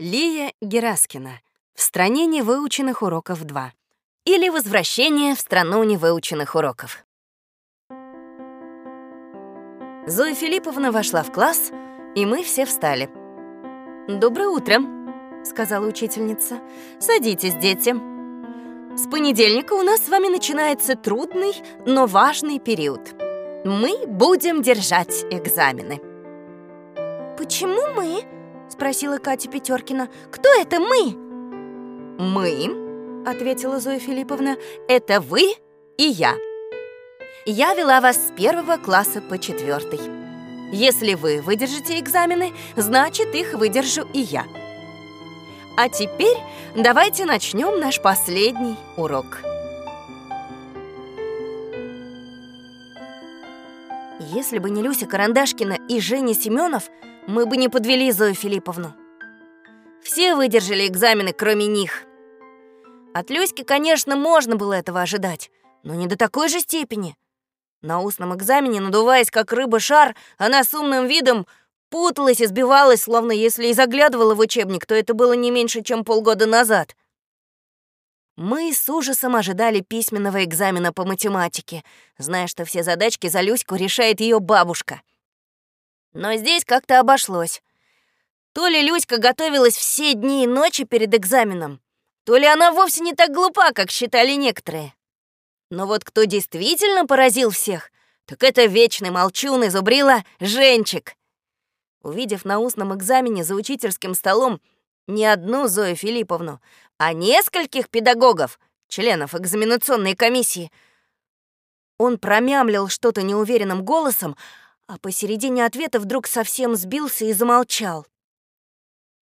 Лия Гераскина. В стране невыученных уроков 2. Или Возвращение в страну невыученных уроков. Зоя Филипповна вошла в класс, и мы все встали. «Доброе утро», — сказала учительница. «Садитесь, дети. С понедельника у нас с вами начинается трудный, но важный период. Мы будем держать экзамены». «Почему мы?» — спросила Катя Пятеркина. «Кто это мы?» «Мы», — ответила Зоя Филипповна, — «это вы и я. Я вела вас с первого класса по четвертый. Если вы выдержите экзамены, значит, их выдержу и я. А теперь давайте начнем наш последний урок». Если бы не Люся Карандашкина и Женя Семенов, мы бы не подвели Зою Филипповну. Все выдержали экзамены, кроме них. От Люськи, конечно, можно было этого ожидать, но не до такой же степени. На устном экзамене, надуваясь как рыба-шар, она с умным видом путалась и сбивалась, словно если и заглядывала в учебник, то это было не меньше, чем полгода назад. Мы с ужасом ожидали письменного экзамена по математике, зная, что все задачки за Люську решает ее бабушка. Но здесь как-то обошлось. То ли Люська готовилась все дни и ночи перед экзаменом, то ли она вовсе не так глупа, как считали некоторые. Но вот кто действительно поразил всех, так это вечный молчун из Женчик. Увидев на устном экзамене за учительским столом не одну Зою Филипповну, а нескольких педагогов, членов экзаменационной комиссии, он промямлил что-то неуверенным голосом, а посередине ответа вдруг совсем сбился и замолчал.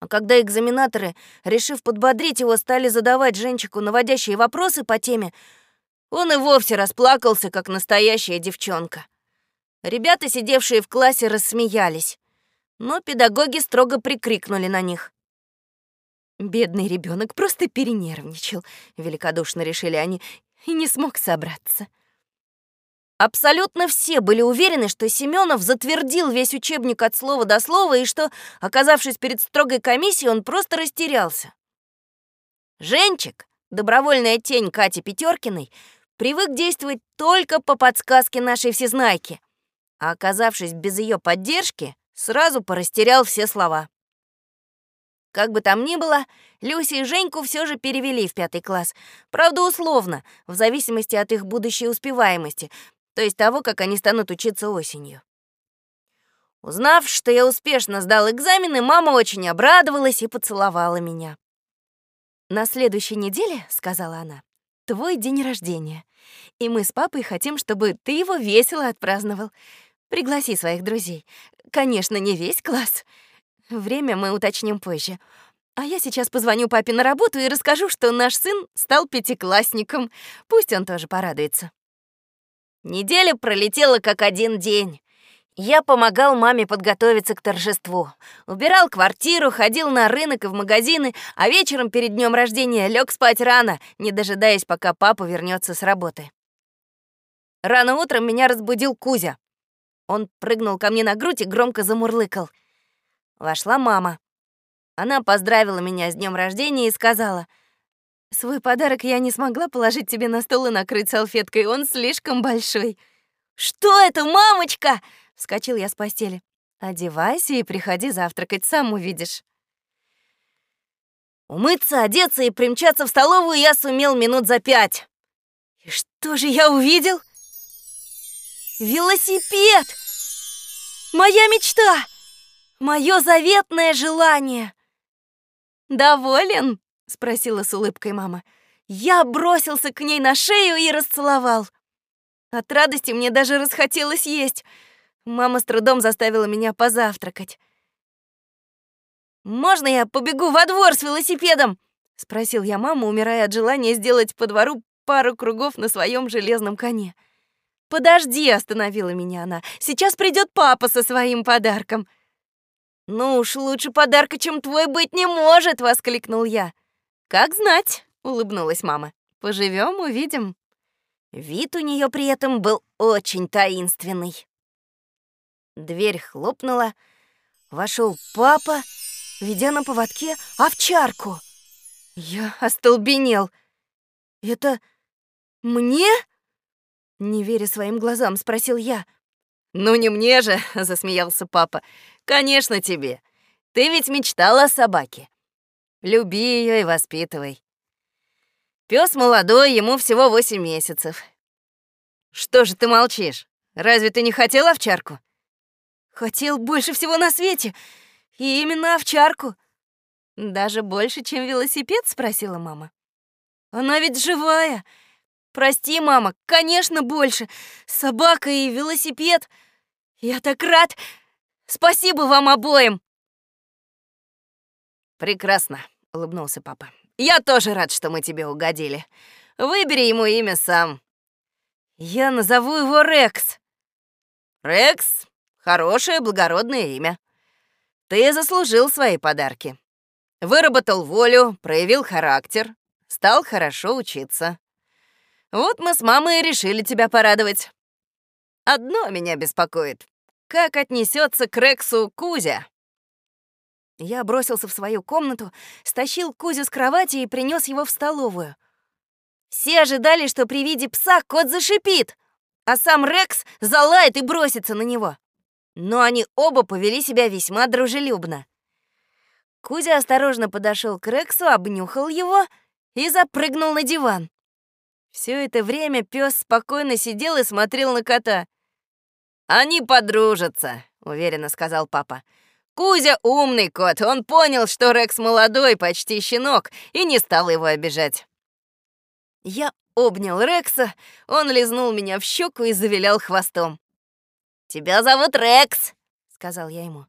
А когда экзаменаторы, решив подбодрить его, стали задавать Женчику наводящие вопросы по теме, он и вовсе расплакался, как настоящая девчонка. Ребята, сидевшие в классе, рассмеялись, но педагоги строго прикрикнули на них. Бедный ребенок просто перенервничал, великодушно решили они, и не смог собраться. Абсолютно все были уверены, что Семенов затвердил весь учебник от слова до слова и что, оказавшись перед строгой комиссией, он просто растерялся. Женчик, добровольная тень Кати Пятеркиной, привык действовать только по подсказке нашей всезнайки, а оказавшись без ее поддержки, сразу порастерял все слова. Как бы там ни было, Люси и Женьку все же перевели в пятый класс. Правда, условно, в зависимости от их будущей успеваемости, то есть того, как они станут учиться осенью. Узнав, что я успешно сдал экзамены, мама очень обрадовалась и поцеловала меня. «На следующей неделе, — сказала она, — твой день рождения, и мы с папой хотим, чтобы ты его весело отпраздновал. Пригласи своих друзей. Конечно, не весь класс. Время мы уточним позже. А я сейчас позвоню папе на работу и расскажу, что наш сын стал пятиклассником. Пусть он тоже порадуется». Неделя пролетела как один день. Я помогал маме подготовиться к торжеству. Убирал квартиру, ходил на рынок и в магазины, а вечером перед днем рождения лег спать рано, не дожидаясь, пока папа вернется с работы. Рано утром меня разбудил Кузя. Он прыгнул ко мне на грудь и громко замурлыкал. Вошла мама. Она поздравила меня с днем рождения и сказала — Свой подарок я не смогла положить тебе на стол и накрыть салфеткой, он слишком большой. Что это, мамочка? вскочил я с постели. Одевайся и приходи завтракать, сам увидишь. Умыться, одеться и примчаться в столовую я сумел минут за пять. И что же я увидел? Велосипед! Моя мечта! Мое заветное желание! Доволен? — спросила с улыбкой мама. Я бросился к ней на шею и расцеловал. От радости мне даже расхотелось есть. Мама с трудом заставила меня позавтракать. «Можно я побегу во двор с велосипедом?» — спросил я маму, умирая от желания сделать по двору пару кругов на своем железном коне. «Подожди», — остановила меня она, — «сейчас придет папа со своим подарком». «Ну уж лучше подарка, чем твой быть не может!» — воскликнул я. «Как знать», — улыбнулась мама. «Поживем, увидим». Вид у нее при этом был очень таинственный. Дверь хлопнула, вошел папа ведя на поводке овчарку. Я остолбенел. «Это мне?» Не веря своим глазам, спросил я. «Ну не мне же», — засмеялся папа. «Конечно тебе. Ты ведь мечтала о собаке. Люби ее и воспитывай. Пес молодой, ему всего восемь месяцев. Что же ты молчишь? Разве ты не хотел овчарку? Хотел больше всего на свете. И именно овчарку. Даже больше, чем велосипед, спросила мама. Она ведь живая. Прости, мама, конечно, больше. Собака и велосипед. Я так рад. Спасибо вам обоим. Прекрасно, улыбнулся папа. Я тоже рад, что мы тебе угодили. Выбери ему имя сам. Я назову его Рекс. Рекс хорошее благородное имя. Ты заслужил свои подарки. Выработал волю, проявил характер, стал хорошо учиться. Вот мы с мамой решили тебя порадовать. Одно меня беспокоит. Как отнесется к Рексу Кузя? Я бросился в свою комнату, стащил Кузю с кровати и принес его в столовую. Все ожидали, что при виде пса кот зашипит, а сам Рекс залает и бросится на него. Но они оба повели себя весьма дружелюбно. Кузя осторожно подошел к Рексу, обнюхал его и запрыгнул на диван. Все это время пес спокойно сидел и смотрел на кота. «Они подружатся», — уверенно сказал папа. Кузя умный кот, он понял, что Рекс молодой, почти щенок, и не стал его обижать. Я обнял Рекса, он лизнул меня в щеку и завилял хвостом. «Тебя зовут Рекс», — сказал я ему.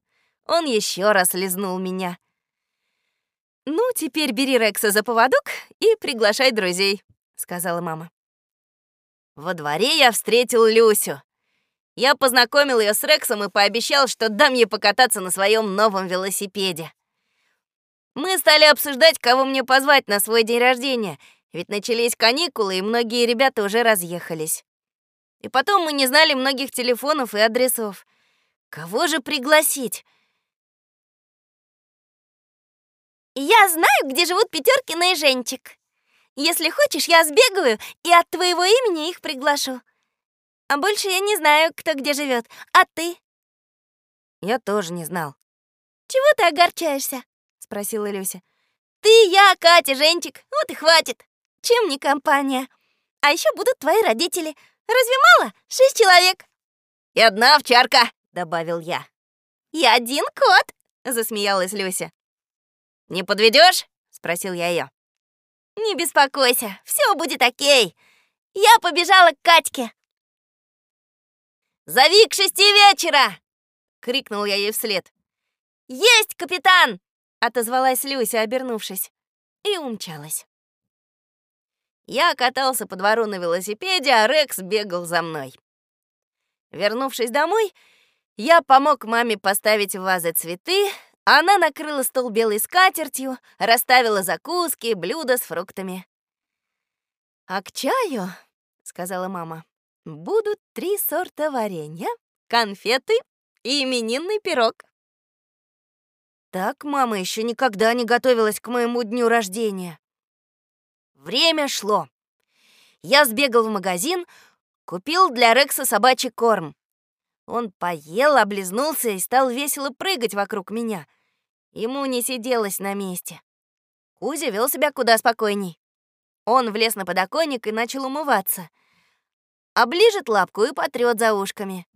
Он еще раз лизнул меня. «Ну, теперь бери Рекса за поводок и приглашай друзей», — сказала мама. Во дворе я встретил Люсю. Я познакомил ее с Рексом и пообещал, что дам ей покататься на своем новом велосипеде. Мы стали обсуждать, кого мне позвать на свой день рождения, ведь начались каникулы, и многие ребята уже разъехались. И потом мы не знали многих телефонов и адресов. Кого же пригласить? Я знаю, где живут Петеркина и Женчик. Если хочешь, я сбегаю и от твоего имени их приглашу. А больше я не знаю, кто где живет. А ты? Я тоже не знал. Чего ты огорчаешься? Спросила Люся. Ты, я, Катя, Женчик. Вот и хватит. Чем не компания? А еще будут твои родители. Разве мало? Шесть человек. И одна овчарка, добавил я. И один кот, засмеялась Люся. Не подведешь? спросил я ее. Не беспокойся, все будет окей. Я побежала к Катьке. «Зови к шести вечера!» — крикнул я ей вслед. «Есть, капитан!» — отозвалась Люся, обернувшись, и умчалась. Я катался по двору на велосипеде, а Рекс бегал за мной. Вернувшись домой, я помог маме поставить в вазы цветы, она накрыла стол белой скатертью, расставила закуски, блюда с фруктами. «А к чаю, — сказала мама, будут три сорта варенья, конфеты и именинный пирог. Так мама еще никогда не готовилась к моему дню рождения. Время шло. Я сбегал в магазин, купил для Рекса собачий корм. Он поел, облизнулся и стал весело прыгать вокруг меня. Ему не сиделось на месте. Кузя вел себя куда спокойней. Он влез на подоконник и начал умываться — оближет лапку и потрёт за ушками.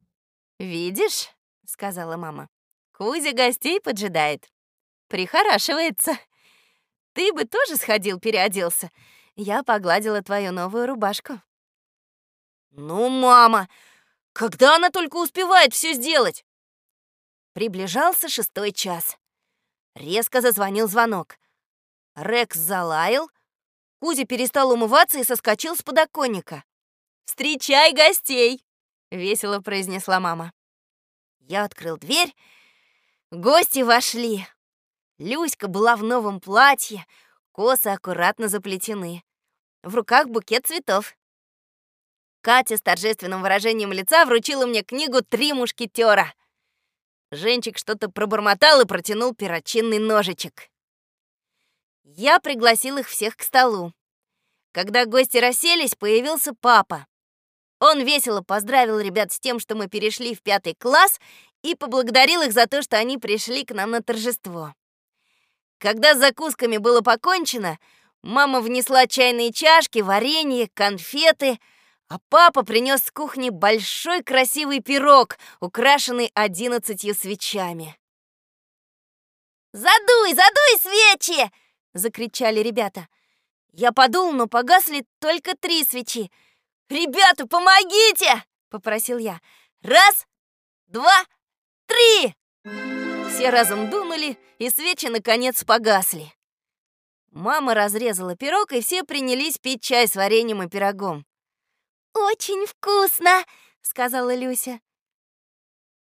«Видишь?» — сказала мама. «Кузя гостей поджидает. Прихорашивается. Ты бы тоже сходил, переоделся. Я погладила твою новую рубашку». «Ну, мама, когда она только успевает все сделать?» Приближался шестой час. Резко зазвонил звонок. Рекс залаял, Кузя перестал умываться и соскочил с подоконника. «Встречай гостей!» — весело произнесла мама. Я открыл дверь. Гости вошли. Люська была в новом платье, косы аккуратно заплетены. В руках букет цветов. Катя с торжественным выражением лица вручила мне книгу «Три мушкетера». Женчик что-то пробормотал и протянул перочинный ножичек. Я пригласил их всех к столу. Когда гости расселись, появился папа. Он весело поздравил ребят с тем, что мы перешли в пятый класс, и поблагодарил их за то, что они пришли к нам на торжество. Когда с закусками было покончено, мама внесла чайные чашки, варенье, конфеты, а папа принес с кухни большой красивый пирог, украшенный одиннадцатью свечами. «Задуй, задуй свечи!» — закричали ребята. Я подул, но погасли только три свечи. «Ребята, помогите!» — попросил я. «Раз, два, три!» Все разом дунули, и свечи наконец погасли. Мама разрезала пирог, и все принялись пить чай с вареньем и пирогом. «Очень вкусно!» — сказала Люся.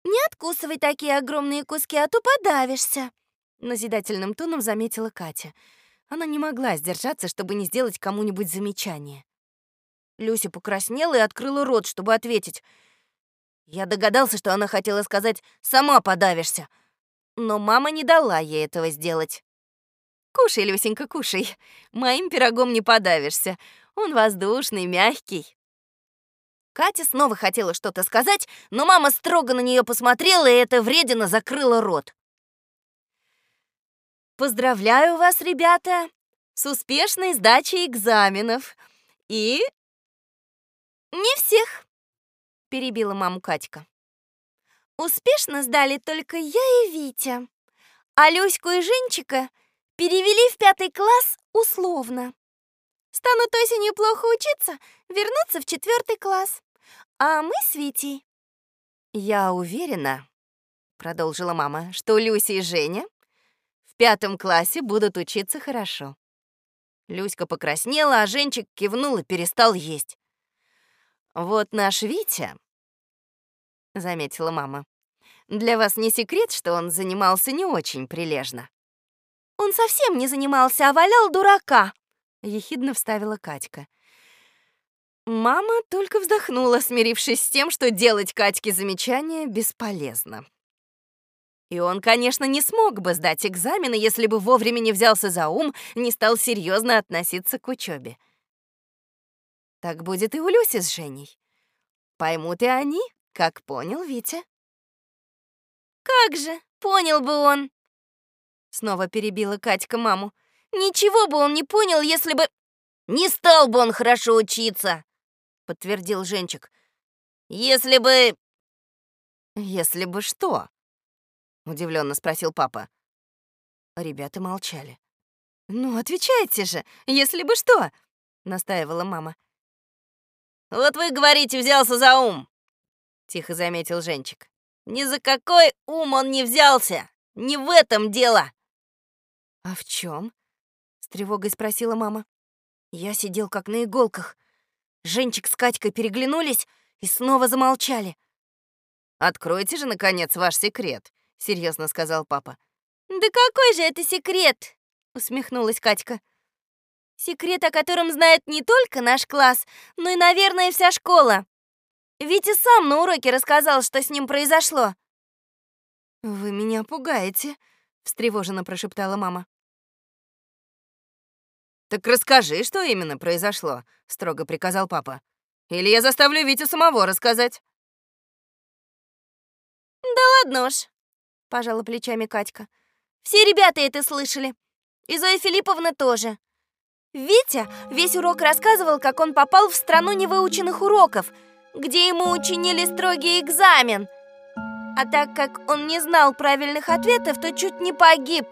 «Не откусывай такие огромные куски, а то подавишься!» Назидательным тоном заметила Катя. Она не могла сдержаться, чтобы не сделать кому-нибудь замечание. Люся покраснела и открыла рот, чтобы ответить. Я догадался, что она хотела сказать «сама подавишься», но мама не дала ей этого сделать. «Кушай, Люсенька, кушай. Моим пирогом не подавишься. Он воздушный, мягкий». Катя снова хотела что-то сказать, но мама строго на нее посмотрела, и эта вредина закрыла рот. Поздравляю вас, ребята, с успешной сдачей экзаменов. И... Не всех, перебила маму Катька. Успешно сдали только я и Витя. А Люську и Женчика перевели в пятый класс условно. Станут осенью плохо учиться, вернуться в четвертый класс. А мы с Витей. Я уверена, продолжила мама, что Люся и Женя пятом классе будут учиться хорошо. Люська покраснела, а Женчик кивнул и перестал есть. «Вот наш Витя», — заметила мама. «Для вас не секрет, что он занимался не очень прилежно». «Он совсем не занимался, а валял дурака», — ехидно вставила Катька. Мама только вздохнула, смирившись с тем, что делать Катьке замечания бесполезно. И он, конечно, не смог бы сдать экзамены, если бы вовремя не взялся за ум, не стал серьезно относиться к учебе. Так будет и у Люси с Женей. Поймут и они, как понял Витя. «Как же, понял бы он!» Снова перебила Катька маму. «Ничего бы он не понял, если бы...» «Не стал бы он хорошо учиться!» Подтвердил Женчик. «Если бы...» «Если бы что?» удивленно спросил папа. Ребята молчали. Ну, отвечайте же, если бы что, настаивала мама. Вот вы говорите, взялся за ум, тихо заметил Женчик. Ни за какой ум он не взялся. Не в этом дело. А в чем? с тревогой спросила мама. Я сидел как на иголках. Женчик с Катькой переглянулись и снова замолчали. Откройте же наконец ваш секрет, серьезно сказал папа. Да какой же это секрет? усмехнулась Катька. Секрет, о котором знает не только наш класс, но и, наверное, вся школа. Витя сам на уроке рассказал, что с ним произошло. Вы меня пугаете, встревоженно прошептала мама. Так расскажи, что именно произошло, строго приказал папа. Или я заставлю Витю самого рассказать. Да ладно уж, пожала плечами Катька. Все ребята это слышали. И Зоя Филипповна тоже. Витя весь урок рассказывал, как он попал в страну невыученных уроков, где ему учинили строгий экзамен. А так как он не знал правильных ответов, то чуть не погиб.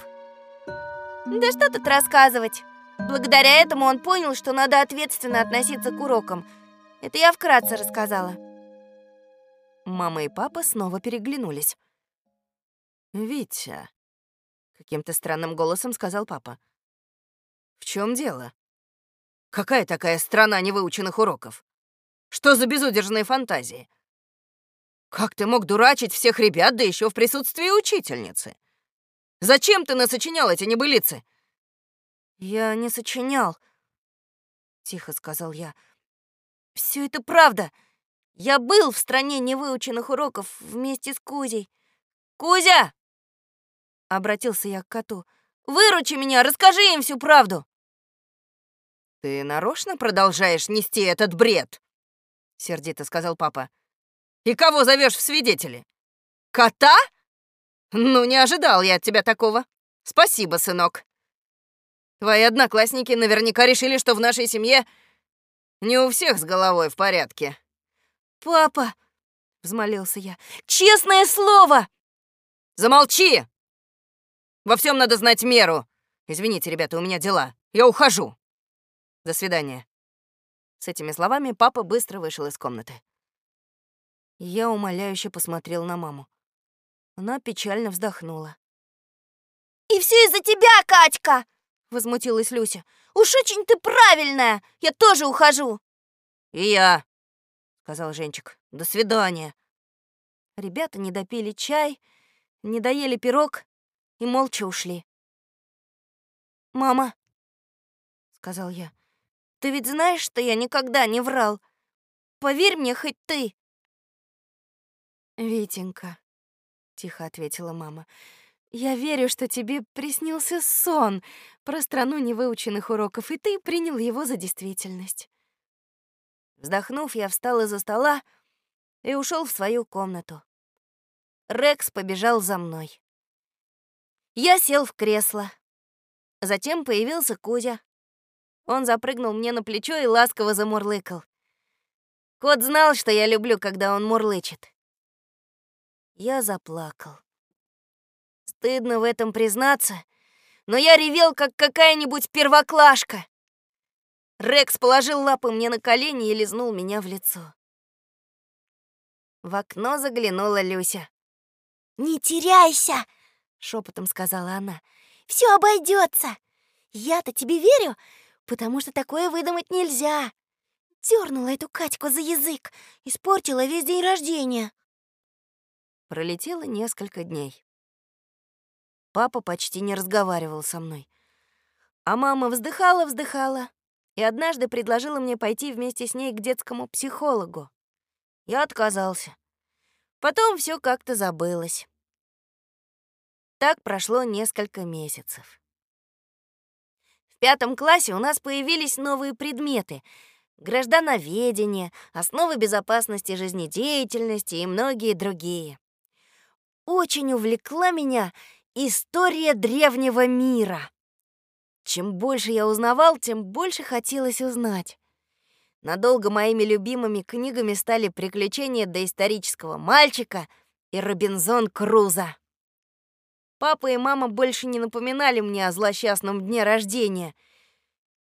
Да что тут рассказывать? Благодаря этому он понял, что надо ответственно относиться к урокам. Это я вкратце рассказала. Мама и папа снова переглянулись. «Витя», — каким-то странным голосом сказал папа. «В чем дело? Какая такая страна невыученных уроков? Что за безудержные фантазии? Как ты мог дурачить всех ребят, да еще в присутствии учительницы? Зачем ты насочинял эти небылицы?» «Я не сочинял», — тихо сказал я. «Все это правда. Я был в стране невыученных уроков вместе с Кузей. Кузя!» Обратился я к коту. «Выручи меня, расскажи им всю правду!» «Ты нарочно продолжаешь нести этот бред?» Сердито сказал папа. «И кого зовешь в свидетели? Кота? Ну, не ожидал я от тебя такого. Спасибо, сынок. Твои одноклассники наверняка решили, что в нашей семье не у всех с головой в порядке. «Папа!» — взмолился я. «Честное слово!» «Замолчи! Во всем надо знать меру. Извините, ребята, у меня дела. Я ухожу. До свидания». С этими словами папа быстро вышел из комнаты. Я умоляюще посмотрел на маму. Она печально вздохнула. «И все из-за тебя, Катька!» — возмутилась Люся. «Уж очень ты правильная! Я тоже ухожу!» «И я!» — сказал Женчик. «До свидания!» Ребята не допили чай, не доели пирог и молча ушли. «Мама!» — сказал я. «Ты ведь знаешь, что я никогда не врал? Поверь мне хоть ты!» «Витенька», — тихо ответила мама, — я верю, что тебе приснился сон про страну невыученных уроков, и ты принял его за действительность. Вздохнув, я встал из-за стола и ушел в свою комнату. Рекс побежал за мной. Я сел в кресло. Затем появился Кузя. Он запрыгнул мне на плечо и ласково замурлыкал. Кот знал, что я люблю, когда он мурлычет. Я заплакал. Стыдно в этом признаться, но я ревел, как какая-нибудь первоклашка. Рекс положил лапы мне на колени и лизнул меня в лицо. В окно заглянула Люся. «Не теряйся!» — шепотом сказала она. «Все обойдется. Я-то тебе верю, потому что такое выдумать нельзя. Дернула эту Катьку за язык, испортила весь день рождения». Пролетело несколько дней. Папа почти не разговаривал со мной. А мама вздыхала-вздыхала и однажды предложила мне пойти вместе с ней к детскому психологу. Я отказался. Потом все как-то забылось. Так прошло несколько месяцев. В пятом классе у нас появились новые предметы — граждановедение, основы безопасности жизнедеятельности и многие другие. Очень увлекла меня История древнего мира. Чем больше я узнавал, тем больше хотелось узнать. Надолго моими любимыми книгами стали «Приключения доисторического мальчика» и «Робинзон Круза». Папа и мама больше не напоминали мне о злосчастном дне рождения.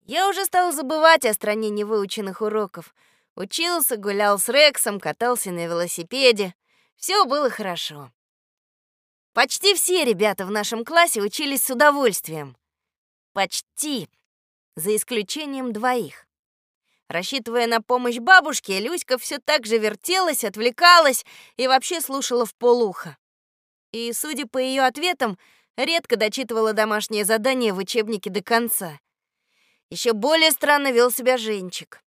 Я уже стал забывать о стране невыученных уроков. Учился, гулял с Рексом, катался на велосипеде. Все было хорошо. Почти все ребята в нашем классе учились с удовольствием. Почти, за исключением двоих. Рассчитывая на помощь бабушке, Люська все так же вертелась, отвлекалась и вообще слушала в полуха. И, судя по ее ответам, редко дочитывала домашнее задание в учебнике до конца. Еще более странно вел себя Женчик.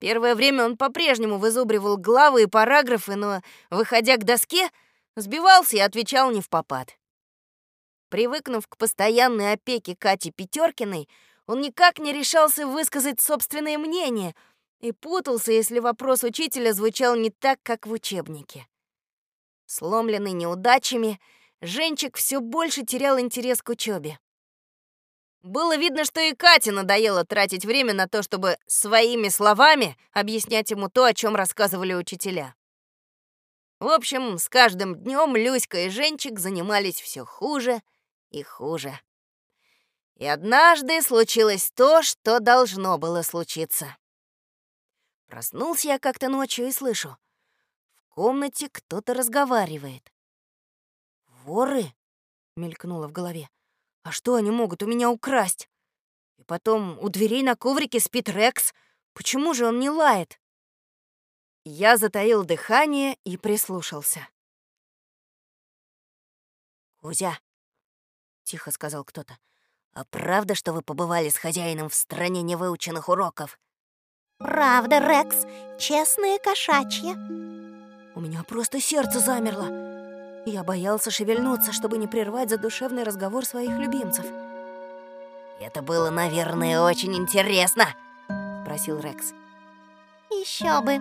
Первое время он по-прежнему вызубривал главы и параграфы, но, выходя к доске, Сбивался и отвечал не в попад. Привыкнув к постоянной опеке Кати Пятеркиной, он никак не решался высказать собственное мнение и путался, если вопрос учителя звучал не так, как в учебнике. Сломленный неудачами, Женчик все больше терял интерес к учебе. Было видно, что и Кате надоело тратить время на то, чтобы своими словами объяснять ему то, о чем рассказывали учителя. В общем, с каждым днем Люська и Женчик занимались все хуже и хуже. И однажды случилось то, что должно было случиться. Проснулся я как-то ночью и слышу. Комнате кто-то разговаривает. «Воры?» — мелькнуло в голове. «А что они могут у меня украсть?» И потом у дверей на коврике спит Рекс. Почему же он не лает? Я затаил дыхание и прислушался. «Кузя», — тихо сказал кто-то, — «а правда, что вы побывали с хозяином в стране невыученных уроков?» «Правда, Рекс, честные кошачьи». У меня просто сердце замерло. Я боялся шевельнуться, чтобы не прервать задушевный разговор своих любимцев. «Это было, наверное, очень интересно», — спросил Рекс. Еще бы»,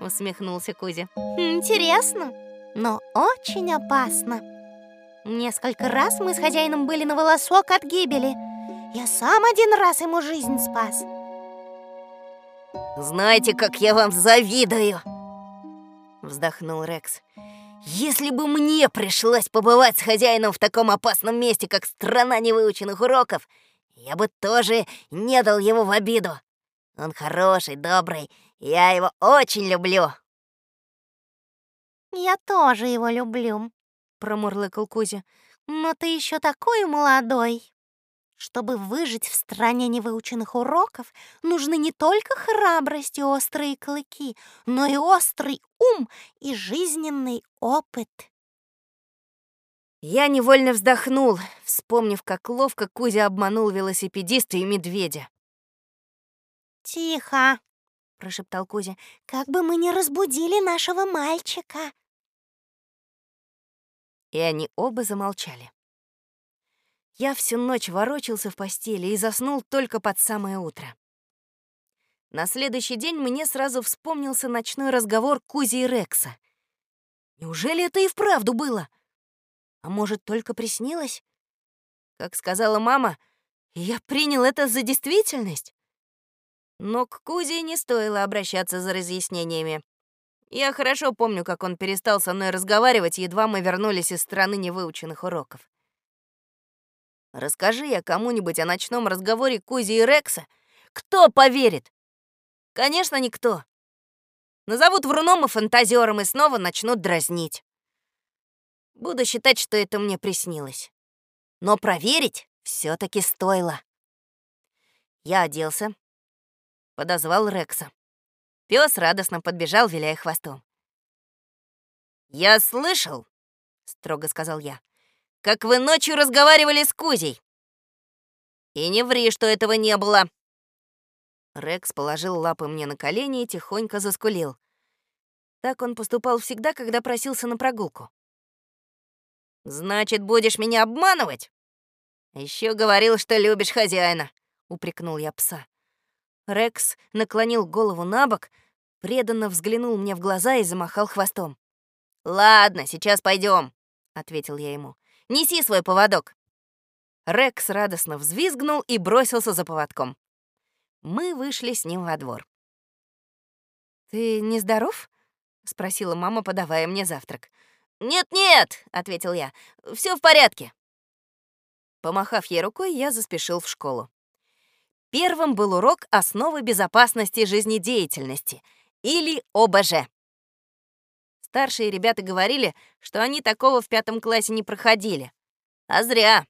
— усмехнулся Кузя. «Интересно, но очень опасно. Несколько раз мы с хозяином были на волосок от гибели. Я сам один раз ему жизнь спас». «Знаете, как я вам завидую!» Вздохнул Рекс. «Если бы мне пришлось побывать с хозяином в таком опасном месте, как страна невыученных уроков, я бы тоже не дал его в обиду. Он хороший, добрый, я его очень люблю». «Я тоже его люблю», — промурлыкал Кузя. «Но ты еще такой молодой». Чтобы выжить в стране невыученных уроков, нужны не только храбрость и острые клыки, но и острый ум и жизненный опыт. Я невольно вздохнул, вспомнив, как ловко Кузя обманул велосипедиста и медведя. «Тихо!» — прошептал Кузя. «Как бы мы не разбудили нашего мальчика!» И они оба замолчали. Я всю ночь ворочался в постели и заснул только под самое утро. На следующий день мне сразу вспомнился ночной разговор Кузи и Рекса. Неужели это и вправду было? А может, только приснилось? Как сказала мама, я принял это за действительность. Но к Кузе не стоило обращаться за разъяснениями. Я хорошо помню, как он перестал со мной разговаривать, едва мы вернулись из страны невыученных уроков. Расскажи я кому-нибудь о ночном разговоре Кузи и Рекса, кто поверит? Конечно, никто. Назовут вруном и фантазером и снова начнут дразнить. Буду считать, что это мне приснилось. Но проверить все таки стоило. Я оделся, подозвал Рекса. Пес радостно подбежал, виляя хвостом. «Я слышал», — строго сказал я, как вы ночью разговаривали с Кузей. И не ври, что этого не было. Рекс положил лапы мне на колени и тихонько заскулил. Так он поступал всегда, когда просился на прогулку. «Значит, будешь меня обманывать?» Еще говорил, что любишь хозяина», — упрекнул я пса. Рекс наклонил голову на бок, преданно взглянул мне в глаза и замахал хвостом. «Ладно, сейчас пойдем, ответил я ему. Неси свой поводок!» Рекс радостно взвизгнул и бросился за поводком. Мы вышли с ним во двор. «Ты не здоров?» — спросила мама, подавая мне завтрак. «Нет-нет», — ответил я, — «всё в порядке». Помахав ей рукой, я заспешил в школу. Первым был урок «Основы безопасности жизнедеятельности» или ОБЖ. Старшие ребята говорили, что они такого в пятом классе не проходили. А зря.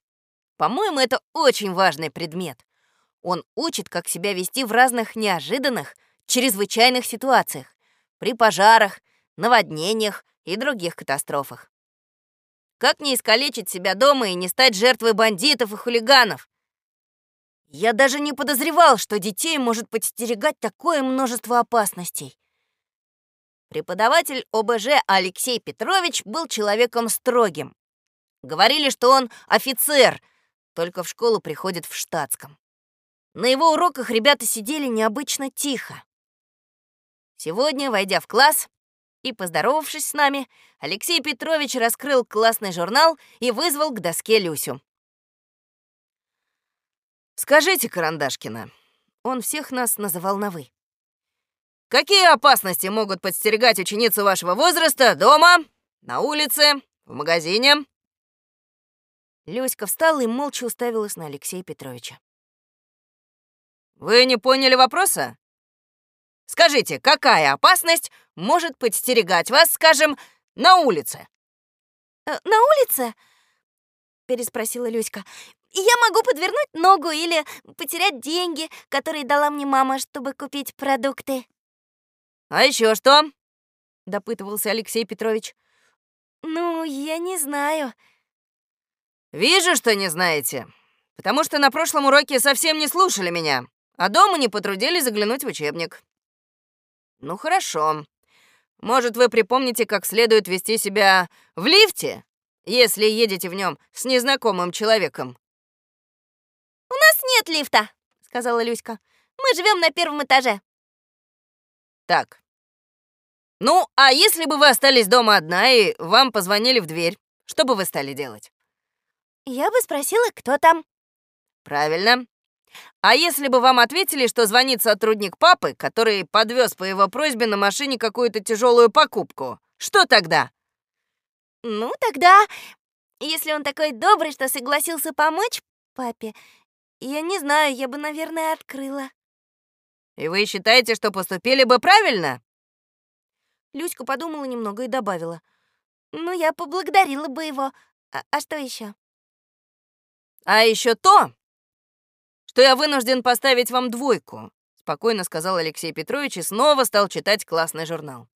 По-моему, это очень важный предмет. Он учит, как себя вести в разных неожиданных, чрезвычайных ситуациях, при пожарах, наводнениях и других катастрофах. Как не искалечить себя дома и не стать жертвой бандитов и хулиганов? Я даже не подозревал, что детей может подстерегать такое множество опасностей. Преподаватель ОБЖ Алексей Петрович был человеком строгим. Говорили, что он офицер, только в школу приходит в штатском. На его уроках ребята сидели необычно тихо. Сегодня, войдя в класс и поздоровавшись с нами, Алексей Петрович раскрыл классный журнал и вызвал к доске Люсю. «Скажите, Карандашкина», он всех нас называл на «вы». Какие опасности могут подстерегать ученицу вашего возраста дома, на улице, в магазине?» Люська встала и молча уставилась на Алексея Петровича. «Вы не поняли вопроса? Скажите, какая опасность может подстерегать вас, скажем, на улице?» э, «На улице?» — переспросила Люська. «Я могу подвернуть ногу или потерять деньги, которые дала мне мама, чтобы купить продукты». «А еще что?» — допытывался Алексей Петрович. «Ну, я не знаю». «Вижу, что не знаете, потому что на прошлом уроке совсем не слушали меня, а дома не потрудились заглянуть в учебник». «Ну, хорошо. Может, вы припомните, как следует вести себя в лифте, если едете в нем с незнакомым человеком?» «У нас нет лифта», — сказала Люська. «Мы живем на первом этаже». «Так. Ну, а если бы вы остались дома одна и вам позвонили в дверь, что бы вы стали делать?» «Я бы спросила, кто там». «Правильно. А если бы вам ответили, что звонит сотрудник папы, который подвез по его просьбе на машине какую-то тяжелую покупку, что тогда? Ну, тогда, если он такой добрый, что согласился помочь папе, я не знаю, я бы, наверное, открыла. И вы считаете, что поступили бы правильно? Люська подумала немного и добавила. Ну, я поблагодарила бы его. А, а что еще? А еще то, что я вынужден поставить вам двойку», — спокойно сказал Алексей Петрович и снова стал читать классный журнал.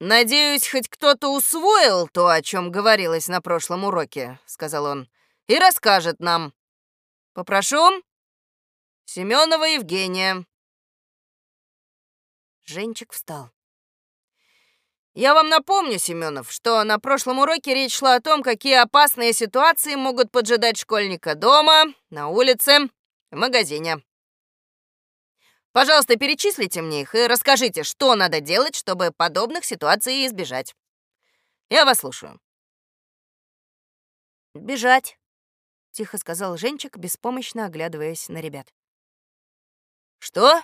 «Надеюсь, хоть кто-то усвоил то, о чем говорилось на прошлом уроке», — сказал он, — «и расскажет нам. Попрошу, Семенова Евгения». Женчик встал. Я вам напомню, Семенов, что на прошлом уроке речь шла о том, какие опасные ситуации могут поджидать школьника дома, на улице, в магазине. Пожалуйста, перечислите мне их и расскажите, что надо делать, чтобы подобных ситуаций избежать. Я вас слушаю. Бежать, тихо сказал Женчик, беспомощно оглядываясь на ребят. Что?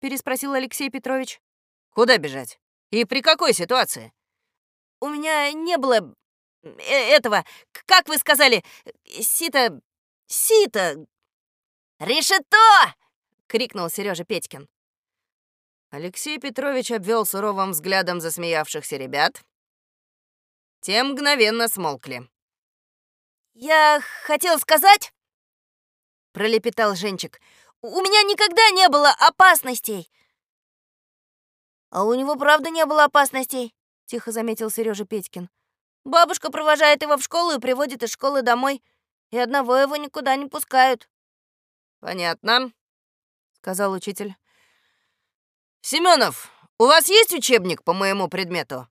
переспросил Алексей Петрович. Куда бежать? И при какой ситуации? У меня не было э, этого, как вы сказали, сито... сито... Решето! крикнул Сережа Петькин. Алексей Петрович обвел суровым взглядом засмеявшихся ребят. Те мгновенно смолкли. «Я хотел сказать...» — пролепетал Женчик. «У меня никогда не было опасностей. А у него правда не было опасностей, тихо заметил Сережа Петькин. Бабушка провожает его в школу и приводит из школы домой, и одного его никуда не пускают. Понятно, сказал учитель. Семенов, у вас есть учебник по моему предмету?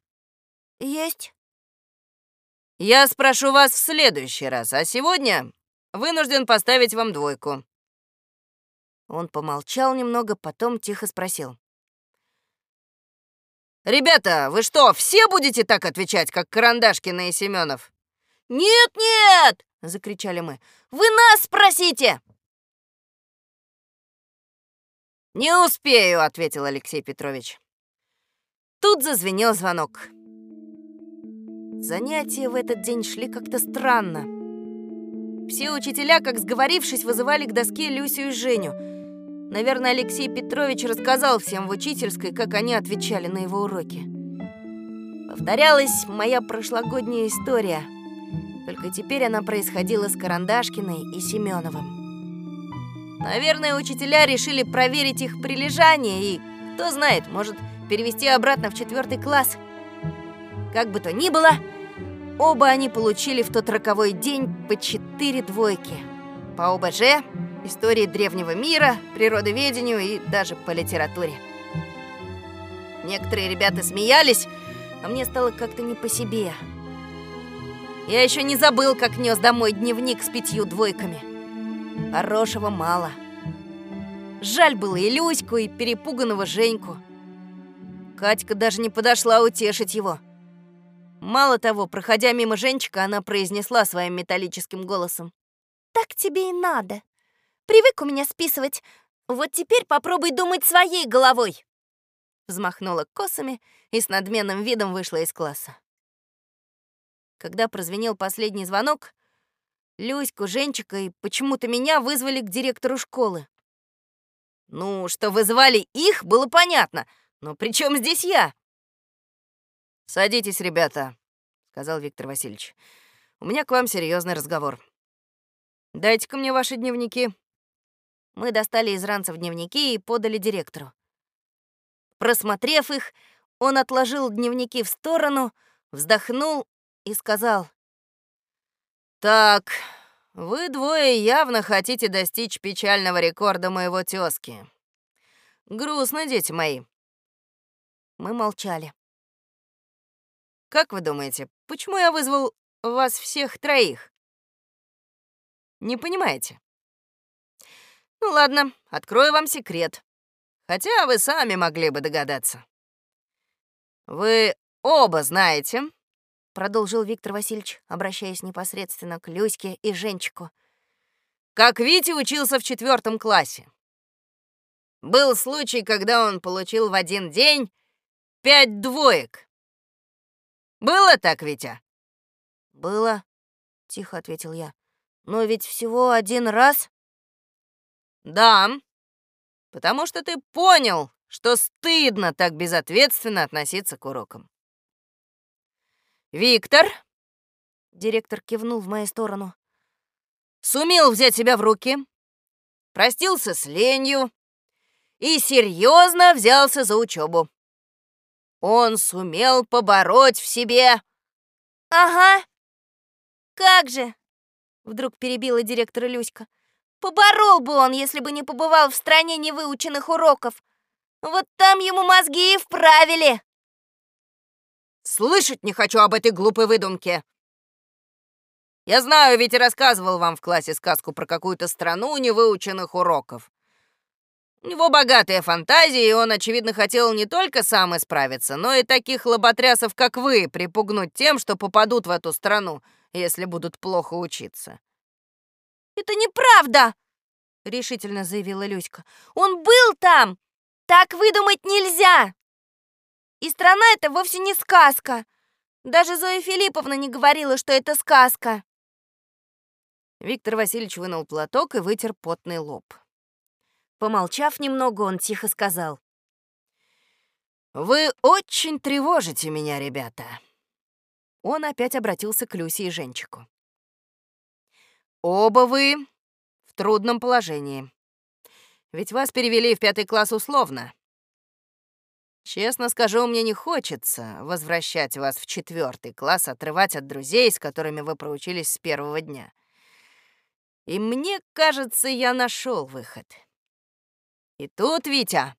Есть. Я спрошу вас в следующий раз, а сегодня вынужден поставить вам двойку. Он помолчал немного, потом тихо спросил. «Ребята, вы что, все будете так отвечать, как Карандашкина и Семенов?» «Нет-нет!» — закричали мы. «Вы нас спросите!» «Не успею», — ответил Алексей Петрович. Тут зазвенел звонок. Занятия в этот день шли как-то странно. Все учителя, как сговорившись, вызывали к доске Люсю и Женю — Наверное, Алексей Петрович рассказал всем в учительской, как они отвечали на его уроки. Повторялась моя прошлогодняя история, только теперь она происходила с Карандашкиной и Семеновым. Наверное, учителя решили проверить их прилежание и, кто знает, может, перевести обратно в четвертый класс. Как бы то ни было, оба они получили в тот роковой день по четыре двойки. По ОБЖ истории древнего мира, природоведению и даже по литературе. Некоторые ребята смеялись, а мне стало как-то не по себе. Я еще не забыл, как нес домой дневник с пятью двойками. Хорошего мало. Жаль было и Люську, и перепуганного Женьку. Катька даже не подошла утешить его. Мало того, проходя мимо Женчика, она произнесла своим металлическим голосом. «Так тебе и надо. Привык у меня списывать. Вот теперь попробуй думать своей головой. Взмахнула косами и с надменным видом вышла из класса. Когда прозвенел последний звонок, Люську, Женчика и почему-то меня вызвали к директору школы. Ну, что вызвали их, было понятно, но при чем здесь я? «Садитесь, ребята», — сказал Виктор Васильевич. «У меня к вам серьезный разговор. Дайте-ка мне ваши дневники». Мы достали из ранцев дневники и подали директору. Просмотрев их, он отложил дневники в сторону, вздохнул и сказал. «Так, вы двое явно хотите достичь печального рекорда моего тёзки. Грустно, дети мои. Мы молчали. «Как вы думаете, почему я вызвал вас всех троих?» «Не понимаете?» «Ну ладно, открою вам секрет. Хотя вы сами могли бы догадаться. Вы оба знаете, продолжил Виктор Васильевич, обращаясь непосредственно к Люське и Женчику. Как Витя учился в четвертом классе. Был случай, когда он получил в один день пять двоек. Было так, Витя? Было, тихо ответил я. Но ведь всего один раз. Да, потому что ты понял, что стыдно так безответственно относиться к урокам. «Виктор!» — директор кивнул в мою сторону. «Сумел взять себя в руки, простился с ленью и серьезно взялся за учебу. Он сумел побороть в себе...» «Ага, как же!» — вдруг перебила директора Люська. «Поборол бы он, если бы не побывал в стране невыученных уроков. Вот там ему мозги и вправили!» Слышать не хочу об этой глупой выдумке. Я знаю, ведь и рассказывал вам в классе сказку про какую-то страну невыученных уроков. У него богатая фантазия, и он, очевидно, хотел не только сам исправиться, но и таких лоботрясов, как вы, припугнуть тем, что попадут в эту страну, если будут плохо учиться. «Это неправда!» — решительно заявила Люська. «Он был там! Так выдумать нельзя!» И страна эта вовсе не сказка. Даже Зоя Филипповна не говорила, что это сказка. Виктор Васильевич вынул платок и вытер потный лоб. Помолчав немного, он тихо сказал. «Вы очень тревожите меня, ребята». Он опять обратился к Люсе и Женчику. «Оба вы в трудном положении. Ведь вас перевели в пятый класс условно. Честно скажу, мне не хочется возвращать вас в четвертый класс, отрывать от друзей, с которыми вы проучились с первого дня. И мне кажется, я нашел выход. И тут, Витя,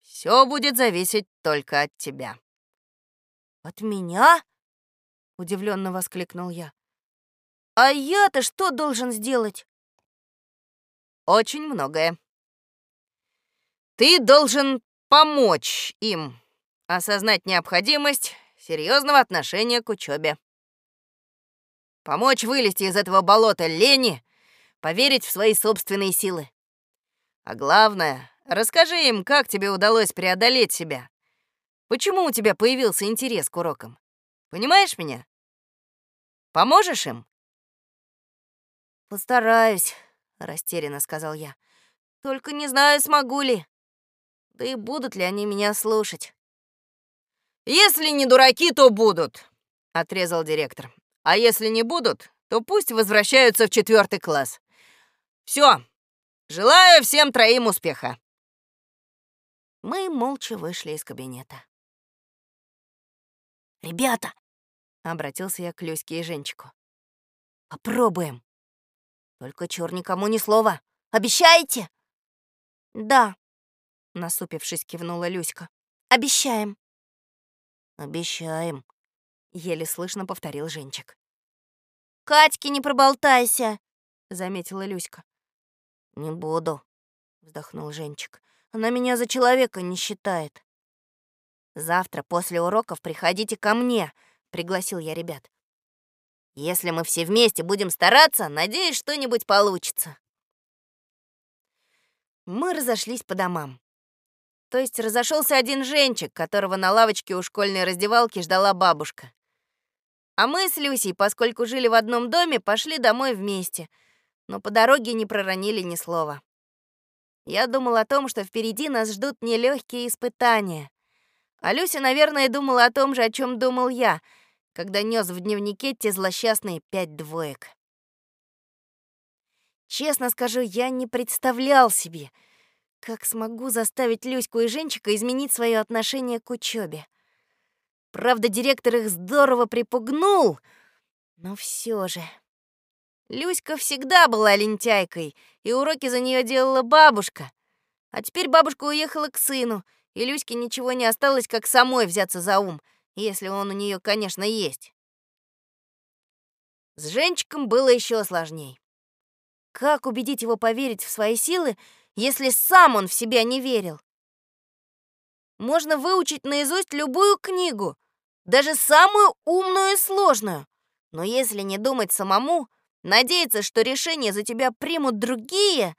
все будет зависеть только от тебя. От меня? Удивленно воскликнул я. А я-то что должен сделать? Очень многое. Ты должен помочь им осознать необходимость серьезного отношения к учебе. Помочь вылезти из этого болота лени, поверить в свои собственные силы. А главное, расскажи им, как тебе удалось преодолеть себя. Почему у тебя появился интерес к урокам? Понимаешь меня? Поможешь им? Постараюсь, растерянно сказал я. Только не знаю, смогу ли. Да и будут ли они меня слушать? «Если не дураки, то будут», — отрезал директор. «А если не будут, то пусть возвращаются в четвертый класс. Все. Желаю всем троим успеха». Мы молча вышли из кабинета. «Ребята!» — обратился я к Люське и Женчику. «Попробуем. Только чур никому ни слова. Обещаете?» «Да», насупившись, кивнула Люська. Обещаем. Обещаем, еле слышно повторил Женчик. Катьке не проболтайся, заметила Люська. Не буду, вздохнул Женчик. Она меня за человека не считает. Завтра после уроков приходите ко мне, пригласил я ребят. Если мы все вместе будем стараться, надеюсь, что-нибудь получится. Мы разошлись по домам. То есть разошелся один Женчик, которого на лавочке у школьной раздевалки ждала бабушка. А мы с Люсей, поскольку жили в одном доме, пошли домой вместе, но по дороге не проронили ни слова. Я думал о том, что впереди нас ждут нелегкие испытания. А Люся, наверное, думала о том же, о чем думал я, когда нес в дневнике те злосчастные пять двоек. Честно скажу, я не представлял себе — как смогу заставить Люську и Женчика изменить свое отношение к учебе? Правда, директор их здорово припугнул, но все же. Люська всегда была лентяйкой, и уроки за нее делала бабушка. А теперь бабушка уехала к сыну, И Люське ничего не осталось, как самой взяться за ум, если он у нее, конечно, есть. С Женчиком было еще сложней. Как убедить его поверить в свои силы, если сам он в себя не верил? Можно выучить наизусть любую книгу, даже самую умную и сложную. Но если не думать самому, надеяться, что решение за тебя примут другие...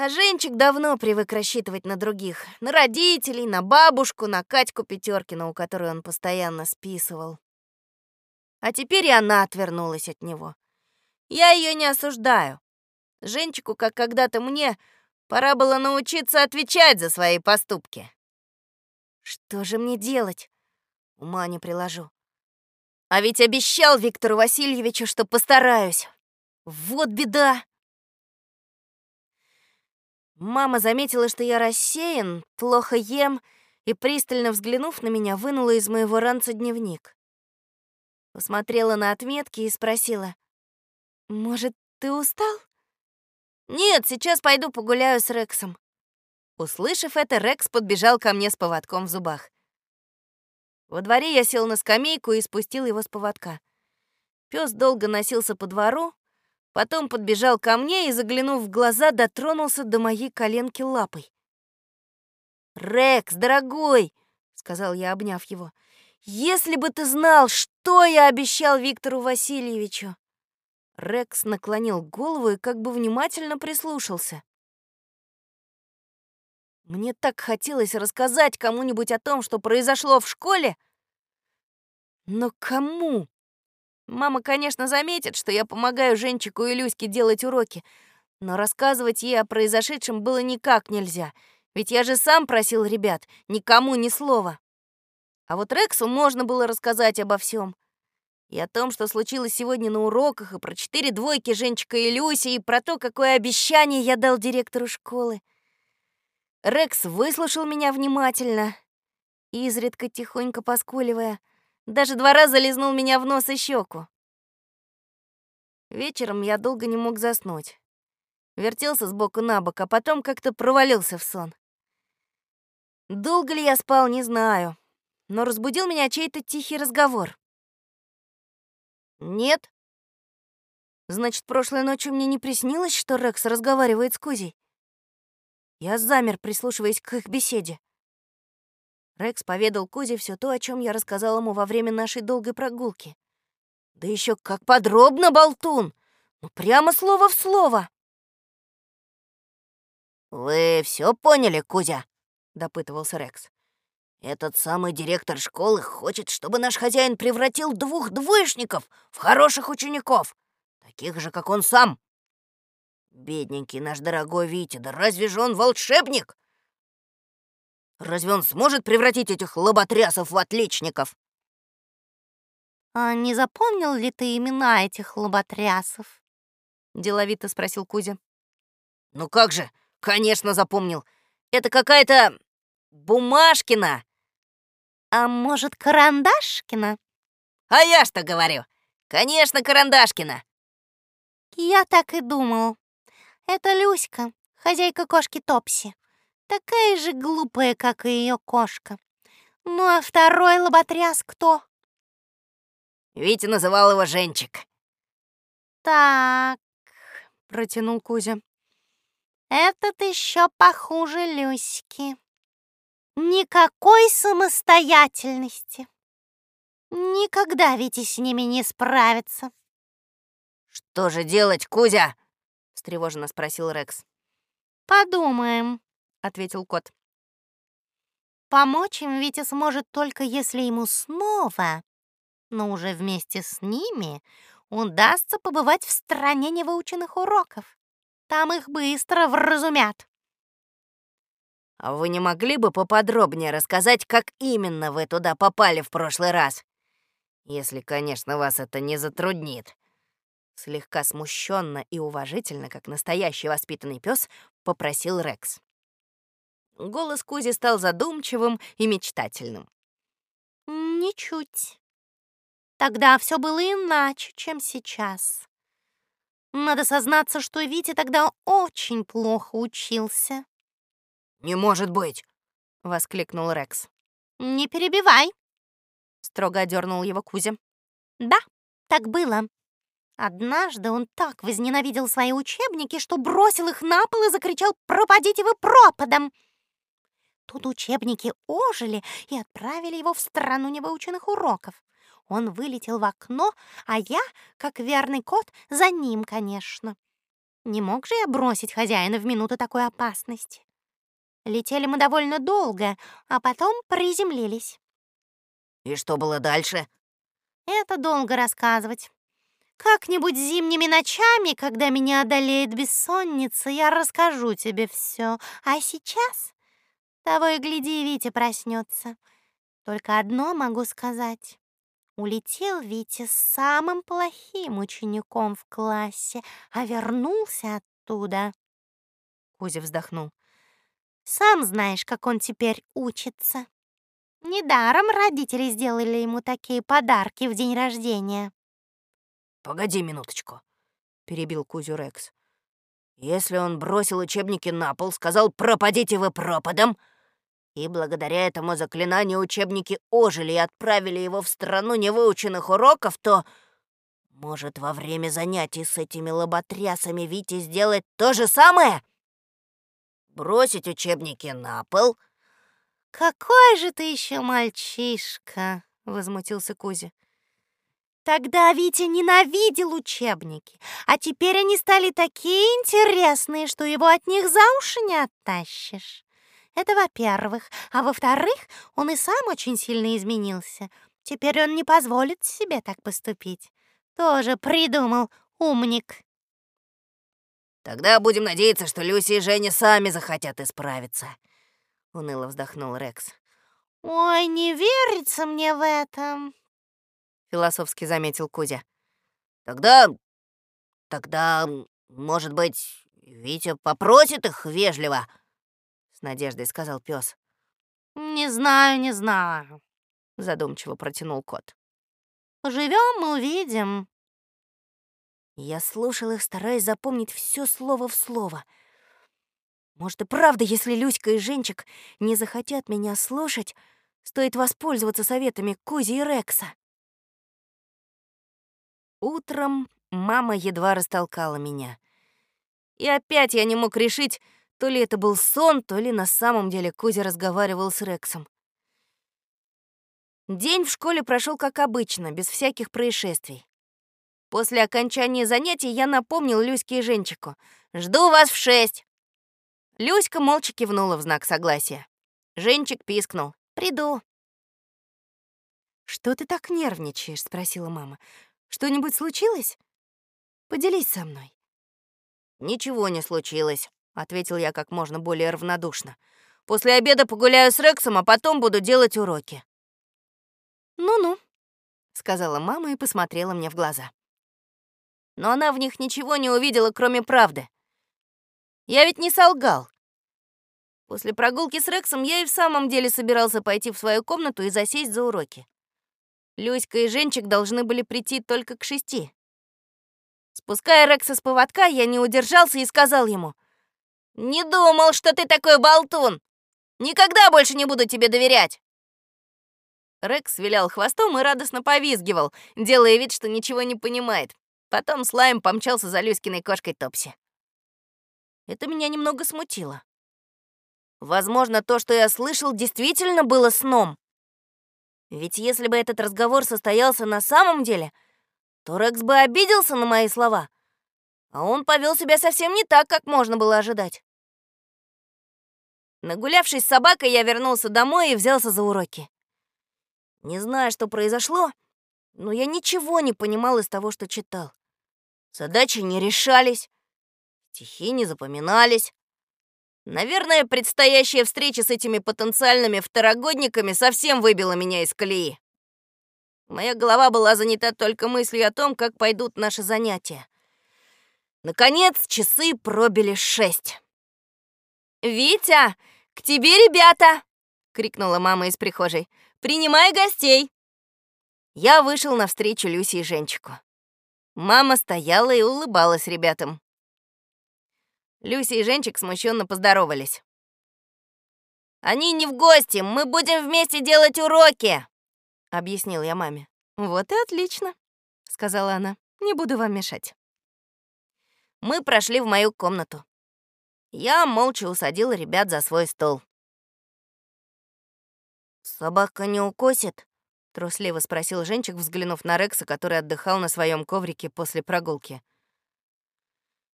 А Женчик давно привык рассчитывать на других. На родителей, на бабушку, на Катьку Пятеркину, у которой он постоянно списывал. А теперь и она отвернулась от него. Я ее не осуждаю. Женчику, как когда-то мне, пора было научиться отвечать за свои поступки. Что же мне делать? Ума не приложу. А ведь обещал Виктору Васильевичу, что постараюсь. Вот беда. Мама заметила, что я рассеян, плохо ем, и, пристально взглянув на меня, вынула из моего ранца дневник. Посмотрела на отметки и спросила, «Может, ты устал?» «Нет, сейчас пойду погуляю с Рексом». Услышав это, Рекс подбежал ко мне с поводком в зубах. Во дворе я сел на скамейку и спустил его с поводка. Пес долго носился по двору, потом подбежал ко мне и, заглянув в глаза, дотронулся до моей коленки лапой. «Рекс, дорогой!» — сказал я, обняв его. «Если бы ты знал, что я обещал Виктору Васильевичу!» Рекс наклонил голову и как бы внимательно прислушался. Мне так хотелось рассказать кому-нибудь о том, что произошло в школе. Но кому? Мама, конечно, заметит, что я помогаю Женчику и Люське делать уроки, но рассказывать ей о произошедшем было никак нельзя, ведь я же сам просил ребят, никому ни слова. А вот Рексу можно было рассказать обо всем. И о том, что случилось сегодня на уроках, и про четыре двойки Женчика и Люси, и про то, какое обещание я дал директору школы. Рекс выслушал меня внимательно, изредка тихонько поскуливая, даже два раза лизнул меня в нос и щеку. Вечером я долго не мог заснуть. Вертелся с боку на бок, а потом как-то провалился в сон. Долго ли я спал, не знаю, но разбудил меня чей-то тихий разговор. «Нет?» Значит, прошлой ночью мне не приснилось, что Рекс разговаривает с Кузей? Я замер, прислушиваясь к их беседе. Рекс поведал Кузе все то, о чем я рассказал ему во время нашей долгой прогулки. Да еще как подробно, болтун! Ну, прямо слово в слово. «Вы все поняли, Кузя?» — допытывался Рекс. «Этот самый директор школы хочет, чтобы наш хозяин превратил двух двоечников в хороших учеников, таких же, как он сам. Бедненький наш дорогой Витя, да разве же он волшебник? Разве он сможет превратить этих лоботрясов в отличников? «А не запомнил ли ты имена этих лоботрясов?» — деловито спросил Кузя. «Ну как же, конечно, запомнил. Это какая-то Бумажкина». «А может, Карандашкина?» «А я что говорю? Конечно, Карандашкина». «Я так и думал. Это Люська, хозяйка кошки Топси. Такая же глупая, как и ее кошка. Ну а второй лоботряс кто? Витя называл его Женчик. Так, протянул Кузя. Этот еще похуже Люськи. Никакой самостоятельности. Никогда Витя с ними не справится. Что же делать, Кузя? встревоженно спросил Рекс. Подумаем, ответил кот. Помочь им Витя сможет только если ему снова, но уже вместе с ними, удастся побывать в стране невыученных уроков. Там их быстро вразумят. А вы не могли бы поподробнее рассказать, как именно вы туда попали в прошлый раз? Если, конечно, вас это не затруднит. Слегка смущенно и уважительно, как настоящий воспитанный пес, попросил Рекс. Голос Кузи стал задумчивым и мечтательным. «Ничуть. Тогда все было иначе, чем сейчас. Надо сознаться, что Витя тогда очень плохо учился». «Не может быть! — воскликнул Рекс. «Не перебивай», — строго одернул его Кузя. «Да, так было. Однажды он так возненавидел свои учебники, что бросил их на пол и закричал «Пропадите вы пропадом!». Тут учебники ожили и отправили его в страну невыученных уроков. Он вылетел в окно, а я, как верный кот, за ним, конечно. Не мог же я бросить хозяина в минуту такой опасности. Летели мы довольно долго, а потом приземлились. «И что было дальше?» «Это долго рассказывать. Как-нибудь зимними ночами, когда меня одолеет бессонница, я расскажу тебе все. А сейчас того и гляди, Витя проснется. Только одно могу сказать. Улетел Витя самым плохим учеником в классе, а вернулся оттуда. Кузя вздохнул. Сам знаешь, как он теперь учится. Недаром родители сделали ему такие подарки в день рождения. «Погоди минуточку», — перебил Кузю Рекс. «Если он бросил учебники на пол, сказал «пропадите вы пропадом», и благодаря этому заклинанию учебники ожили и отправили его в страну невыученных уроков, то, может, во время занятий с этими лоботрясами Вите сделать то же самое? Бросить учебники на пол?» «Какой же ты еще мальчишка!» — возмутился Кузя. Тогда Витя ненавидел учебники, а теперь они стали такие интересные, что его от них за уши не оттащишь. Это во-первых. А во-вторых, он и сам очень сильно изменился. Теперь он не позволит себе так поступить. Тоже придумал умник. Тогда будем надеяться, что Люси и Женя сами захотят исправиться. Уныло вздохнул Рекс. Ой, не верится мне в это философски заметил Кузя. Тогда тогда, может быть, Витя попросит их вежливо, с надеждой сказал пес. Не знаю, не знаю, задумчиво протянул кот. Поживем, увидим. Я слушал их, стараясь запомнить все слово в слово. Может и правда, если Люська и Женчик не захотят меня слушать, стоит воспользоваться советами Кузи и Рекса. Утром мама едва растолкала меня. И опять я не мог решить, то ли это был сон, то ли на самом деле Кузя разговаривал с Рексом. День в школе прошел как обычно, без всяких происшествий. После окончания занятий я напомнил Люське и Женчику. «Жду вас в шесть!» Люська молча кивнула в знак согласия. Женчик пискнул. «Приду». «Что ты так нервничаешь?» — спросила мама. Что-нибудь случилось? Поделись со мной». «Ничего не случилось», — ответил я как можно более равнодушно. «После обеда погуляю с Рексом, а потом буду делать уроки». «Ну-ну», — сказала мама и посмотрела мне в глаза. Но она в них ничего не увидела, кроме правды. Я ведь не солгал. После прогулки с Рексом я и в самом деле собирался пойти в свою комнату и засесть за уроки. Люська и Женчик должны были прийти только к шести. Спуская Рекса с поводка, я не удержался и сказал ему. «Не думал, что ты такой болтун! Никогда больше не буду тебе доверять!» Рекс вилял хвостом и радостно повизгивал, делая вид, что ничего не понимает. Потом Слайм помчался за Люськиной кошкой Топси. Это меня немного смутило. Возможно, то, что я слышал, действительно было сном. Ведь если бы этот разговор состоялся на самом деле, то Рекс бы обиделся на мои слова, а он повел себя совсем не так, как можно было ожидать. Нагулявшись с собакой, я вернулся домой и взялся за уроки. Не знаю, что произошло, но я ничего не понимал из того, что читал. Задачи не решались, стихи не запоминались. Наверное, предстоящая встреча с этими потенциальными второгодниками совсем выбила меня из колеи. Моя голова была занята только мыслью о том, как пойдут наши занятия. Наконец, часы пробили шесть. «Витя, к тебе ребята!» — крикнула мама из прихожей. «Принимай гостей!» Я вышел навстречу Люси и Женчику. Мама стояла и улыбалась ребятам. Люси и Женчик смущенно поздоровались. Они не в гости, мы будем вместе делать уроки!» — объяснил я маме. «Вот и отлично», — сказала она. «Не буду вам мешать». Мы прошли в мою комнату. Я молча усадила ребят за свой стол. «Собака не укусит?» — трусливо спросил Женчик, взглянув на Рекса, который отдыхал на своем коврике после прогулки.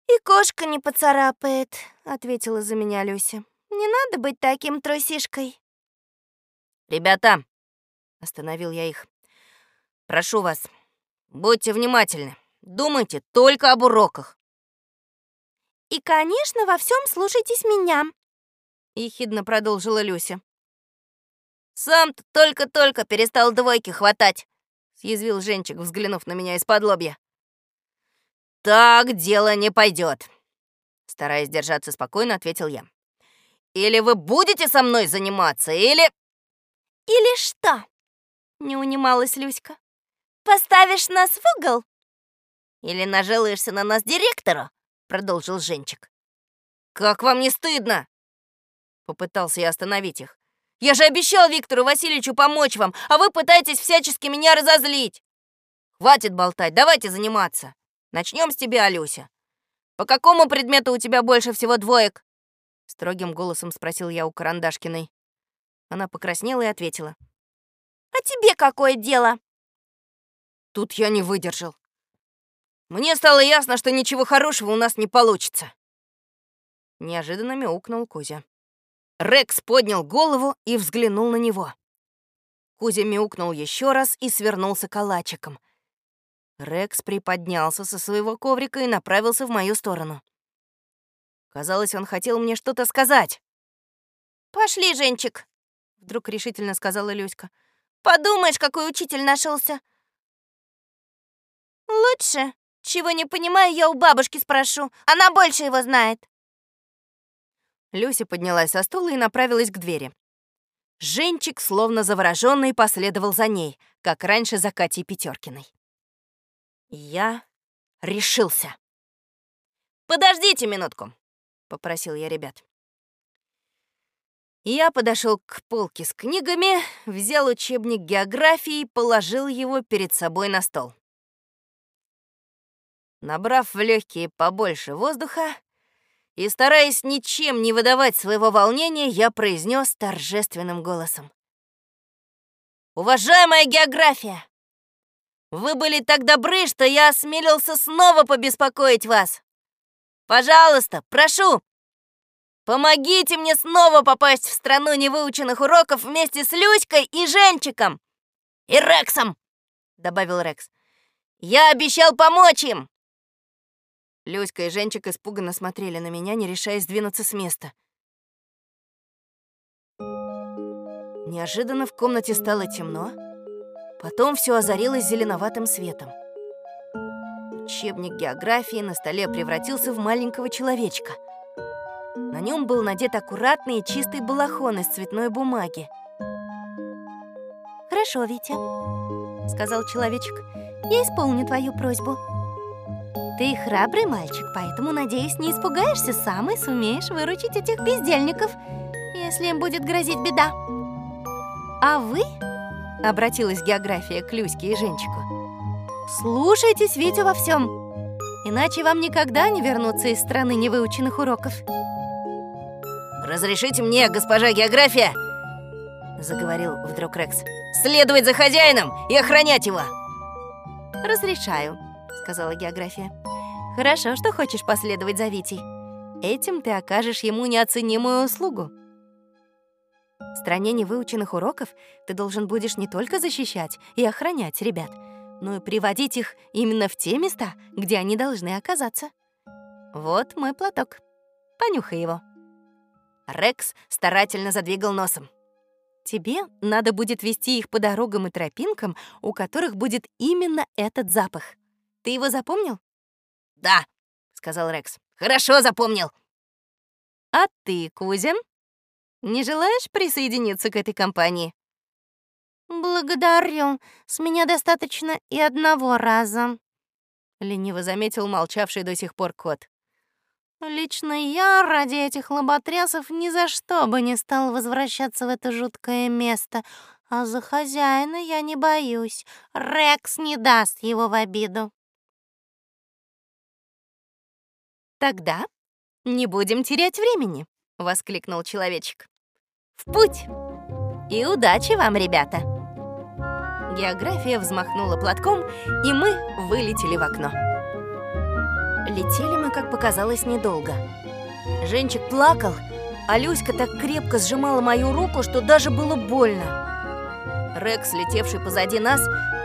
«И кошка не поцарапает», — ответила за меня Люся. «Не надо быть таким трусишкой». «Ребята!» — остановил я их. «Прошу вас, будьте внимательны. Думайте только об уроках». «И, конечно, во всем слушайтесь меня», — ехидно продолжила Люся. «Сам только-только перестал двойки хватать», — съязвил Женчик, взглянув на меня из-под лобья. «Так дело не пойдет», — стараясь держаться спокойно, ответил я. «Или вы будете со мной заниматься, или...» «Или что?» — не унималась Люська. «Поставишь нас в угол?» «Или нажалуешься на нас директору?» — продолжил Женчик. «Как вам не стыдно?» Попытался я остановить их. «Я же обещал Виктору Васильевичу помочь вам, а вы пытаетесь всячески меня разозлить!» «Хватит болтать, давайте заниматься!» Начнем с тебя, Алюся. По какому предмету у тебя больше всего двоек? Строгим голосом спросил я у Карандашкиной. Она покраснела и ответила. А тебе какое дело? Тут я не выдержал. Мне стало ясно, что ничего хорошего у нас не получится. Неожиданно мяукнул Кузя. Рекс поднял голову и взглянул на него. Кузя мяукнул еще раз и свернулся калачиком. Рекс приподнялся со своего коврика и направился в мою сторону. Казалось, он хотел мне что-то сказать. «Пошли, Женчик», — вдруг решительно сказала Люська. «Подумаешь, какой учитель нашелся. «Лучше, чего не понимаю, я у бабушки спрошу. Она больше его знает». Люся поднялась со стула и направилась к двери. Женчик, словно заворожённый, последовал за ней, как раньше за Катей Пятеркиной. Я решился. «Подождите минутку», — попросил я ребят. Я подошел к полке с книгами, взял учебник географии и положил его перед собой на стол. Набрав в легкие побольше воздуха и стараясь ничем не выдавать своего волнения, я произнес торжественным голосом. «Уважаемая география! Вы были так добры, что я осмелился снова побеспокоить вас. Пожалуйста, прошу, помогите мне снова попасть в страну невыученных уроков вместе с Люськой и Женчиком. И Рексом, добавил Рекс. Я обещал помочь им. Люська и Женчик испуганно смотрели на меня, не решаясь двинуться с места. Неожиданно в комнате стало темно, Потом все озарилось зеленоватым светом. Учебник географии на столе превратился в маленького человечка. На нем был надет аккуратный и чистый балахон из цветной бумаги. «Хорошо, Витя», — сказал человечек. «Я исполню твою просьбу. Ты храбрый мальчик, поэтому, надеюсь, не испугаешься сам и сумеешь выручить этих бездельников, если им будет грозить беда. А вы Обратилась география к Люське и Женчику. Слушайтесь Витю во всем, иначе вам никогда не вернуться из страны невыученных уроков. «Разрешите мне, госпожа география!» Заговорил вдруг Рекс. «Следовать за хозяином и охранять его!» «Разрешаю», — сказала география. «Хорошо, что хочешь последовать за Витей. Этим ты окажешь ему неоценимую услугу. В стране невыученных уроков ты должен будешь не только защищать и охранять ребят, но и приводить их именно в те места, где они должны оказаться. Вот мой платок. Понюхай его. Рекс старательно задвигал носом. Тебе надо будет вести их по дорогам и тропинкам, у которых будет именно этот запах. Ты его запомнил? Да, сказал Рекс. Хорошо запомнил. А ты, Кузя, не желаешь присоединиться к этой компании?» «Благодарю. С меня достаточно и одного раза», — лениво заметил молчавший до сих пор кот. Лично я ради этих лоботрясов ни за что бы не стал возвращаться в это жуткое место. А за хозяина я не боюсь. Рекс не даст его в обиду. Тогда не будем терять времени, воскликнул человечек. В путь! И удачи вам, ребята! География взмахнула платком, и мы вылетели в окно. Летели мы, как показалось, недолго. Женчик плакал, а Люська так крепко сжимала мою руку, что даже было больно. Рекс, летевший позади нас,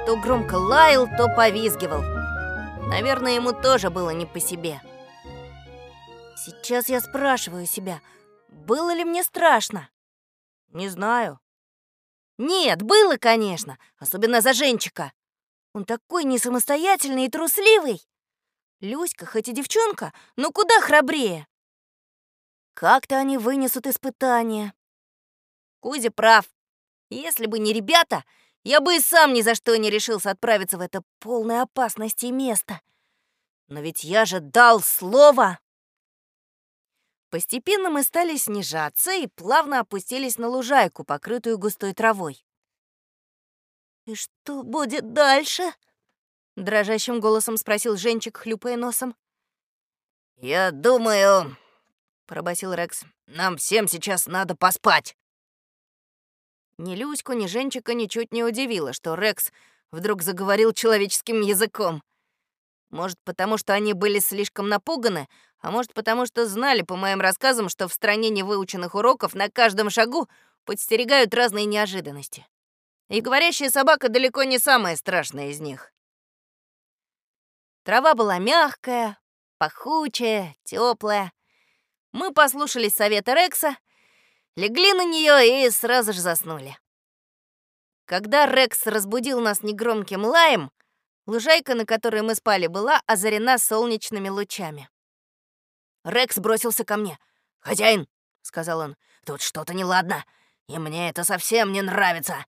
то громко лаял, то повизгивал. Наверное, ему тоже было не по себе. Сейчас я спрашиваю себя, было ли мне страшно? Не знаю. Нет, было, конечно, особенно за Женчика. Он такой несамостоятельный и трусливый. Люська, хоть и девчонка, но куда храбрее. Как-то они вынесут испытания. Кузя прав. Если бы не ребята, я бы и сам ни за что не решился отправиться в это полное опасности место. Но ведь я же дал слово. Постепенно мы стали снижаться и плавно опустились на лужайку, покрытую густой травой. «И что будет дальше?» — дрожащим голосом спросил Женчик, хлюпая носом. «Я думаю...» — пробасил Рекс. «Нам всем сейчас надо поспать». Ни Люську, ни Женчика ничуть не удивило, что Рекс вдруг заговорил человеческим языком. Может, потому что они были слишком напуганы, а может, потому что знали по моим рассказам, что в стране невыученных уроков на каждом шагу подстерегают разные неожиданности. И говорящая собака далеко не самая страшная из них. Трава была мягкая, пахучая, теплая. Мы послушались совета Рекса, легли на нее и сразу же заснули. Когда Рекс разбудил нас негромким лаем, лужайка, на которой мы спали, была озарена солнечными лучами. Рекс бросился ко мне. «Хозяин», — сказал он, — «тут что-то неладно, и мне это совсем не нравится.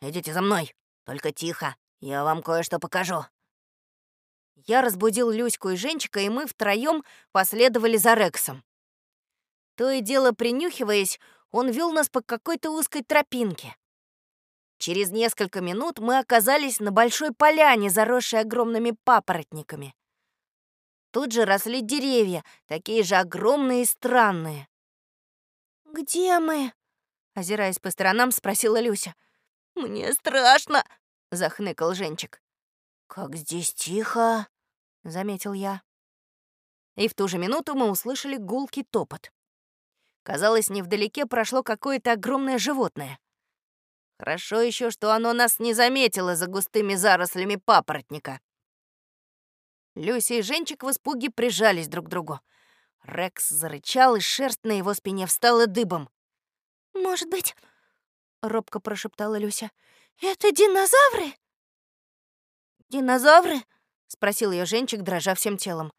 Идите за мной, только тихо, я вам кое-что покажу». Я разбудил Люську и Женчика, и мы втроем последовали за Рексом. То и дело принюхиваясь, он вел нас по какой-то узкой тропинке. Через несколько минут мы оказались на большой поляне, заросшей огромными папоротниками. Тут же росли деревья, такие же огромные и странные. «Где мы?» — озираясь по сторонам, спросила Люся. «Мне страшно!» — захныкал Женчик. «Как здесь тихо!» — заметил я. И в ту же минуту мы услышали гулкий топот. Казалось, невдалеке прошло какое-то огромное животное. Хорошо еще, что оно нас не заметило за густыми зарослями папоротника. Люся и Женчик в испуге прижались друг к другу. Рекс зарычал, и шерсть на его спине встала дыбом. «Может быть, — робко прошептала Люся, — это динозавры?» «Динозавры?» — спросил ее Женчик, дрожа всем телом.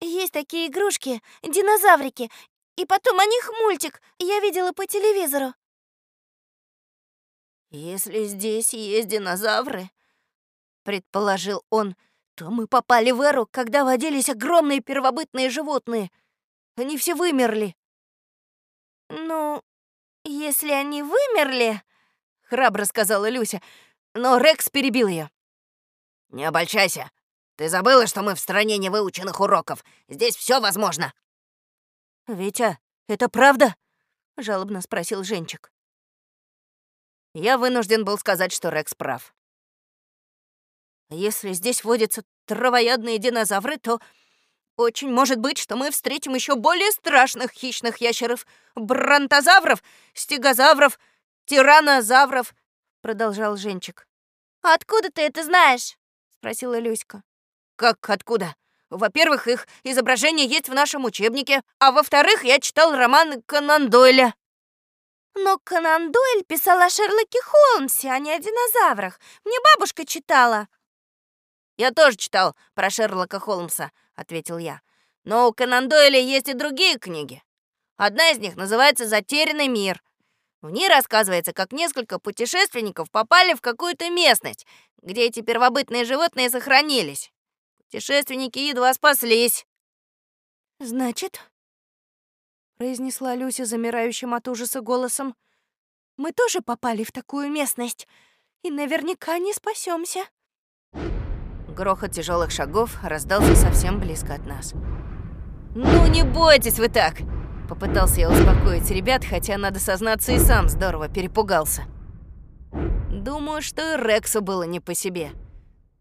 «Есть такие игрушки, динозаврики, и потом о них мультик, я видела по телевизору». «Если здесь есть динозавры», — предположил он, — то мы попали в эру, когда водились огромные первобытные животные. Они все вымерли. «Ну, если они вымерли», — храбро сказала Люся, но Рекс перебил ее. «Не обольщайся. Ты забыла, что мы в стране невыученных уроков. Здесь все возможно». «Витя, это правда?» — жалобно спросил Женчик. Я вынужден был сказать, что Рекс прав. Если здесь водятся травоядные динозавры, то очень может быть, что мы встретим еще более страшных хищных ящеров, бронтозавров, стегозавров, тиранозавров, продолжал Женчик. «Откуда ты это знаешь?» — спросила Люська. «Как откуда? Во-первых, их изображение есть в нашем учебнике, а во-вторых, я читал роман Конан Дойля». «Но Конан Дойль писал о Шерлоке Холмсе, а не о динозаврах. Мне бабушка читала». «Я тоже читал про Шерлока Холмса», — ответил я. «Но у Конан Дойля есть и другие книги. Одна из них называется «Затерянный мир». В ней рассказывается, как несколько путешественников попали в какую-то местность, где эти первобытные животные сохранились. Путешественники едва спаслись. Значит, произнесла Люся замирающим от ужаса голосом, мы тоже попали в такую местность и наверняка не спасемся. Грохот тяжелых шагов раздался совсем близко от нас. «Ну не бойтесь вы так!» Попытался я успокоить ребят, хотя, надо сознаться, и сам здорово перепугался. Думаю, что и Рексу было не по себе.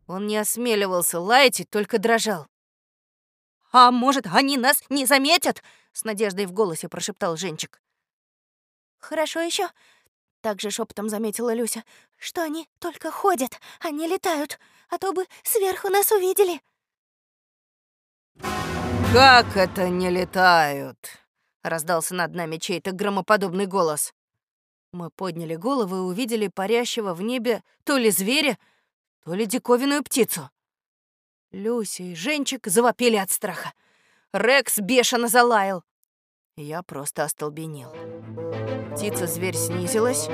Он не осмеливался лаять и только дрожал. «А может, они нас не заметят?» — с надеждой в голосе прошептал Женчик. «Хорошо еще, также шепотом заметила Люся, что они только ходят, а не летают, а то бы сверху нас увидели. «Как это не летают?» — раздался над нами чей-то громоподобный голос. Мы подняли головы и увидели парящего в небе то ли зверя, то ли диковинную птицу. Люся и Женчик завопили от страха. Рекс бешено залаял. Я просто остолбенел. Птица-зверь снизилась,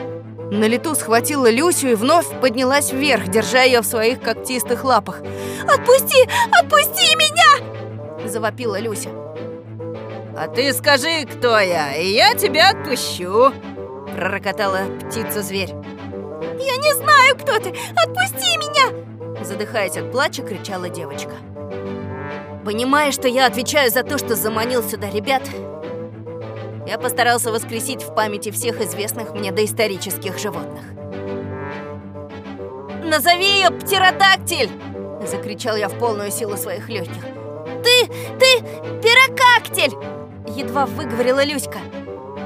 на лету схватила Люсю и вновь поднялась вверх, держа ее в своих когтистых лапах. «Отпусти! Отпусти меня!» — завопила Люся. «А ты скажи, кто я, и я тебя отпущу!» — пророкотала птица-зверь. «Я не знаю, кто ты! Отпусти меня!» Задыхаясь от плача, кричала девочка. Понимая, что я отвечаю за то, что заманил сюда ребят, я постарался воскресить в памяти всех известных мне доисторических животных. «Назови ее птеродактиль!» — закричал я в полную силу своих легких. «Ты, ты пирокактиль!» — едва выговорила Люська.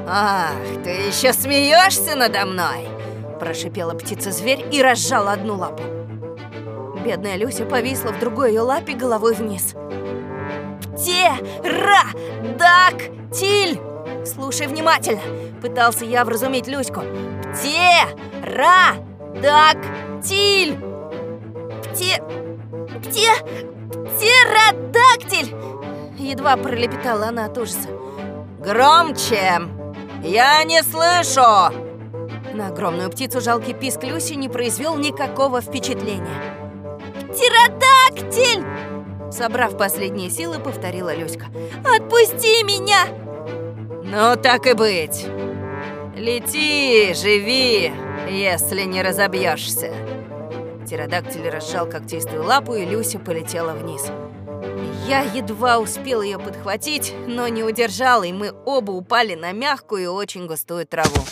«Ах, ты еще смеешься надо мной!» — прошипела птица-зверь и разжала одну лапу. Бедная Люся повисла в другой ее лапе головой вниз. «Пте-ра-дак-тиль!» Слушай внимательно, пытался я вразумить Люську. Пте, ра, дак, тиль. Пте, пте, птеродактиль. Едва пролепетала она от ужаса. Громче! Я не слышу! На огромную птицу жалкий писк Люси не произвел никакого впечатления. «Птеродактиль!» Собрав последние силы, повторила Люська. «Отпусти меня!» Ну, так и быть. Лети, живи, если не разобьешься. Птеродактиль разжал когтистую лапу, и Люся полетела вниз. Я едва успел ее подхватить, но не удержал, и мы оба упали на мягкую и очень густую траву.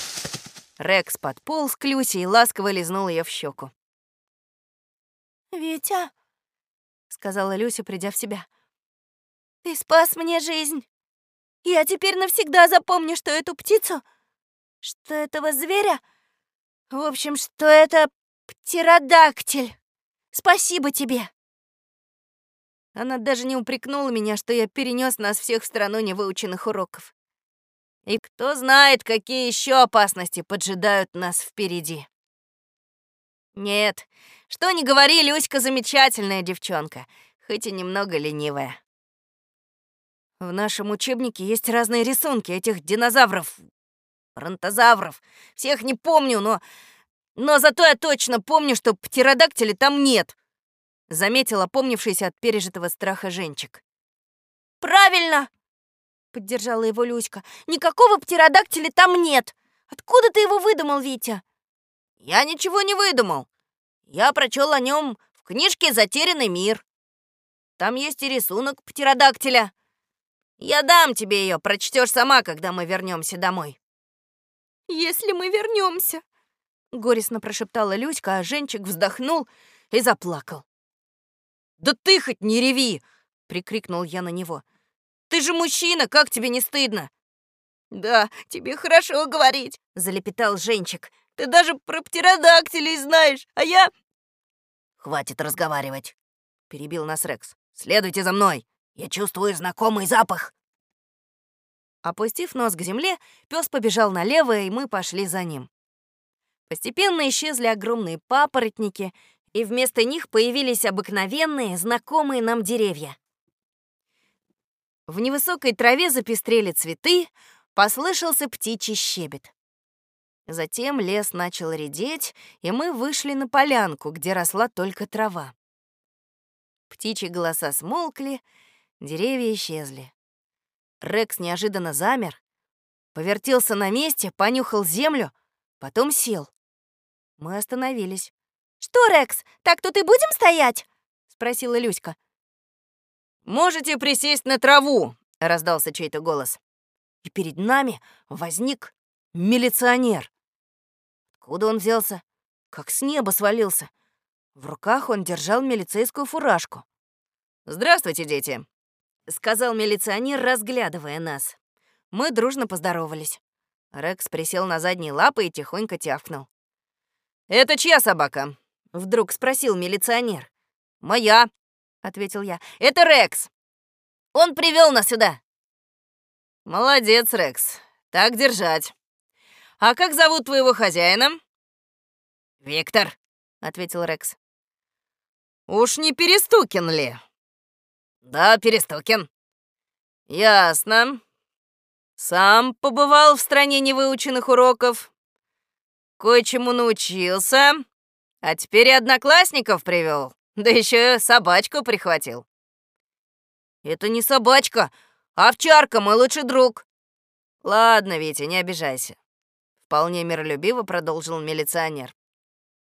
Рекс подполз к Люсе и ласково лизнул ее в щеку. «Витя», — сказала Люся, придя в себя, — «ты спас мне жизнь. Я теперь навсегда запомню, что эту птицу, что этого зверя, в общем, что это птеродактиль. Спасибо тебе. Она даже не упрекнула меня, что я перенес нас всех в страну невыученных уроков. И кто знает, какие еще опасности поджидают нас впереди. Нет, что ни говори, Люська замечательная девчонка, хоть и немного ленивая. В нашем учебнике есть разные рисунки этих динозавров, ронтозавров. Всех не помню, но... Но зато я точно помню, что птеродактиля там нет. Заметила помнившийся от пережитого страха Женчик. «Правильно!» — поддержала его Люська. «Никакого птеродактиля там нет! Откуда ты его выдумал, Витя?» «Я ничего не выдумал. Я прочел о нем в книжке «Затерянный мир». Там есть и рисунок птеродактиля. Я дам тебе ее, прочтешь сама, когда мы вернемся домой. Если мы вернемся, горестно прошептала Люська, а Женчик вздохнул и заплакал. Да ты хоть не реви, прикрикнул я на него. Ты же мужчина, как тебе не стыдно? Да, тебе хорошо говорить, залепетал Женчик. Ты даже про птеродактилей знаешь, а я Хватит разговаривать, перебил нас Рекс. Следуйте за мной. Я чувствую знакомый запах. Опустив нос к земле, пес побежал налево, и мы пошли за ним. Постепенно исчезли огромные папоротники, и вместо них появились обыкновенные, знакомые нам деревья. В невысокой траве запестрели цветы, послышался птичий щебет. Затем лес начал редеть, и мы вышли на полянку, где росла только трава. Птичьи голоса смолкли, Деревья исчезли. Рекс неожиданно замер, повертелся на месте, понюхал землю, потом сел. Мы остановились. «Что, Рекс, так тут и будем стоять?» — спросила Люська. «Можете присесть на траву!» — раздался чей-то голос. И перед нами возник милиционер. Откуда он взялся? Как с неба свалился. В руках он держал милицейскую фуражку. «Здравствуйте, дети!» — сказал милиционер, разглядывая нас. Мы дружно поздоровались. Рекс присел на задние лапы и тихонько тявкнул. «Это чья собака?» — вдруг спросил милиционер. «Моя», — ответил я. «Это Рекс. Он привел нас сюда». «Молодец, Рекс. Так держать. А как зовут твоего хозяина?» «Виктор», — ответил Рекс. «Уж не Перестукин ли?» «Да, Перестукин». «Ясно. Сам побывал в стране невыученных уроков. Кое-чему научился, а теперь и одноклассников привел, да еще собачку прихватил». «Это не собачка, а овчарка, мой лучший друг». «Ладно, Витя, не обижайся», — вполне миролюбиво продолжил милиционер.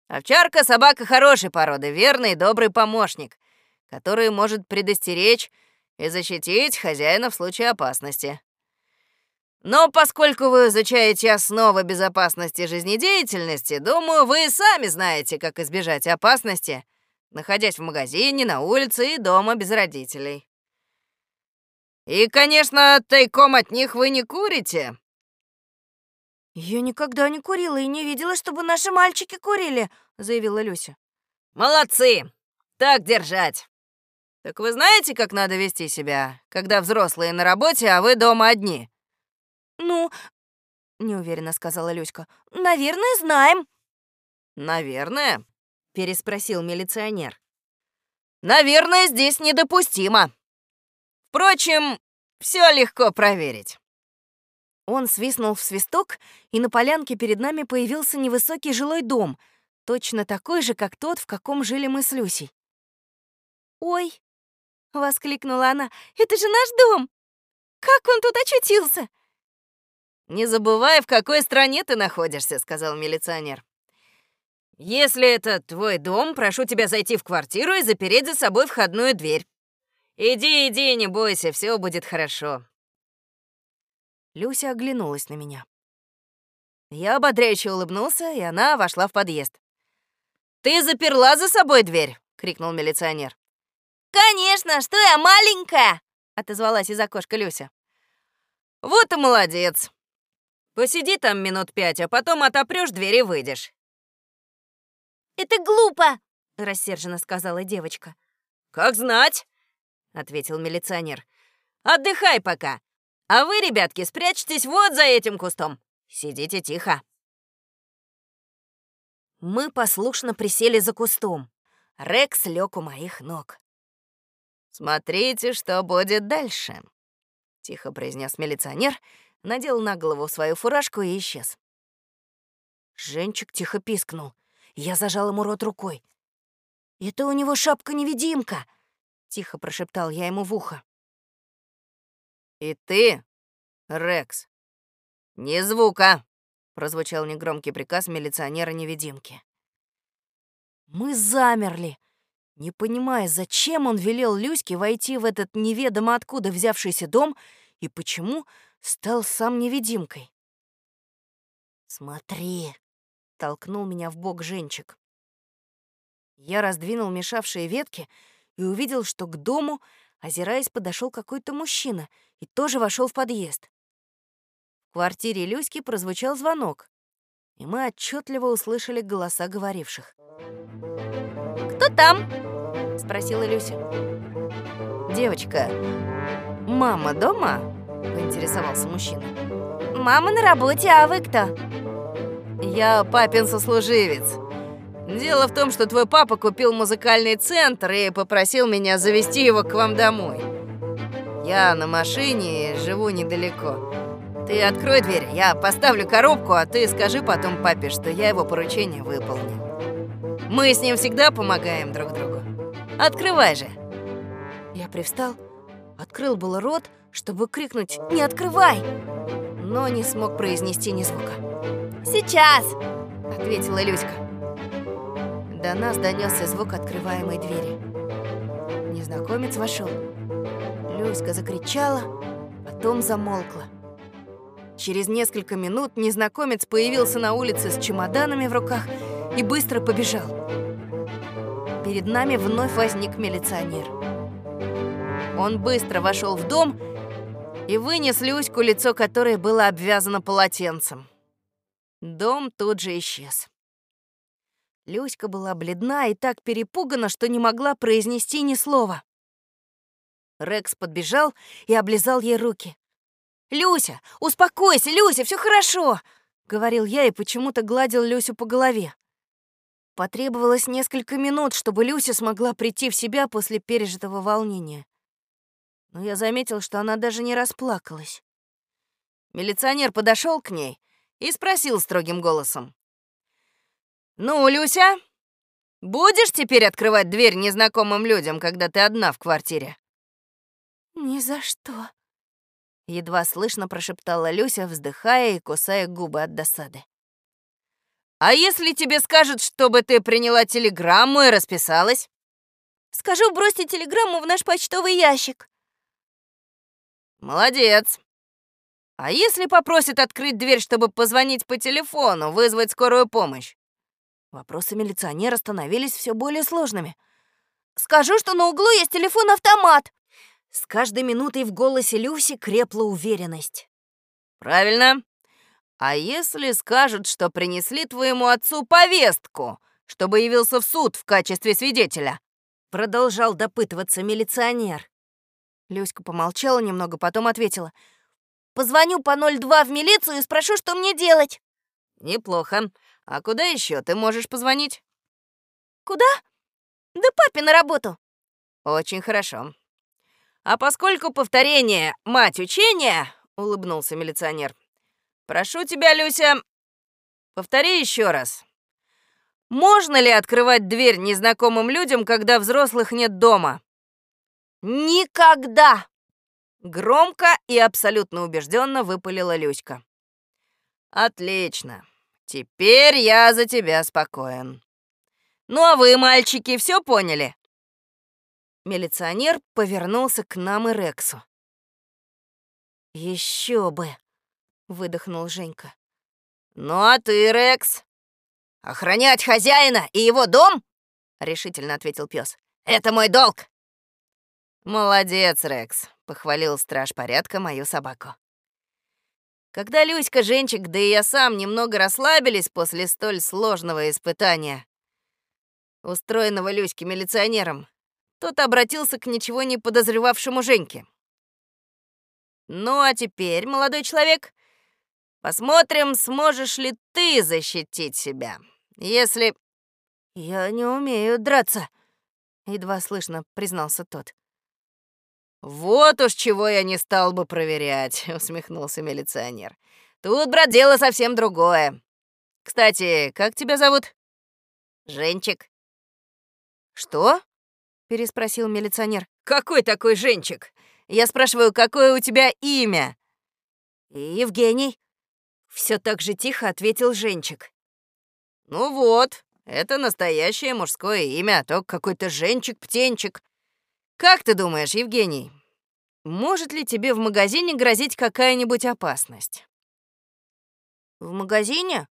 Овчарка — собака хорошей породы, верный и добрый помощник, который может предостеречь и защитить хозяина в случае опасности. Но поскольку вы изучаете основы безопасности жизнедеятельности, думаю, вы сами знаете, как избежать опасности, находясь в магазине, на улице и дома без родителей. И, конечно, тайком от них вы не курите, «Я никогда не курила и не видела, чтобы наши мальчики курили», — заявила Люся. «Молодцы! Так держать! Так вы знаете, как надо вести себя, когда взрослые на работе, а вы дома одни?» «Ну...» — неуверенно сказала Люська. «Наверное, знаем». «Наверное?» — переспросил милиционер. «Наверное, здесь недопустимо. Впрочем, все легко проверить». Он свистнул в свисток, и на полянке перед нами появился невысокий жилой дом, точно такой же, как тот, в каком жили мы с Люсей. «Ой!» — воскликнула она. «Это же наш дом! Как он тут очутился?» «Не забывай, в какой стране ты находишься», — сказал милиционер. «Если это твой дом, прошу тебя зайти в квартиру и запереть за собой входную дверь. Иди, иди, не бойся, все будет хорошо. Люся оглянулась на меня. Я ободряюще улыбнулся, и она вошла в подъезд. «Ты заперла за собой дверь?» — крикнул милиционер. «Конечно, что я маленькая!» — отозвалась из окошка Люся. «Вот и молодец. Посиди там минут пять, а потом отопрёшь дверь и выйдешь». «Это глупо!» — рассерженно сказала девочка. «Как знать!» — ответил милиционер. «Отдыхай пока, а вы, ребятки, спрячьтесь вот за этим кустом. Сидите тихо. Мы послушно присели за кустом. Рекс лег у моих ног. «Смотрите, что будет дальше», — тихо произнес милиционер, надел на голову свою фуражку и исчез. Женчик тихо пискнул. Я зажал ему рот рукой. «Это у него шапка-невидимка», — тихо прошептал я ему в ухо. «И ты, Рекс, ни звука!» — прозвучал негромкий приказ милиционера-невидимки. Мы замерли, не понимая, зачем он велел Люське войти в этот неведомо откуда взявшийся дом и почему стал сам невидимкой. «Смотри!» — толкнул меня в бок Женчик. Я раздвинул мешавшие ветки и увидел, что к дому Озираясь, подошел какой-то мужчина и тоже вошел в подъезд. В квартире Люськи прозвучал звонок, и мы отчетливо услышали голоса говоривших. «Кто там?» — спросила Люся. «Девочка, мама дома?» — поинтересовался мужчина. «Мама на работе, а вы кто?» «Я папин сослуживец», Дело в том, что твой папа купил музыкальный центр и попросил меня завести его к вам домой. Я на машине и живу недалеко. Ты открой дверь, я поставлю коробку, а ты скажи потом папе, что я его поручение выполнил. Мы с ним всегда помогаем друг другу. Открывай же. Я привстал, открыл было рот, чтобы крикнуть «Не открывай!», но не смог произнести ни звука. «Сейчас!» — ответила Люська. До нас донесся звук открываемой двери. Незнакомец вошел. Люська закричала, потом замолкла. Через несколько минут незнакомец появился на улице с чемоданами в руках и быстро побежал. Перед нами вновь возник милиционер. Он быстро вошел в дом и вынес Люську, лицо которой было обвязано полотенцем. Дом тут же исчез. Люська была бледна и так перепугана, что не могла произнести ни слова. Рекс подбежал и облизал ей руки. «Люся, успокойся, Люся, все хорошо!» — говорил я и почему-то гладил Люсю по голове. Потребовалось несколько минут, чтобы Люся смогла прийти в себя после пережитого волнения. Но я заметил, что она даже не расплакалась. Милиционер подошел к ней и спросил строгим голосом. «Ну, Люся, будешь теперь открывать дверь незнакомым людям, когда ты одна в квартире?» «Ни за что», Едва слышно прошептала Люся, вздыхая и кусая губы от досады. «А если тебе скажут, чтобы ты приняла телеграмму и расписалась?» «Скажу бросьте телеграмму в наш почтовый ящик». «Молодец. А если попросят открыть дверь, чтобы позвонить по телефону, вызвать скорую помощь?» Вопросы милиционера становились все более сложными. «Скажу, что на углу есть телефон-автомат. С каждой минутой в голосе Люси крепла уверенность. «Правильно. А если скажут, что принесли твоему отцу повестку, чтобы явился в суд в качестве свидетеля?» Продолжал допытываться милиционер. Люська помолчала немного, потом ответила. «Позвоню по 02 в милицию и спрошу, что мне делать». «Неплохо. А куда еще ты можешь позвонить?» «Куда? Да папе на работу». «Очень хорошо. А поскольку повторение — мать учения, — улыбнулся милиционер, — прошу тебя, Люся, повтори еще раз. Можно ли открывать дверь незнакомым людям, когда взрослых нет дома? Никогда! Громко и абсолютно убежденно выпалила Люська. Отлично. Теперь я за тебя спокоен. Ну а вы, мальчики, все поняли? Милиционер повернулся к нам и Рексу. Еще бы, выдохнул Женька. Ну а ты, Рекс? Охранять хозяина и его дом? решительно ответил пес. Это мой долг. Молодец, Рекс, похвалил страж порядка мою собаку. Когда Люська, Женчик, да и я сам немного расслабились после столь сложного испытания, устроенного Люське милиционером, тот обратился к ничего не подозревавшему Женьке. «Ну а теперь, молодой человек, посмотрим, сможешь ли ты защитить себя. Если...» «Я не умею драться», — едва слышно признался тот. «Вот уж чего я не стал бы проверять», — усмехнулся милиционер. «Тут, брат, дело совсем другое. Кстати, как тебя зовут?» «Женчик». «Что?» переспросил милиционер. Какой такой женчик? Я спрашиваю, какое у тебя имя? Евгений. Все так же тихо ответил женчик. Ну вот, это настоящее мужское имя, а то какой-то женчик-птенчик. Как ты думаешь, Евгений, может ли тебе в магазине грозить какая-нибудь опасность? В магазине?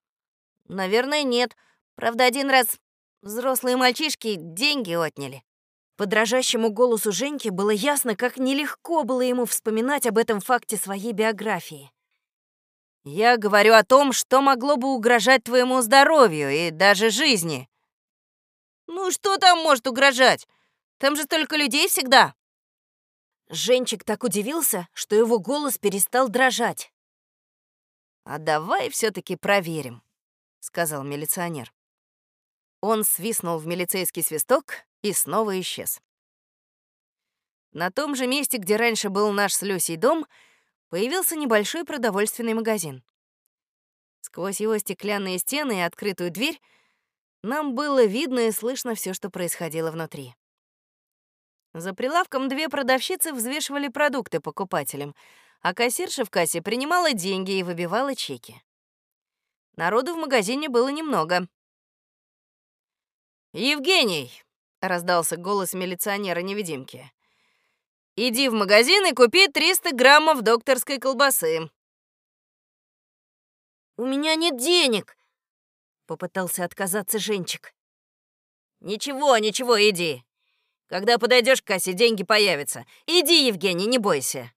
Наверное, нет. Правда, один раз взрослые мальчишки деньги отняли. По дрожащему голосу Женьки было ясно, как нелегко было ему вспоминать об этом факте своей биографии. «Я говорю о том, что могло бы угрожать твоему здоровью и даже жизни». «Ну что там может угрожать? Там же столько людей всегда». Женчик так удивился, что его голос перестал дрожать. «А давай все таки проверим», — сказал милиционер. Он свистнул в милицейский свисток, и снова исчез. На том же месте, где раньше был наш с Люсей дом, появился небольшой продовольственный магазин. Сквозь его стеклянные стены и открытую дверь нам было видно и слышно все, что происходило внутри. За прилавком две продавщицы взвешивали продукты покупателям, а кассирша в кассе принимала деньги и выбивала чеки. Народу в магазине было немного. «Евгений!» — раздался голос милиционера-невидимки. «Иди в магазин и купи 300 граммов докторской колбасы». «У меня нет денег!» — попытался отказаться Женчик. «Ничего, ничего, иди. Когда подойдешь к кассе, деньги появятся. Иди, Евгений, не бойся».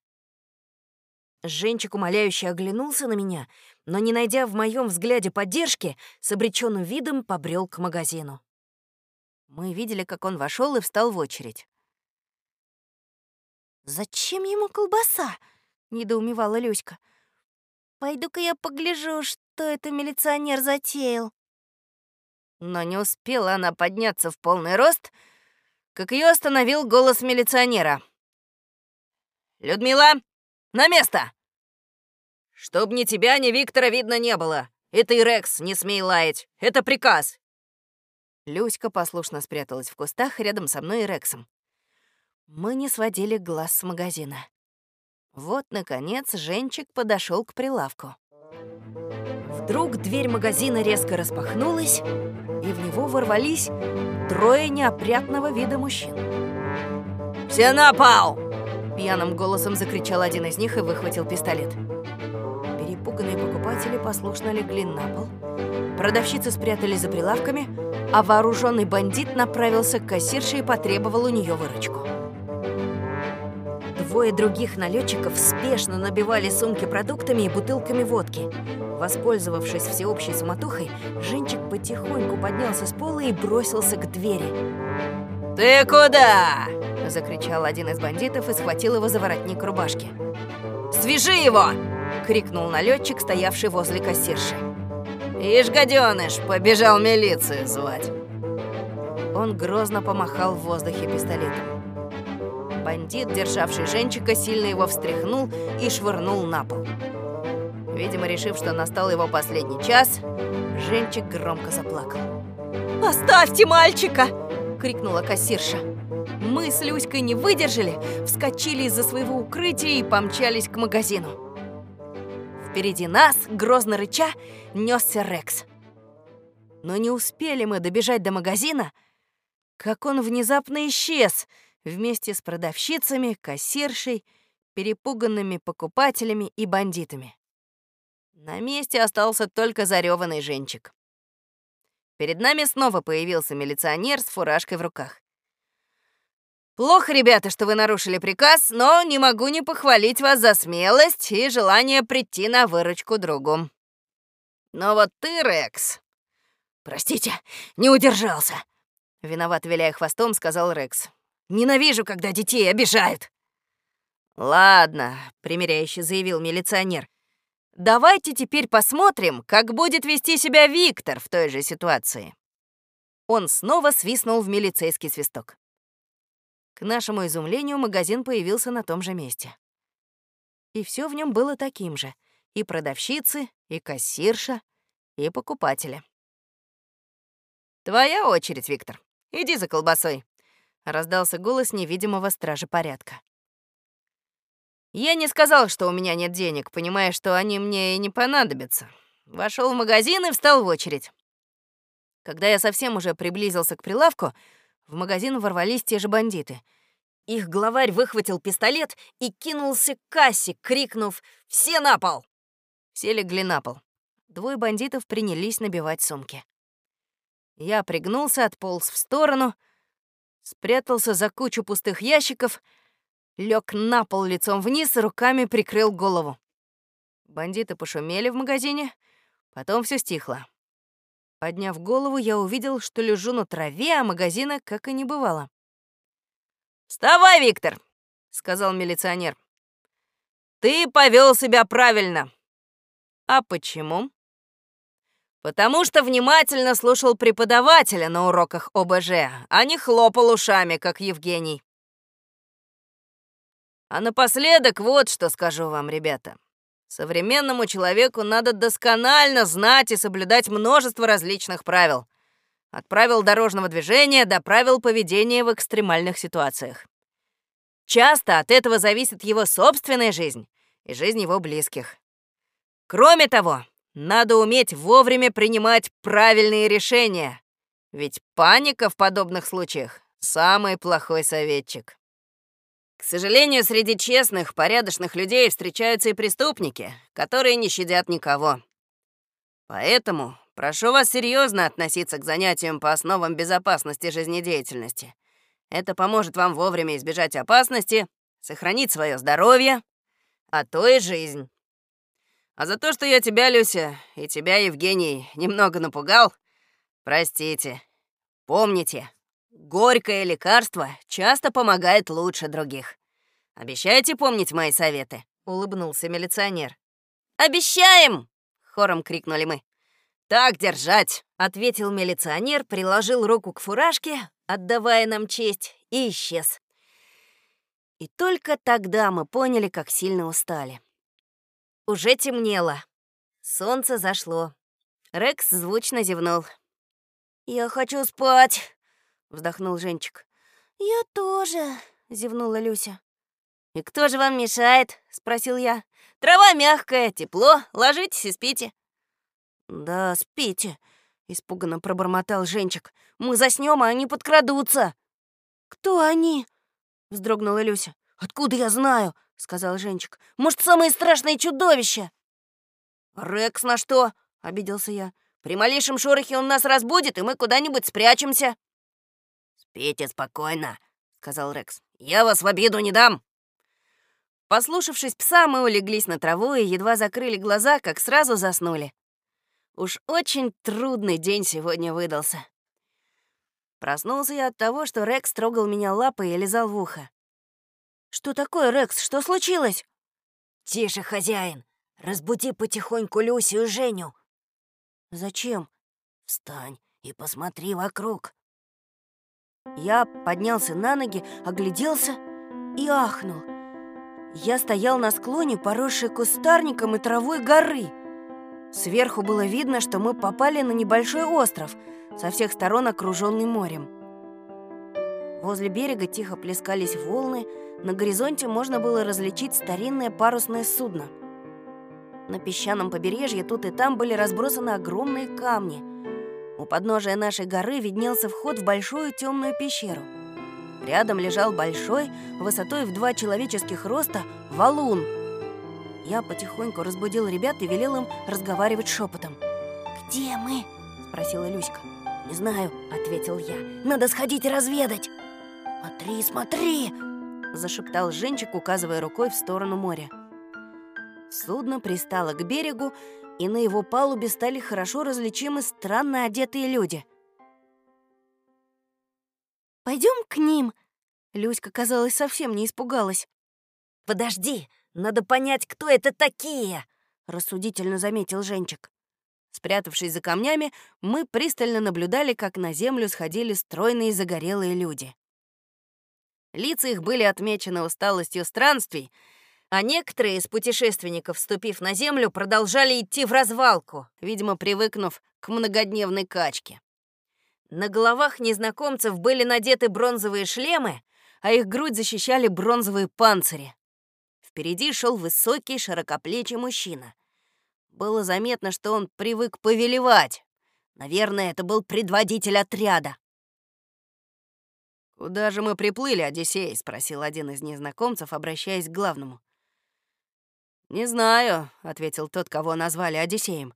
Женчик умоляюще оглянулся на меня, но, не найдя в моем взгляде поддержки, с обреченным видом побрел к магазину. Мы видели, как он вошел и встал в очередь. «Зачем ему колбаса?» — недоумевала Люська. «Пойду-ка я погляжу, что это милиционер затеял». Но не успела она подняться в полный рост, как ее остановил голос милиционера. «Людмила, на место!» «Чтоб ни тебя, ни Виктора видно не было. Это и Рекс, не смей лаять. Это приказ!» Люська послушно спряталась в кустах рядом со мной и Рексом. Мы не сводили глаз с магазина. Вот, наконец, Женчик подошел к прилавку. Вдруг дверь магазина резко распахнулась, и в него ворвались трое неопрятного вида мужчин. «Все на пол!» — пьяным голосом закричал один из них и выхватил пистолет. Перепуганные покупатели послушно легли на пол. Продавщицы спрятались за прилавками, а вооруженный бандит направился к кассирше и потребовал у нее выручку. Двое других налетчиков спешно набивали сумки продуктами и бутылками водки. Воспользовавшись всеобщей суматохой, Женчик потихоньку поднялся с пола и бросился к двери. «Ты куда?» – закричал один из бандитов и схватил его за воротник рубашки. «Свяжи его!» — крикнул налетчик, стоявший возле кассирши. «Ишь, гаденыш, побежал милицию звать!» Он грозно помахал в воздухе пистолетом. Бандит, державший Женчика, сильно его встряхнул и швырнул на пол. Видимо, решив, что настал его последний час, Женчик громко заплакал. «Оставьте мальчика!» — крикнула кассирша. Мы с Люськой не выдержали, вскочили из-за своего укрытия и помчались к магазину. Впереди нас, грозно рыча, несся Рекс. Но не успели мы добежать до магазина, как он внезапно исчез вместе с продавщицами, кассиршей, перепуганными покупателями и бандитами. На месте остался только зареванный Женчик. Перед нами снова появился милиционер с фуражкой в руках. Плохо, ребята, что вы нарушили приказ, но не могу не похвалить вас за смелость и желание прийти на выручку другу. Но вот ты, Рекс... Простите, не удержался. Виноват, виляя хвостом, сказал Рекс. Ненавижу, когда детей обижают. Ладно, примиряюще заявил милиционер. Давайте теперь посмотрим, как будет вести себя Виктор в той же ситуации. Он снова свистнул в милицейский свисток. К нашему изумлению магазин появился на том же месте. И все в нем было таким же. И продавщицы, и кассирша, и покупатели. «Твоя очередь, Виктор. Иди за колбасой», — раздался голос невидимого стража порядка. Я не сказал, что у меня нет денег, понимая, что они мне и не понадобятся. Вошел в магазин и встал в очередь. Когда я совсем уже приблизился к прилавку, в магазин ворвались те же бандиты. Их главарь выхватил пистолет и кинулся к кассе, крикнув «Все на пол!». Все легли на пол. Двое бандитов принялись набивать сумки. Я пригнулся, отполз в сторону, спрятался за кучу пустых ящиков, лег на пол лицом вниз руками прикрыл голову. Бандиты пошумели в магазине, потом все стихло. Подняв голову, я увидел, что лежу на траве, а магазина как и не бывало. «Вставай, Виктор!» — сказал милиционер. «Ты повел себя правильно». «А почему?» «Потому что внимательно слушал преподавателя на уроках ОБЖ, а не хлопал ушами, как Евгений». А напоследок вот что скажу вам, ребята. Современному человеку надо досконально знать и соблюдать множество различных правил. От правил дорожного движения до правил поведения в экстремальных ситуациях. Часто от этого зависит его собственная жизнь и жизнь его близких. Кроме того, надо уметь вовремя принимать правильные решения, ведь паника в подобных случаях — самый плохой советчик. К сожалению, среди честных, порядочных людей встречаются и преступники, которые не щадят никого. Поэтому прошу вас серьезно относиться к занятиям по основам безопасности жизнедеятельности. Это поможет вам вовремя избежать опасности, сохранить свое здоровье, а то и жизнь. А за то, что я тебя, Люся, и тебя, Евгений, немного напугал, простите. Помните, Горькое лекарство часто помогает лучше других. Обещаете помнить мои советы?» — улыбнулся милиционер. «Обещаем!» — хором крикнули мы. «Так держать!» — ответил милиционер, приложил руку к фуражке, отдавая нам честь, и исчез. И только тогда мы поняли, как сильно устали. Уже темнело. Солнце зашло. Рекс звучно зевнул. «Я хочу спать!» Вздохнул Женчик. «Я тоже», — зевнула Люся. «И кто же вам мешает?» — спросил я. «Трава мягкая, тепло, ложитесь и спите». «Да, спите», — испуганно пробормотал Женчик. «Мы заснем, а они подкрадутся». «Кто они?» — вздрогнула Люся. «Откуда я знаю?» — сказал Женчик. «Может, самые страшные чудовища?» «Рекс на что?» — обиделся я. «При малейшем шорохе он нас разбудит, и мы куда-нибудь спрячемся». «Спите спокойно», — сказал Рекс. «Я вас в обиду не дам». Послушавшись пса, мы улеглись на траву и едва закрыли глаза, как сразу заснули. Уж очень трудный день сегодня выдался. Проснулся я от того, что Рекс трогал меня лапой и лизал в ухо. «Что такое, Рекс? Что случилось?» «Тише, хозяин. Разбуди потихоньку Люсю и Женю». «Зачем?» «Встань и посмотри вокруг». Я поднялся на ноги, огляделся и ахнул. Я стоял на склоне, поросшей кустарником и травой горы. Сверху было видно, что мы попали на небольшой остров, со всех сторон окруженный морем. Возле берега тихо плескались волны, на горизонте можно было различить старинное парусное судно. На песчаном побережье тут и там были разбросаны огромные камни – подножия нашей горы виднелся вход в большую темную пещеру. Рядом лежал большой, высотой в два человеческих роста, валун. Я потихоньку разбудил ребят и велел им разговаривать шепотом. «Где мы?» — спросила Люська. «Не знаю», — ответил я. «Надо сходить и разведать». «Смотри, смотри!» — зашептал Женчик, указывая рукой в сторону моря. Судно пристало к берегу, и на его палубе стали хорошо различимы странно одетые люди. Пойдем к ним!» Люська, казалось, совсем не испугалась. «Подожди, надо понять, кто это такие!» — рассудительно заметил Женчик. Спрятавшись за камнями, мы пристально наблюдали, как на землю сходили стройные загорелые люди. Лица их были отмечены усталостью странствий, а некоторые из путешественников, вступив на землю, продолжали идти в развалку, видимо, привыкнув к многодневной качке. На головах незнакомцев были надеты бронзовые шлемы, а их грудь защищали бронзовые панцири. Впереди шел высокий, широкоплечий мужчина. Было заметно, что он привык повелевать. Наверное, это был предводитель отряда. «Куда же мы приплыли, Одиссей?» — спросил один из незнакомцев, обращаясь к главному. «Не знаю», — ответил тот, кого назвали Одиссеем.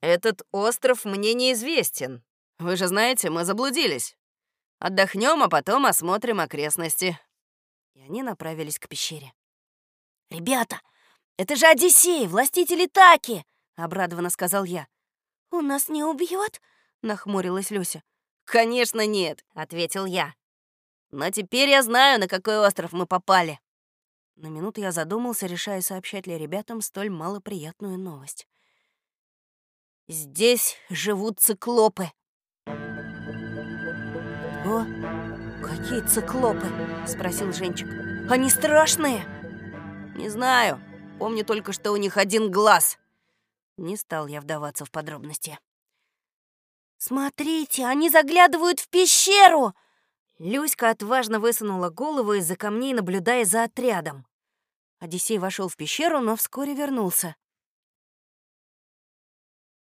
«Этот остров мне неизвестен. Вы же знаете, мы заблудились. Отдохнем, а потом осмотрим окрестности». И они направились к пещере. «Ребята, это же Одиссей, властитель Итаки!» — обрадованно сказал я. «Он нас не убьет? нахмурилась Люся. «Конечно нет», — ответил я. «Но теперь я знаю, на какой остров мы попали». На минуту я задумался, решая сообщать ли ребятам столь малоприятную новость. «Здесь живут циклопы». «О, какие циклопы?» — спросил Женчик. «Они страшные!» «Не знаю. Помню только, что у них один глаз». Не стал я вдаваться в подробности. «Смотрите, они заглядывают в пещеру!» Люська отважно высунула голову из-за камней, наблюдая за отрядом. Одиссей вошел в пещеру, но вскоре вернулся.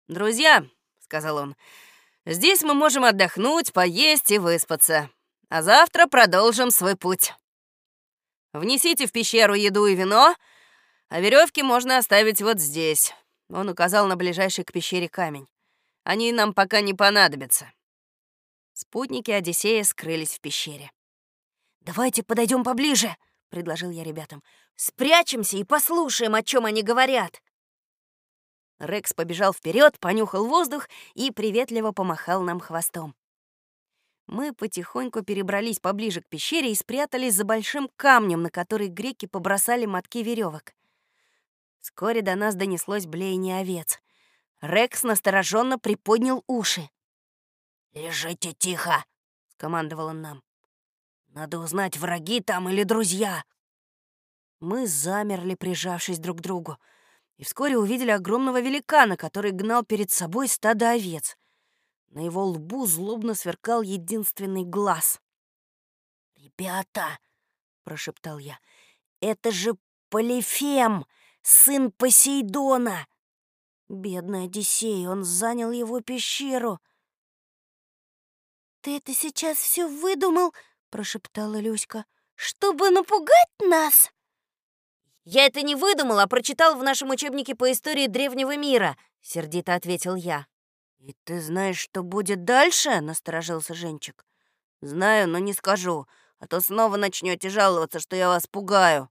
«Друзья», — сказал он, — «здесь мы можем отдохнуть, поесть и выспаться, а завтра продолжим свой путь. Внесите в пещеру еду и вино, а веревки можно оставить вот здесь». Он указал на ближайший к пещере камень. «Они нам пока не понадобятся». Спутники Одиссея скрылись в пещере. «Давайте подойдем поближе», — предложил я ребятам. «Спрячемся и послушаем, о чем они говорят». Рекс побежал вперед, понюхал воздух и приветливо помахал нам хвостом. Мы потихоньку перебрались поближе к пещере и спрятались за большим камнем, на который греки побросали мотки веревок. Вскоре до нас донеслось блеяние овец. Рекс настороженно приподнял уши. «Лежите тихо!» — скомандовал он нам. «Надо узнать, враги там или друзья!» Мы замерли, прижавшись друг к другу, и вскоре увидели огромного великана, который гнал перед собой стадо овец. На его лбу злобно сверкал единственный глаз. «Ребята!» — прошептал я. «Это же Полифем, сын Посейдона!» Бедный Одиссей, он занял его пещеру — «Ты это сейчас все выдумал?» — прошептала Люська. «Чтобы напугать нас?» «Я это не выдумал, а прочитал в нашем учебнике по истории древнего мира», — сердито ответил я. «И ты знаешь, что будет дальше?» — насторожился Женчик. «Знаю, но не скажу, а то снова начнете жаловаться, что я вас пугаю».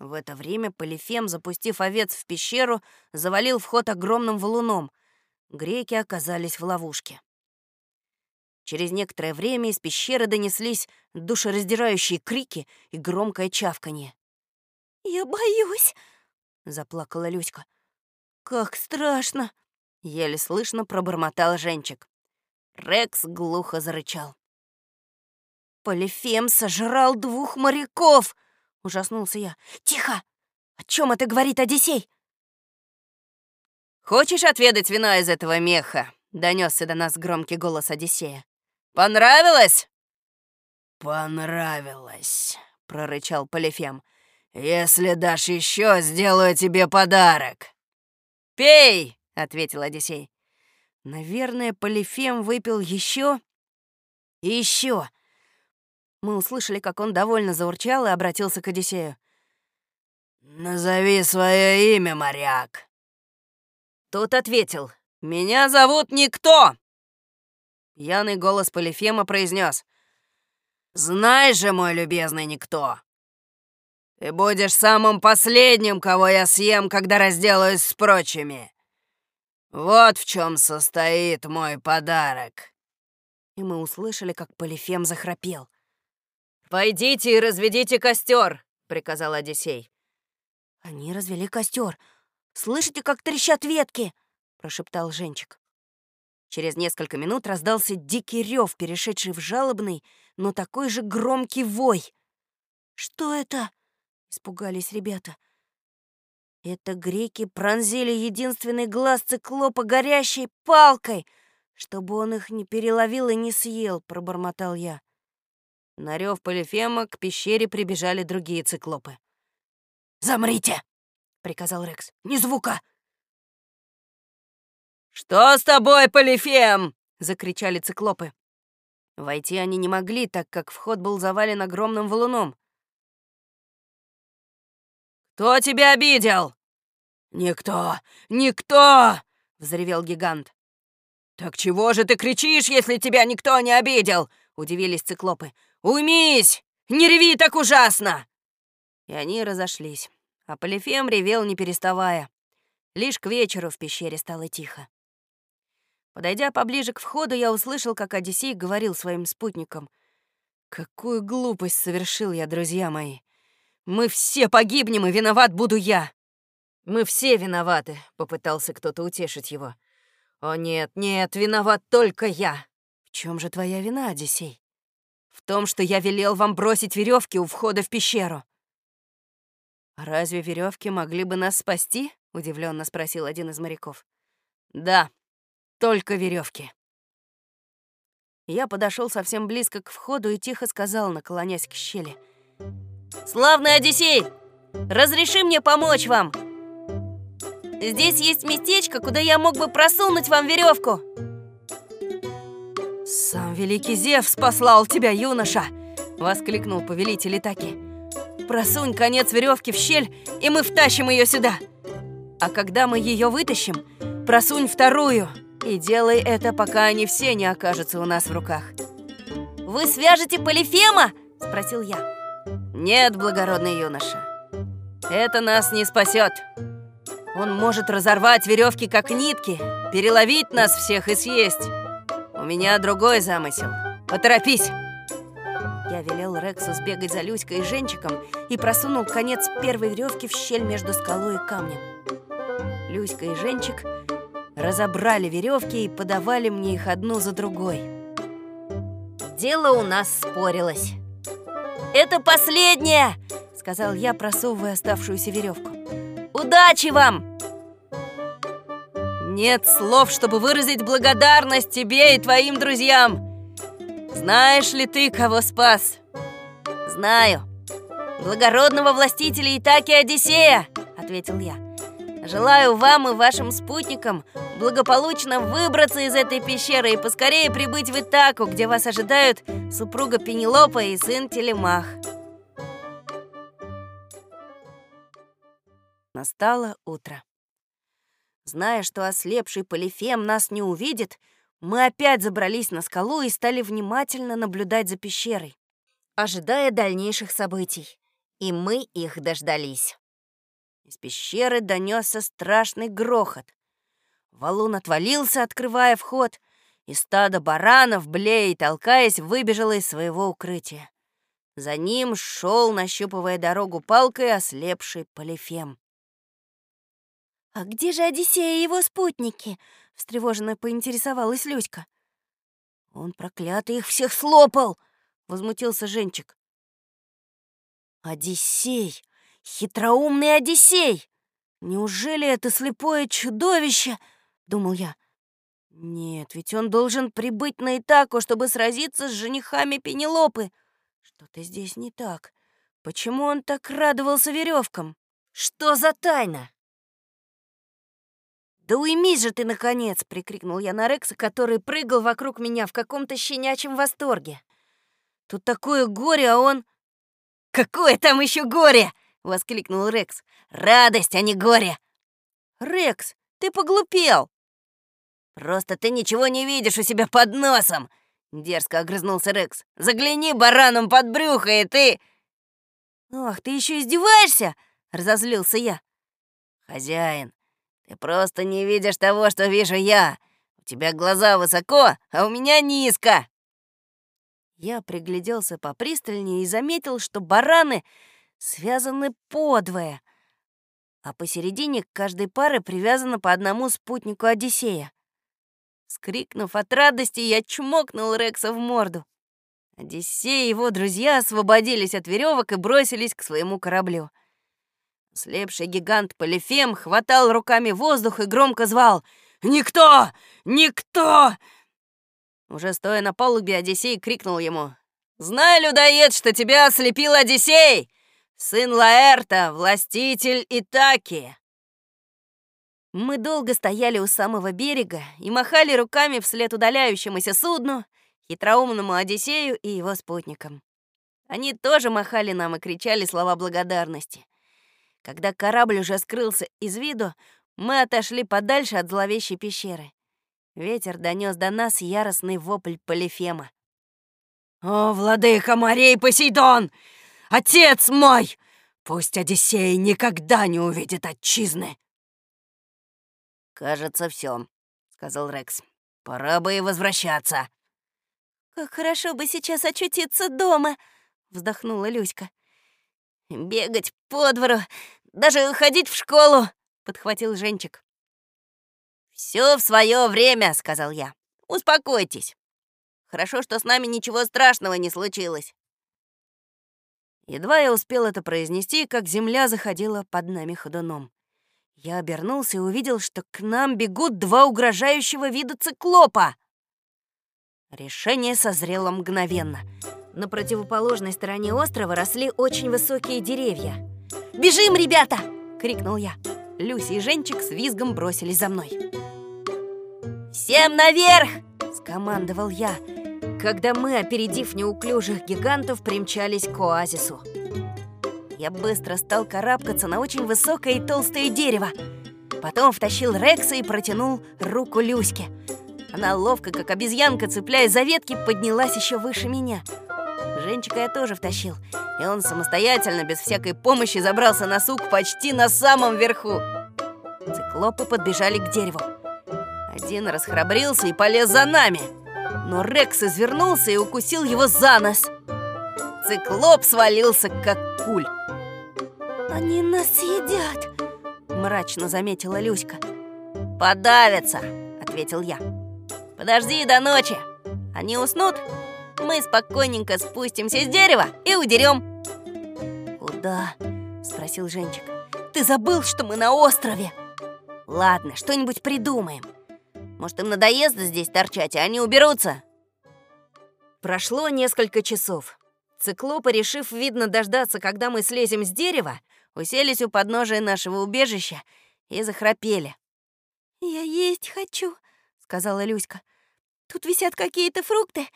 В это время Полифем, запустив овец в пещеру, завалил вход огромным валуном. Греки оказались в ловушке. Через некоторое время из пещеры донеслись душераздирающие крики и громкое чавканье. «Я боюсь!» — заплакала Люська. «Как страшно!» — еле слышно пробормотал Женчик. Рекс глухо зарычал. «Полифем сожрал двух моряков!» — ужаснулся я. «Тихо! О чем это говорит Одиссей?» «Хочешь отведать вина из этого меха?» — донесся до нас громкий голос Одиссея. Понравилось?» «Понравилось», — прорычал Полифем. «Если дашь еще, сделаю тебе подарок». «Пей!» — ответил Одиссей. Наверное, Полифем выпил еще и еще. Мы услышали, как он довольно заурчал и обратился к Одиссею. «Назови свое имя, моряк». Тот ответил. «Меня зовут Никто!» Пьяный голос Полифема произнес: «Знаешь же, мой любезный никто, ты будешь самым последним, кого я съем, когда разделаюсь с прочими. Вот в чем состоит мой подарок». И мы услышали, как Полифем захрапел. «Пойдите и разведите костер», — приказал Одиссей. «Они развели костер. Слышите, как трещат ветки?» — прошептал Женчик. Через несколько минут раздался дикий рев, перешедший в жалобный, но такой же громкий вой. «Что это?» — испугались ребята. Это греки пронзили единственный глаз циклопа горящей палкой, чтобы он их не переловил и не съел, — пробормотал я. На рев Полифема к пещере прибежали другие циклопы. «Замрите!» — приказал Рекс. «Ни звука!» «Что с тобой, Полифем?» — закричали циклопы. Войти они не могли, так как вход был завален огромным валуном. «Кто тебя обидел?» «Никто! Никто!» — взревел гигант. «Так чего же ты кричишь, если тебя никто не обидел?» — удивились циклопы. «Уймись! Не реви так ужасно!» И они разошлись, а Полифем ревел, не переставая. Лишь к вечеру в пещере стало тихо. Подойдя поближе к входу, я услышал, как Одиссей говорил своим спутникам. «Какую глупость совершил я, друзья мои! Мы все погибнем, и виноват буду я!» «Мы все виноваты», — попытался кто-то утешить его. «О нет, нет, виноват только я!» «В чем же твоя вина, Одиссей?» «В том, что я велел вам бросить веревки у входа в пещеру». «Разве веревки могли бы нас спасти?» — удивленно спросил один из моряков. «Да», только веревки. Я подошел совсем близко к входу и тихо сказал, наклонясь к щели. «Славный Одиссей! Разреши мне помочь вам! Здесь есть местечко, куда я мог бы просунуть вам веревку!» «Сам великий Зевс послал тебя, юноша!» — воскликнул повелитель Итаки. «Просунь конец веревки в щель, и мы втащим ее сюда! А когда мы ее вытащим, просунь вторую, и делай это, пока они все не окажутся у нас в руках!» «Вы свяжете Полифема?» — спросил я. «Нет, благородный юноша, это нас не спасет!» Он может разорвать веревки, как нитки, переловить нас всех и съесть. У меня другой замысел. Поторопись!» Я велел Рексу сбегать за Люськой и Женчиком и просунул конец первой веревки в щель между скалой и камнем. Люська и Женчик разобрали веревки и подавали мне их одну за другой. Дело у нас спорилось. «Это последняя!» — сказал я, просовывая оставшуюся веревку. Удачи вам! Нет слов, чтобы выразить благодарность тебе и твоим друзьям. Знаешь ли ты, кого спас? Знаю. Благородного властителя Итаки Одиссея, ответил я. Желаю вам и вашим спутникам благополучно выбраться из этой пещеры и поскорее прибыть в Итаку, где вас ожидают супруга Пенелопа и сын Телемах. Настало утро. Зная, что ослепший Полифем нас не увидит, мы опять забрались на скалу и стали внимательно наблюдать за пещерой, ожидая дальнейших событий. И мы их дождались. Из пещеры донесся страшный грохот. Валун отвалился, открывая вход, и стадо баранов, блея и толкаясь, выбежало из своего укрытия. За ним шел, нащупывая дорогу палкой, ослепший Полифем. «А где же Одиссея и его спутники?» — встревоженно поинтересовалась Люська. «Он проклятый их всех слопал!» — возмутился Женчик. «Одиссей! Хитроумный Одиссей! Неужели это слепое чудовище?» — думал я. «Нет, ведь он должен прибыть на Итаку, чтобы сразиться с женихами Пенелопы. Что-то здесь не так. Почему он так радовался веревкам? Что за тайна?» «Да уймись же ты, наконец!» — прикрикнул я на Рекса, который прыгал вокруг меня в каком-то щенячьем восторге. «Тут такое горе, а он...» «Какое там еще горе?» — воскликнул Рекс. «Радость, а не горе!» «Рекс, ты поглупел!» «Просто ты ничего не видишь у себя под носом!» — дерзко огрызнулся Рекс. «Загляни бараном под брюхо, и ты...» «Ах, ты еще издеваешься?» — разозлился я. «Хозяин, ты просто не видишь того, что вижу я. У тебя глаза высоко, а у меня низко. Я пригляделся попристальнее и заметил, что бараны связаны подвое, а посередине каждой пары привязано по одному спутнику Одиссея. Скрикнув от радости, я чмокнул Рекса в морду. Одиссей и его друзья освободились от веревок и бросились к своему кораблю. Слепший гигант Полифем хватал руками воздух и громко звал «Никто! Никто!» Уже стоя на палубе, Одиссей крикнул ему «Знай, людоед, что тебя ослепил Одиссей, сын Лаэрта, властитель Итаки!» Мы долго стояли у самого берега и махали руками вслед удаляющемуся судну, хитроумному Одиссею и его спутникам. Они тоже махали нам и кричали слова благодарности — когда корабль уже скрылся из виду, мы отошли подальше от зловещей пещеры. Ветер донес до нас яростный вопль Полифема. «О, владыка морей Посейдон! Отец мой! Пусть Одиссей никогда не увидит отчизны!» «Кажется, все, сказал Рекс. «Пора бы и возвращаться». «Как хорошо бы сейчас очутиться дома!» — вздохнула Люська. «Бегать по двору, даже ходить в школу!» — подхватил Женчик. «Все в свое время», — сказал я. «Успокойтесь. Хорошо, что с нами ничего страшного не случилось». Едва я успел это произнести, как земля заходила под нами ходуном. Я обернулся и увидел, что к нам бегут два угрожающего вида циклопа. Решение созрело мгновенно. На противоположной стороне острова росли очень высокие деревья. «Бежим, ребята!» — крикнул я. Люси и Женчик с визгом бросились за мной. «Всем наверх!» — скомандовал я, когда мы, опередив неуклюжих гигантов, примчались к оазису. Я быстро стал карабкаться на очень высокое и толстое дерево. Потом втащил Рекса и протянул руку Люське. Она ловко, как обезьянка, цепляясь за ветки, поднялась еще выше меня. Женчика я тоже втащил, и он самостоятельно, без всякой помощи, забрался на сук почти на самом верху. Циклопы подбежали к дереву. Один расхрабрился и полез за нами. Но Рекс извернулся и укусил его за нос. Циклоп свалился, как куль. «Они нас съедят!» Мрачно заметила Люська. «Подавятся!» — ответил я. «Подожди до ночи! Они уснут, мы спокойненько спустимся с дерева и удерем!» «Куда?» — спросил Женчик. «Ты забыл, что мы на острове?» «Ладно, что-нибудь придумаем. Может, им надоест здесь торчать, а они уберутся?» Прошло несколько часов. Циклопы, решив, видно, дождаться, когда мы слезем с дерева, уселись у подножия нашего убежища и захрапели. «Я есть хочу», — сказала Люська. «Тут висят какие-то фрукты,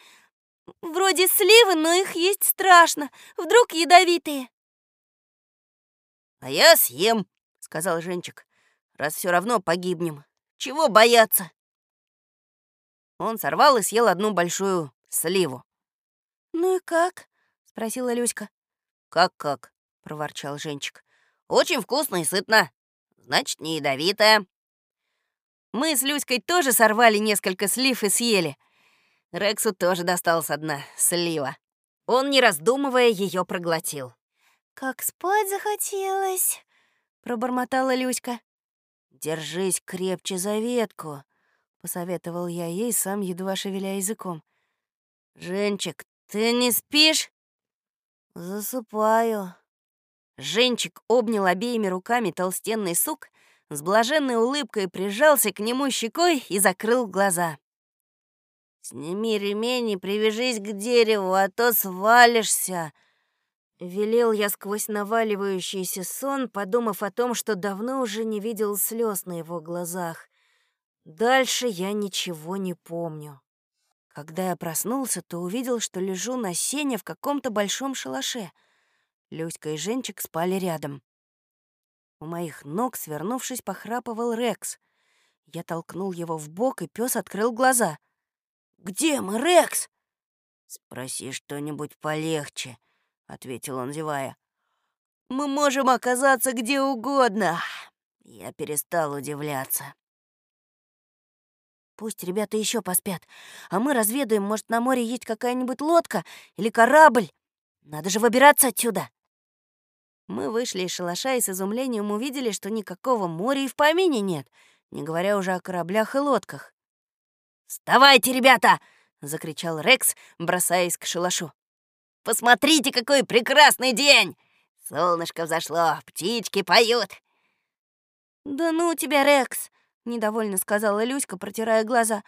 вроде сливы, но их есть страшно. Вдруг ядовитые». «А я съем», — сказал Женчик, «раз все равно погибнем. Чего бояться?» Он сорвал и съел одну большую сливу. «Ну и как?» — спросила Люська. «Как-как?» — проворчал Женчик. «Очень вкусно и сытно. Значит, не ядовитая». Мы с Люськой тоже сорвали несколько слив и съели. Рексу тоже досталась одна слива. Он, не раздумывая, ее проглотил. «Как спать захотелось!» — пробормотала Люська. «Держись крепче за ветку», — посоветовал я ей, сам едва шевеля языком. «Женчик, ты не спишь?» «Засыпаю». Женчик обнял обеими руками толстенный сук, с блаженной улыбкой прижался к нему щекой и закрыл глаза. «Сними ремень и привяжись к дереву, а то свалишься!» Велел я сквозь наваливающийся сон, подумав о том, что давно уже не видел слез на его глазах. Дальше я ничего не помню. Когда я проснулся, то увидел, что лежу на сене в каком-то большом шалаше. Люська и Женчик спали рядом. У моих ног, свернувшись, похрапывал Рекс. Я толкнул его в бок, и пес открыл глаза. «Где мы, Рекс?» «Спроси что-нибудь полегче», — ответил он, зевая. «Мы можем оказаться где угодно». Я перестал удивляться. Пусть ребята еще поспят, а мы разведаем, может, на море есть какая-нибудь лодка или корабль. Надо же выбираться отсюда. Мы вышли из шалаша и с изумлением увидели, что никакого моря и в помине нет, не говоря уже о кораблях и лодках. «Вставайте, ребята!» — закричал Рекс, бросаясь к шалашу. «Посмотрите, какой прекрасный день! Солнышко взошло, птички поют!» «Да ну тебя, Рекс!» — недовольно сказала Люська, протирая глаза.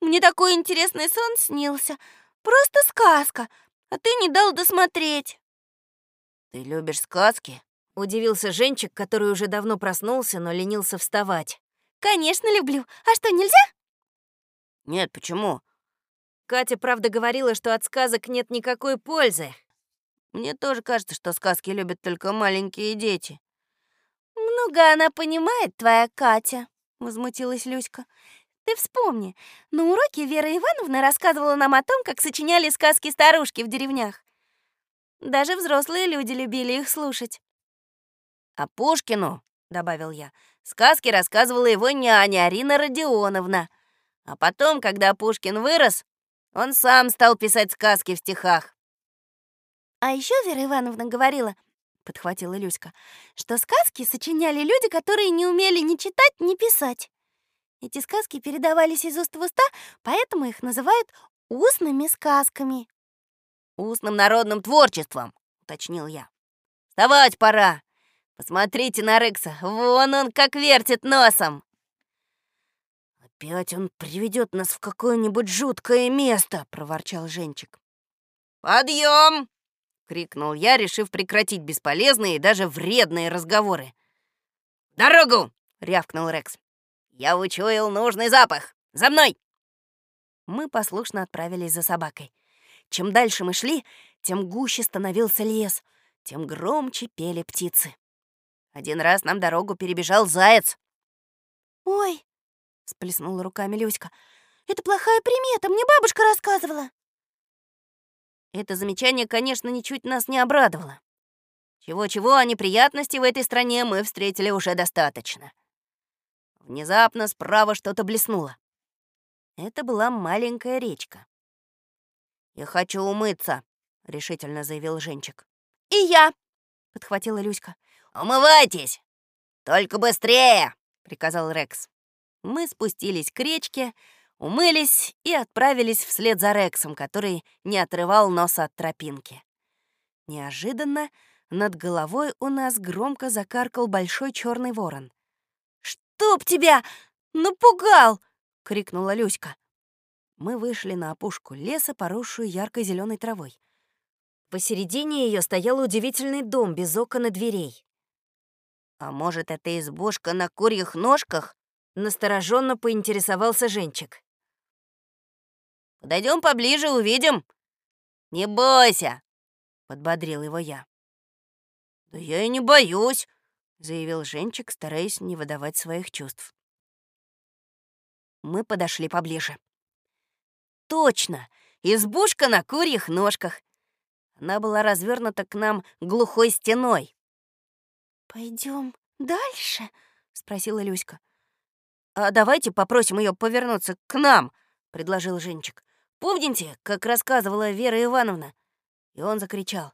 «Мне такой интересный сон снился. Просто сказка, а ты не дал досмотреть». «Ты любишь сказки?» — удивился Женчик, который уже давно проснулся, но ленился вставать. «Конечно люблю. А что, нельзя?» «Нет, почему?» Катя, правда, говорила, что от сказок нет никакой пользы. Мне тоже кажется, что сказки любят только маленькие дети. «Много она понимает, твоя Катя», — возмутилась Люська. «Ты вспомни, на уроке Вера Ивановна рассказывала нам о том, как сочиняли сказки старушки в деревнях. Даже взрослые люди любили их слушать». «А Пушкину», — добавил я, — «сказки рассказывала его няня Арина Родионовна. А потом, когда Пушкин вырос, он сам стал писать сказки в стихах». «А еще Вера Ивановна говорила, подхватила Люська, что сказки сочиняли люди, которые не умели ни читать, ни писать. Эти сказки передавались из уст в уста, поэтому их называют устными сказками. «Устным народным творчеством», — уточнил я. «Вставать пора! Посмотрите на Рекса, вон он как вертит носом!» «Опять он приведет нас в какое-нибудь жуткое место!» — проворчал Женчик. «Подъем!» — крикнул я, решив прекратить бесполезные и даже вредные разговоры. «Дорогу!» — рявкнул Рекс. «Я учуял нужный запах! За мной!» Мы послушно отправились за собакой. Чем дальше мы шли, тем гуще становился лес, тем громче пели птицы. Один раз нам дорогу перебежал заяц. «Ой!» — сплеснула руками Люська. «Это плохая примета, мне бабушка рассказывала». Это замечание, конечно, ничуть нас не обрадовало. Чего-чего, а неприятностей в этой стране мы встретили уже достаточно. Внезапно справа что-то блеснуло. Это была маленькая речка. «Я хочу умыться», — решительно заявил Женчик. «И я», — подхватила Люська. «Умывайтесь! Только быстрее!» — приказал Рекс. Мы спустились к речке, умылись и отправились вслед за Рексом, который не отрывал носа от тропинки. Неожиданно над головой у нас громко закаркал большой черный ворон. «Чтоб тебя! Напугал!» — крикнула Люська. Мы вышли на опушку леса, поросшую яркой зеленой травой. Посередине ее стоял удивительный дом без окон и дверей. «А может, это избушка на курьих ножках?» — настороженно поинтересовался Женчик. Подойдем поближе, увидим». «Не бойся», — подбодрил его я. «Да я и не боюсь», — заявил Женчик, стараясь не выдавать своих чувств. Мы подошли поближе. «Точно! Избушка на курьих ножках!» Она была развернута к нам глухой стеной. Пойдем дальше?» — спросила Люська. «А давайте попросим ее повернуться к нам», — предложил Женчик. «Помните, как рассказывала Вера Ивановна?» И он закричал.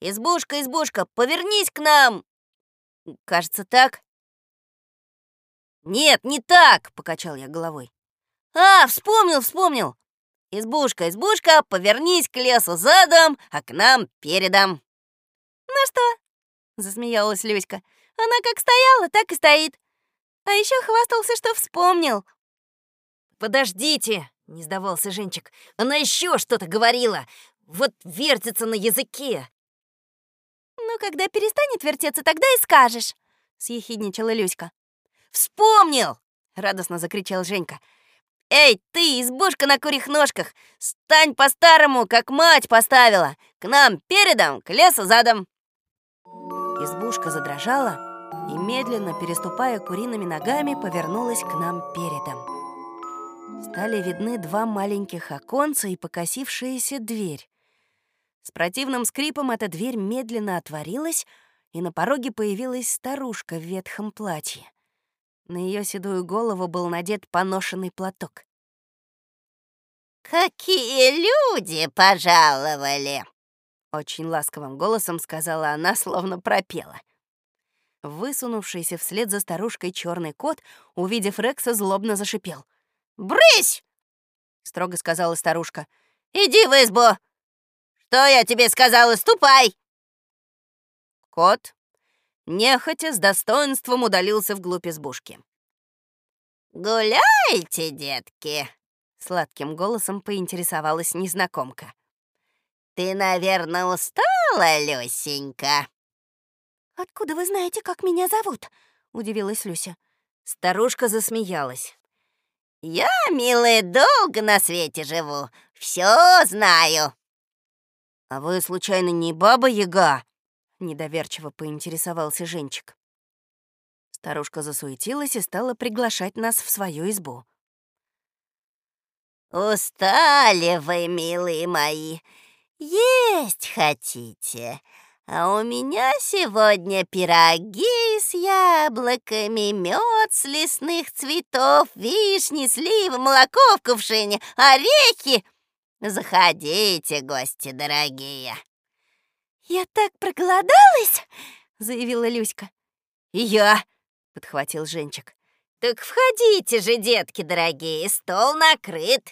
«Избушка, избушка, повернись к нам!» «Кажется, так?» «Нет, не так!» — покачал я головой. «А, вспомнил, вспомнил! Избушка, избушка, повернись к лесу задом, а к нам передом!» «Ну что?» — засмеялась Люська. «Она как стояла, так и стоит. А еще хвастался, что вспомнил». «Подождите!» — не сдавался Женчик. «Она еще что-то говорила! Вот вертится на языке!» «Ну, когда перестанет вертеться, тогда и скажешь!» — съехидничала Люська. «Вспомнил!» — радостно закричал Женька. «Эй, ты, избушка на курьих ножках, стань по-старому, как мать поставила! К нам передом, к лесу задом!» Избушка задрожала и, медленно переступая куриными ногами, повернулась к нам передом. Стали видны два маленьких оконца и покосившаяся дверь. С противным скрипом эта дверь медленно отворилась, и на пороге появилась старушка в ветхом платье. На ее седую голову был надет поношенный платок. «Какие люди пожаловали!» Очень ласковым голосом сказала она, словно пропела. Высунувшийся вслед за старушкой черный кот, увидев Рекса, злобно зашипел. «Брысь!» — строго сказала старушка. «Иди в избу! Что я тебе сказала? Ступай!» Кот нехотя с достоинством удалился вглубь избушки. «Гуляйте, детки!» — сладким голосом поинтересовалась незнакомка. «Ты, наверное, устала, Люсенька?» «Откуда вы знаете, как меня зовут?» — удивилась Люся. Старушка засмеялась. «Я, милая, долго на свете живу, все знаю». «А вы, случайно, не Баба-Яга?» Недоверчиво поинтересовался Женчик. Старушка засуетилась и стала приглашать нас в свою избу. «Устали вы, милые мои, есть хотите? А у меня сегодня пироги с яблоками, мед с лесных цветов, вишни, сливы, молоко в кувшине, орехи. Заходите, гости дорогие!» «Я так проголодалась!» — заявила Люська. «И я!» — подхватил Женчик. «Так входите же, детки дорогие, стол накрыт!»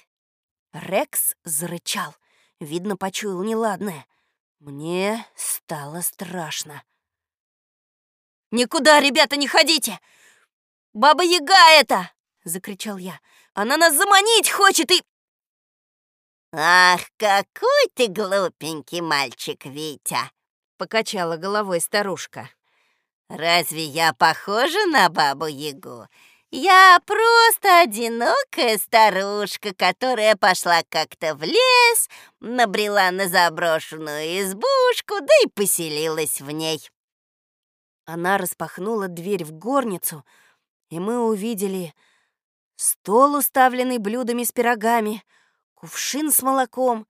Рекс зарычал. Видно, почуял неладное. Мне стало страшно. «Никуда, ребята, не ходите! Баба-яга это!» — закричал я. «Она нас заманить хочет и...» «Ах, какой ты глупенький мальчик, Витя!» — покачала головой старушка. «Разве я похожа на бабу-ягу? Я просто одинокая старушка, которая пошла как-то в лес, набрела на заброшенную избушку, да и поселилась в ней». Она распахнула дверь в горницу, и мы увидели стол, уставленный блюдами с пирогами, кувшин с молоком,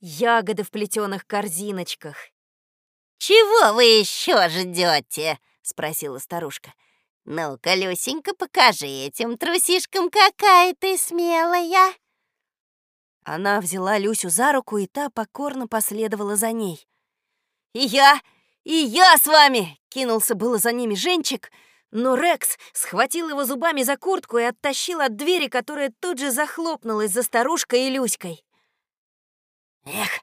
ягоды в плетеных корзиночках. «Чего вы еще ждете?» — спросила старушка. «Ну-ка, Люсенька, покажи этим трусишкам, какая ты смелая!» Она взяла Люсю за руку, и та покорно последовала за ней. «И я! И я с вами!» — кинулся было за ними Женчик, но Рекс схватил его зубами за куртку и оттащил от двери, которая тут же захлопнулась за старушкой и Люськой. «Эх,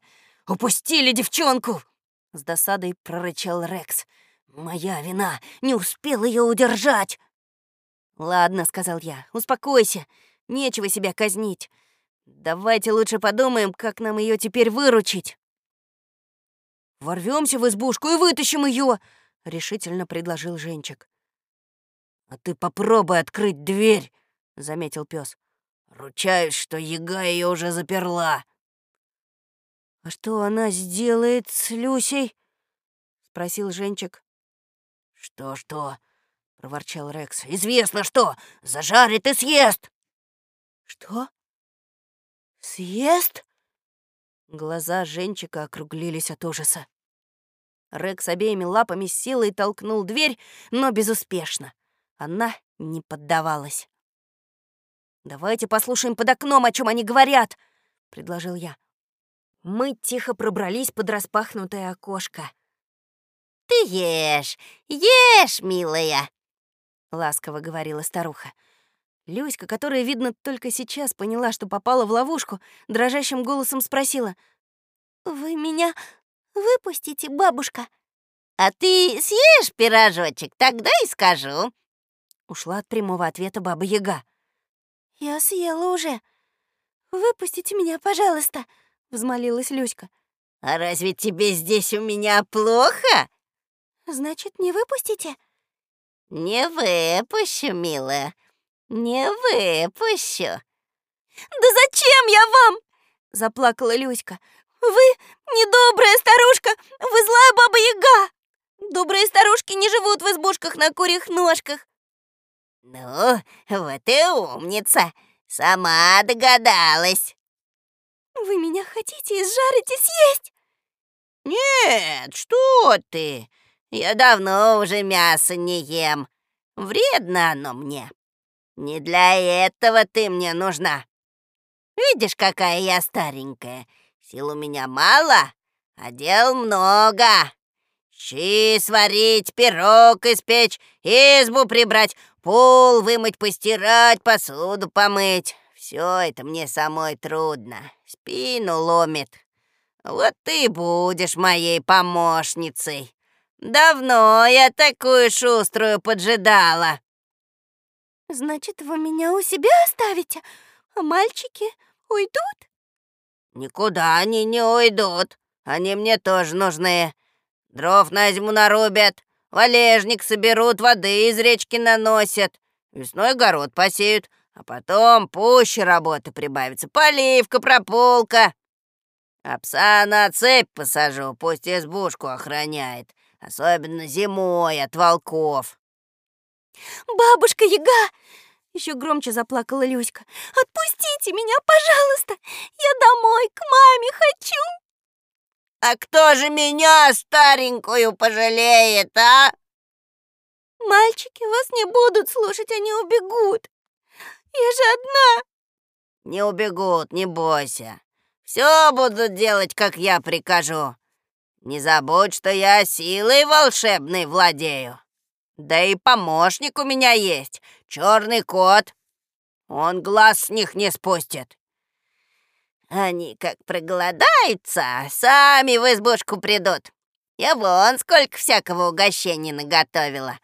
упустили девчонку!» — с досадой прорычал Рекс. «Моя вина! Не успел ее удержать!» «Ладно», — сказал я, — «успокойся, нечего себя казнить. Давайте лучше подумаем, как нам ее теперь выручить». «Ворвемся в избушку и вытащим ее», — решительно предложил Женчик. «А ты попробуй открыть дверь», — заметил пес. «Ручаюсь, что яга ее уже заперла». «А что она сделает с Люсей?» — спросил Женчик. «Что-что?» — проворчал Рекс. «Известно что! Зажарит и съест!» «Что? Съест?» Глаза Женчика округлились от ужаса. Рекс обеими лапами силой толкнул дверь, но безуспешно. Она не поддавалась. «Давайте послушаем под окном, о чем они говорят», — предложил я. Мы тихо пробрались под распахнутое окошко. «Ты ешь, ешь, милая!» — ласково говорила старуха. Люська, которая, видно, только сейчас поняла, что попала в ловушку, дрожащим голосом спросила. «Вы меня выпустите, бабушка?» «А ты съешь пирожочек, тогда и скажу», Ушла от прямого ответа Баба Яга. «Я съела уже. Выпустите меня, пожалуйста», — взмолилась Люська. «А разве тебе здесь у меня плохо?» «Значит, не выпустите?» «Не выпущу, милая, не выпущу». «Да зачем я вам?» — заплакала Люська. «Вы недобрая старушка, вы злая баба-яга! Добрые старушки не живут в избушках на курьих ножках. «Ну, вот и умница! Сама догадалась!» «Вы меня хотите изжарить и съесть?» «Нет, что ты! Я давно уже мясо не ем. Вредно оно мне. Не для этого ты мне нужна. Видишь, какая я старенькая. Сил у меня мало, а дел много. Щи сварить, пирог испечь, избу прибрать, Пол вымыть, постирать, посуду помыть. Все это мне самой трудно. Спину ломит. Вот ты будешь моей помощницей. Давно я такую шуструю поджидала. Значит, вы меня у себя оставите, а мальчики уйдут? Никуда они не уйдут. Они мне тоже нужны. Дров на зиму нарубят, Валежник соберут, воды из речки наносят, весной огород посеют, а потом пуще работы прибавится, поливка, прополка. А пса на цепь посажу, пусть избушку охраняет, особенно зимой от волков. «Бабушка Яга!» — еще громче заплакала Люська. «Отпустите меня, пожалуйста! Я домой, к маме хочу!» А кто же меня, старенькую, пожалеет, а? Мальчики вас не будут слушать, они убегут. Я же одна. Не убегут, не бойся. Все будут делать, как я прикажу. Не забудь, что я силой волшебной владею. Да и помощник у меня есть, черный кот. Он глаз с них не спустит. Они как проголодаются, сами в избушку придут. Я вон сколько всякого угощения наготовила.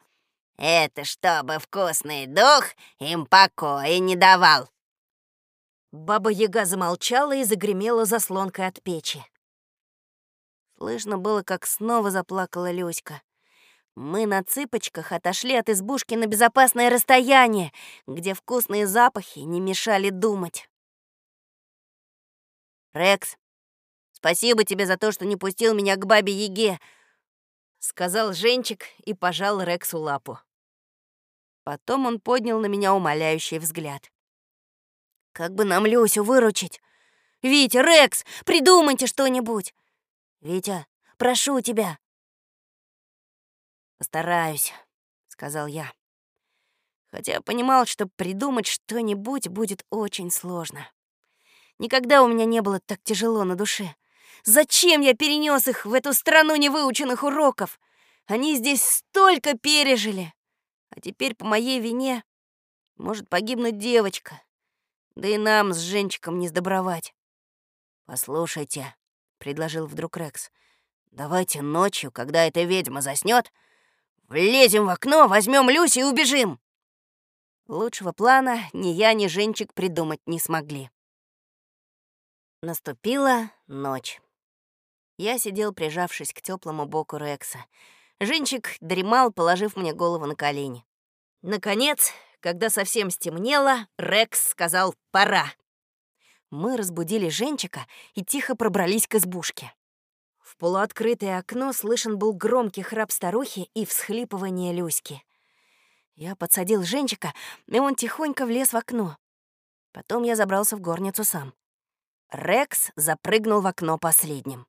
Это чтобы вкусный дух им покоя не давал. Баба-яга замолчала и загремела заслонкой от печи. Слышно было, как снова заплакала Люська. Мы на цыпочках отошли от избушки на безопасное расстояние, где вкусные запахи не мешали думать. «Рекс, спасибо тебе за то, что не пустил меня к бабе-яге», — сказал Женчик и пожал Рексу лапу. Потом он поднял на меня умоляющий взгляд. «Как бы нам Люсю выручить? Витя, Рекс, придумайте что-нибудь! Витя, прошу тебя!» «Постараюсь», — сказал я. Хотя понимал, что придумать что-нибудь будет очень сложно. Никогда у меня не было так тяжело на душе. Зачем я перенес их в эту страну невыученных уроков? Они здесь столько пережили. А теперь по моей вине может погибнуть девочка. Да и нам с Женчиком не сдобровать. «Послушайте», — предложил вдруг Рекс, — «давайте ночью, когда эта ведьма заснет, Влезем в окно, возьмем Люси и убежим!» Лучшего плана ни я, ни Женчик придумать не смогли. Наступила ночь. Я сидел, прижавшись к теплому боку Рекса. Женчик дремал, положив мне голову на колени. Наконец, когда совсем стемнело, Рекс сказал «пора». Мы разбудили Женчика и тихо пробрались к избушке. В полуоткрытое окно слышен был громкий храп старухи и всхлипывание Люськи. Я подсадил Женчика, и он тихонько влез в окно. Потом я забрался в горницу сам. Рекс запрыгнул в окно последним.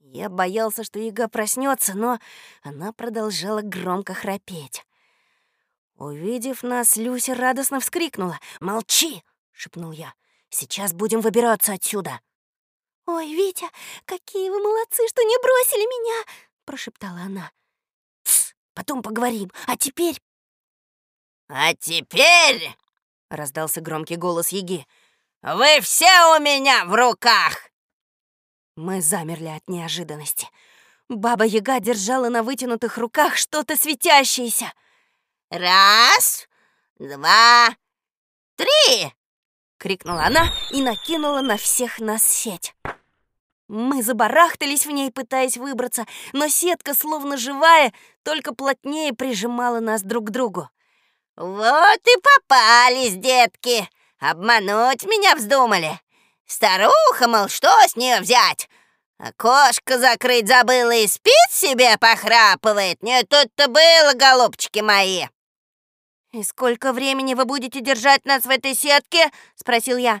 Я боялся, что яга проснется, но она продолжала громко храпеть. Увидев нас, Люся радостно вскрикнула. «Молчи!» — шепнул я. «Сейчас будем выбираться отсюда!» «Ой, Витя, какие вы молодцы, что не бросили меня!» — прошептала она. «Тсс, потом поговорим, а теперь...» «А теперь...» — раздался громкий голос Яги. «Вы все у меня в руках!» Мы замерли от неожиданности. Баба-яга держала на вытянутых руках что-то светящееся. «Раз, два, три!» — крикнула она и накинула на всех нас сеть. Мы забарахтались в ней, пытаясь выбраться, но сетка, словно живая, только плотнее прижимала нас друг к другу. «Вот и попались, детки! Обмануть меня вздумали! Старуха, мол, что с нее взять? Окошко закрыть забыла и спит себе, похрапывает. Не тут-то было, голубчики мои!» «И сколько времени вы будете держать нас в этой сетке?» — спросил я.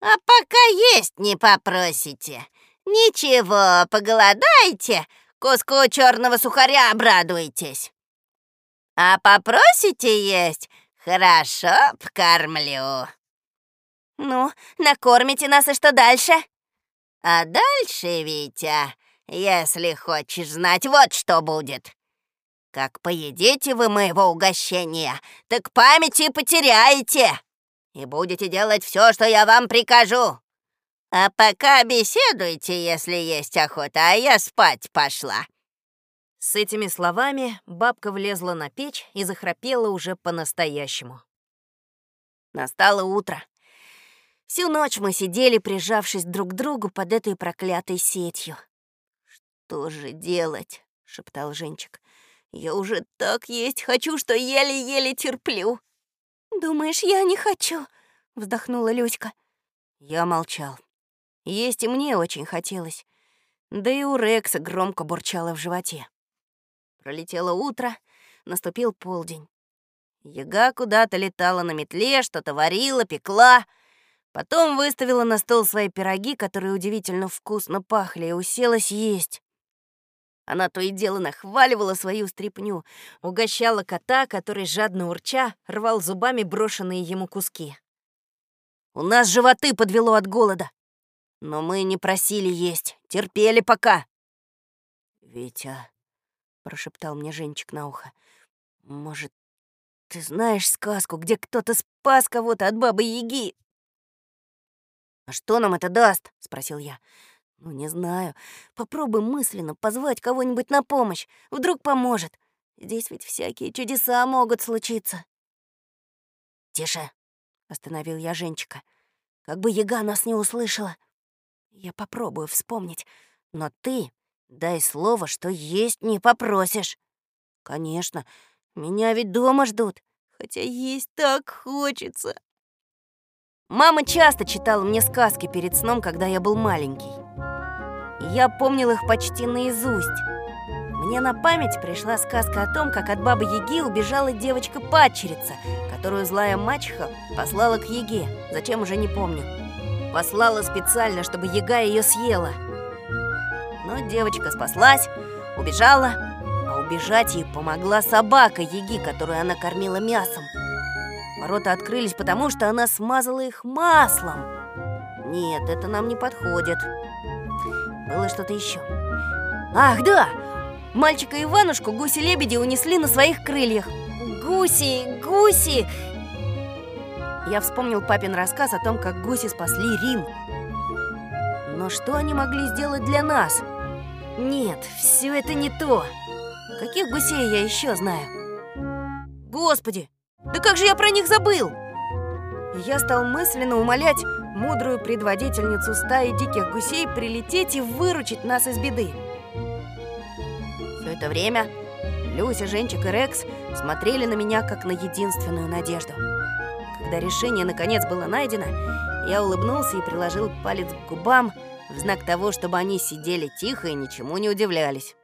«А пока есть не попросите. Ничего, поголодайте, куску черного сухаря обрадуйтесь. А попросите есть, хорошо покормлю». «Ну, накормите нас, и что дальше?» «А дальше, Витя, если хочешь знать, вот что будет. Как поедите вы моего угощения, так памяти потеряете и будете делать все, что я вам прикажу. А пока беседуйте, если есть охота, а я спать пошла». С этими словами бабка влезла на печь и захрапела уже по-настоящему. Настало утро. Всю ночь мы сидели, прижавшись друг к другу под этой проклятой сетью. «Что же делать?» — шептал Женчик. Я уже так есть хочу, что еле-еле терплю. Думаешь, я не хочу? Вздохнула Люська. Я молчал. Есть и мне очень хотелось. Да и у Рекса громко бурчало в животе. Пролетело утро, наступил полдень. Яга куда-то летала на метле, что-то варила, пекла. Потом выставила на стол свои пироги, которые удивительно вкусно пахли, и уселась есть. Она то и дело нахваливала свою стряпню, угощала кота, который, жадно урча, рвал зубами брошенные ему куски. У нас животы подвело от голода. Но мы не просили есть, терпели пока. «Витя», — прошептал мне Женчик на ухо, — «может, ты знаешь сказку, где кто-то спас кого-то от бабы-яги?» «А что нам это даст?» — спросил я. Ну, не знаю. Попробуй мысленно позвать кого-нибудь на помощь. Вдруг поможет. Здесь ведь всякие чудеса могут случиться. «Тише!» — остановил я Женчика. «Как бы яга нас не услышала. Я попробую вспомнить, но ты дай слово, что есть не попросишь. Конечно, меня ведь дома ждут, хотя есть так хочется». Мама часто читала мне сказки перед сном, когда я был маленький. Я помнил их почти наизусть. Мне на память пришла сказка о том, как от бабы Яги убежала девочка-падчерица, которую злая мачеха послала к Яге, зачем уже не помню. Послала специально, чтобы Яга ее съела. Но девочка спаслась, убежала, а убежать ей помогла собака Яги, которую она кормила мясом. Ворота открылись, потому что она смазала их маслом. Нет, это нам не подходит. Было что-то еще. Ах, да! Мальчика Иванушку гуси-лебеди унесли на своих крыльях. Гуси, гуси! Я вспомнил папин рассказ о том, как гуси спасли Рим. Но что они могли сделать для нас? Нет, все это не то. Каких гусей я еще знаю? Господи, да как же я про них забыл? я стал мысленно умолять мудрую предводительницу стаи диких гусей прилететь и выручить нас из беды это время Люся, Женчик и Рекс смотрели на меня как на единственную надежду. Когда решение наконец было найдено, я улыбнулся и приложил палец к губам в знак того, чтобы они сидели тихо и ничему не удивлялись.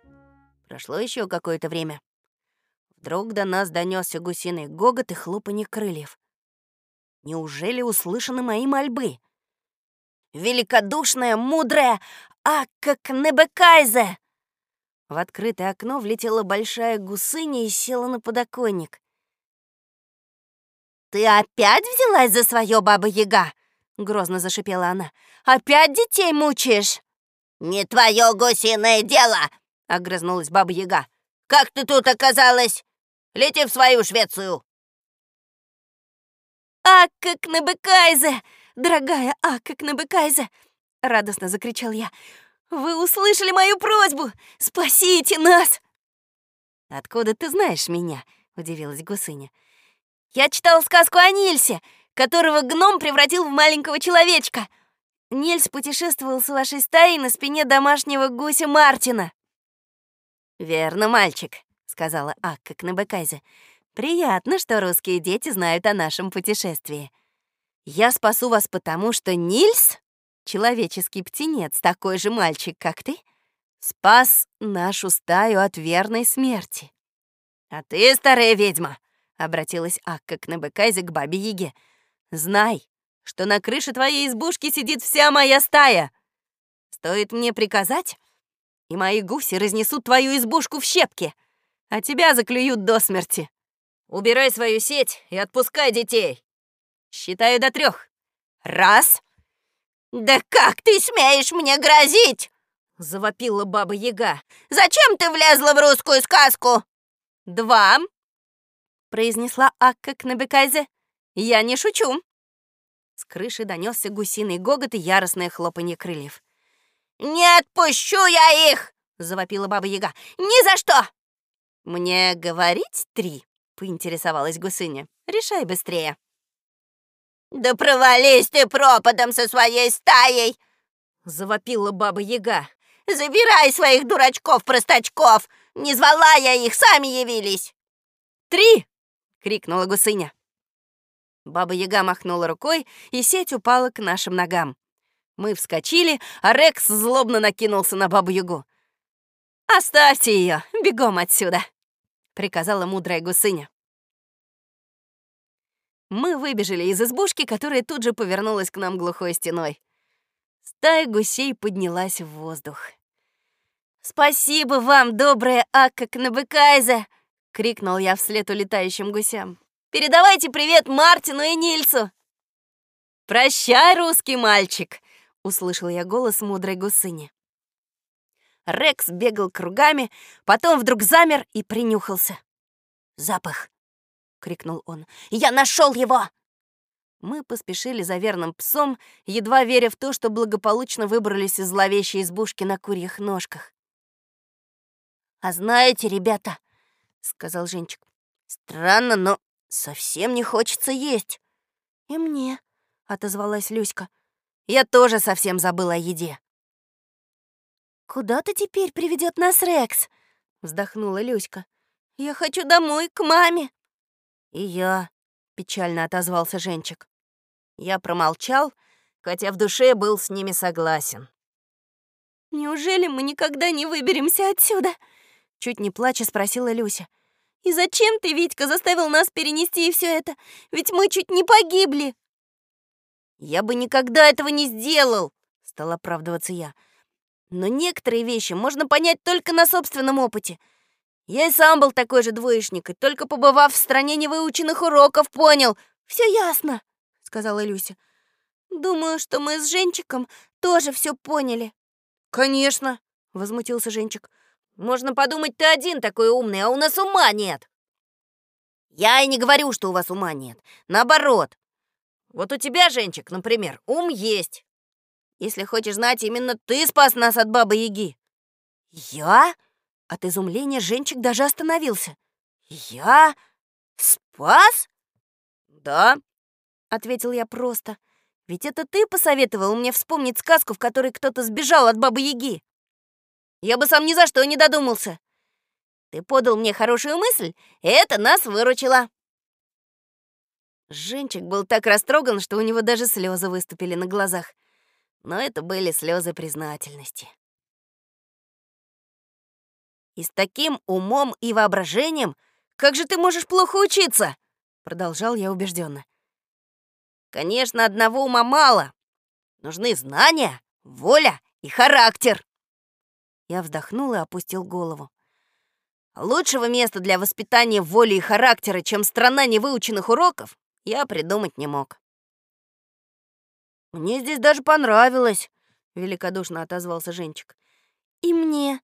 Прошло еще какое-то время. Вдруг до нас донесся гусиный гогот и хлопанье крыльев. Неужели услышаны мои мольбы? Великодушная, мудрая Акка Кнебекайзе! В открытое окно влетела большая гусыня и села на подоконник. «Ты опять взялась за свое, баба-яга?» — грозно зашипела она. «Опять детей мучаешь?» «Не твое гусиное дело!» — огрызнулась баба-яга. «Как ты тут оказалась? Лети в свою Швецию!» «А как на Бекайзе! Дорогая, а как на Бекайзе!» — радостно закричал я. Вы услышали мою просьбу! Спасите нас!» «Откуда ты знаешь меня?» — удивилась гусыня. «Я читала сказку о Нильсе, которого гном превратил в маленького человечка. Нильс путешествовал с вашей стаей на спине домашнего гуся Мартина». «Верно, мальчик», — сказала Акка Кнебекайзе. «Приятно, что русские дети знают о нашем путешествии. Я спасу вас потому, что Нильс человеческий птенец, такой же мальчик, как ты, спас нашу стаю от верной смерти. А ты, старая ведьма, — обратилась Акка к Небекайзе к бабе Яге, — знай, что на крыше твоей избушки сидит вся моя стая. Стоит мне приказать, и мои гуси разнесут твою избушку в щепки, а тебя заклюют до смерти. Убирай свою сеть и отпускай детей. Считаю до трех. Раз — «Да как ты смеешь мне грозить?» — завопила баба Яга. «Зачем ты влезла в русскую сказку?» «Два», — произнесла Акка Кнабекайзе. «Я не шучу». С крыши донесся гусиный гогот и яростное хлопанье крыльев. «Не отпущу я их!» — завопила баба Яга. «Ни за что!» «Мне говорить три?» — поинтересовалась гусыня. «Решай быстрее». «Да провались ты пропадом со своей стаей!» — завопила баба-яга. «Забирай своих дурачков-простачков! Не звала я их, сами явились!» «Три!» — крикнула гусыня. Баба-яга махнула рукой, и сеть упала к нашим ногам. Мы вскочили, а Рекс злобно накинулся на бабу-ягу. «Оставьте ее, бегом отсюда!» — приказала мудрая гусыня. Мы выбежали из избушки, которая тут же повернулась к нам глухой стеной. Стая гусей поднялась в воздух. «Спасибо вам, добрая Акка Кнабекайзе!» — крикнул я вслед улетающим гусям. «Передавайте привет Мартину и Нильсу!» «Прощай, русский мальчик!» — услышал я голос мудрой гусыни. Рекс бегал кругами, потом вдруг замер и принюхался. Запах. — крикнул он. «Я нашел его!» Мы поспешили за верным псом, едва веря в то, что благополучно выбрались из зловещей избушки на курьих ножках. «А знаете, ребята, сказал Женчик. Странно, но совсем не хочется есть. И мне, отозвалась Люська. Я тоже совсем забыла о еде. Куда ты теперь приведет нас Рекс? вздохнула Люська. Я хочу домой, к маме. И я, печально отозвался Женчик. Я промолчал, хотя в душе был с ними согласен. Неужели мы никогда не выберемся отсюда? Чуть не плача спросила Люся. И зачем ты, Витька, заставил нас перенести все это? Ведь мы чуть не погибли. Я бы никогда этого не сделал, стал оправдываться я. Но некоторые вещи можно понять только на собственном опыте. Я и сам был такой же двоечник, и только побывав в стране невыученных уроков, понял. Все ясно, сказала Люся. Думаю, что мы с Женчиком тоже все поняли. Конечно, возмутился Женчик. Можно подумать, ты один такой умный, а у нас ума нет. Я и не говорю, что у вас ума нет. Наоборот. Вот у тебя, Женчик, например, ум есть. Если хочешь знать, именно ты спас нас от Бабы-Яги. Я? От изумления Женчик даже остановился. Я? Спас? Да, ответил я просто. Ведь это ты посоветовал мне вспомнить сказку, в которой кто-то сбежал от Бабы-Яги. Я бы сам ни за что не додумался. Ты подал мне хорошую мысль, и это нас выручило. Женчик был так растроган, что у него даже слезы выступили на глазах. Но это были слезы признательности. «И с таким умом и воображением, как же ты можешь плохо учиться?» Продолжал я убежденно. «Конечно, одного ума мало. Нужны знания, воля и характер». Я вздохнул и опустил голову. Лучшего места для воспитания воли и характера, чем страна невыученных уроков, я придумать не мог. «Мне здесь даже понравилось», — великодушно отозвался Женчик. «И мне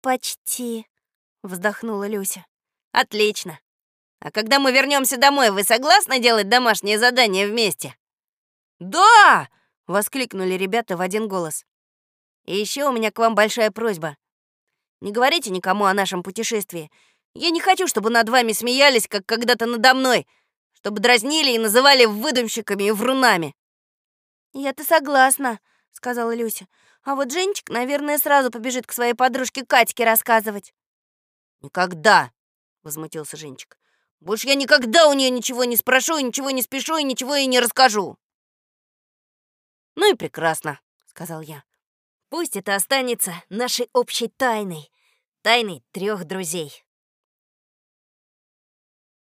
почти», — вздохнула Люся. «Отлично. А когда мы вернемся домой, вы согласны делать домашнее задание вместе?» «Да!» — воскликнули ребята в один голос. «И еще у меня к вам большая просьба. Не говорите никому о нашем путешествии. Я не хочу, чтобы над вами смеялись, как когда-то надо мной, чтобы дразнили и называли выдумщиками и врунами. «Я-то согласна», — сказала Люся. «А вот Женечек, наверное, сразу побежит к своей подружке Катьке рассказывать». «Никогда!» — возмутился Женечек. «Больше я никогда у нее ничего не спрошу, и ничего не спешу, и ничего ей не расскажу». «Ну и прекрасно», — сказал я. «Пусть это останется нашей общей тайной, тайной трех друзей».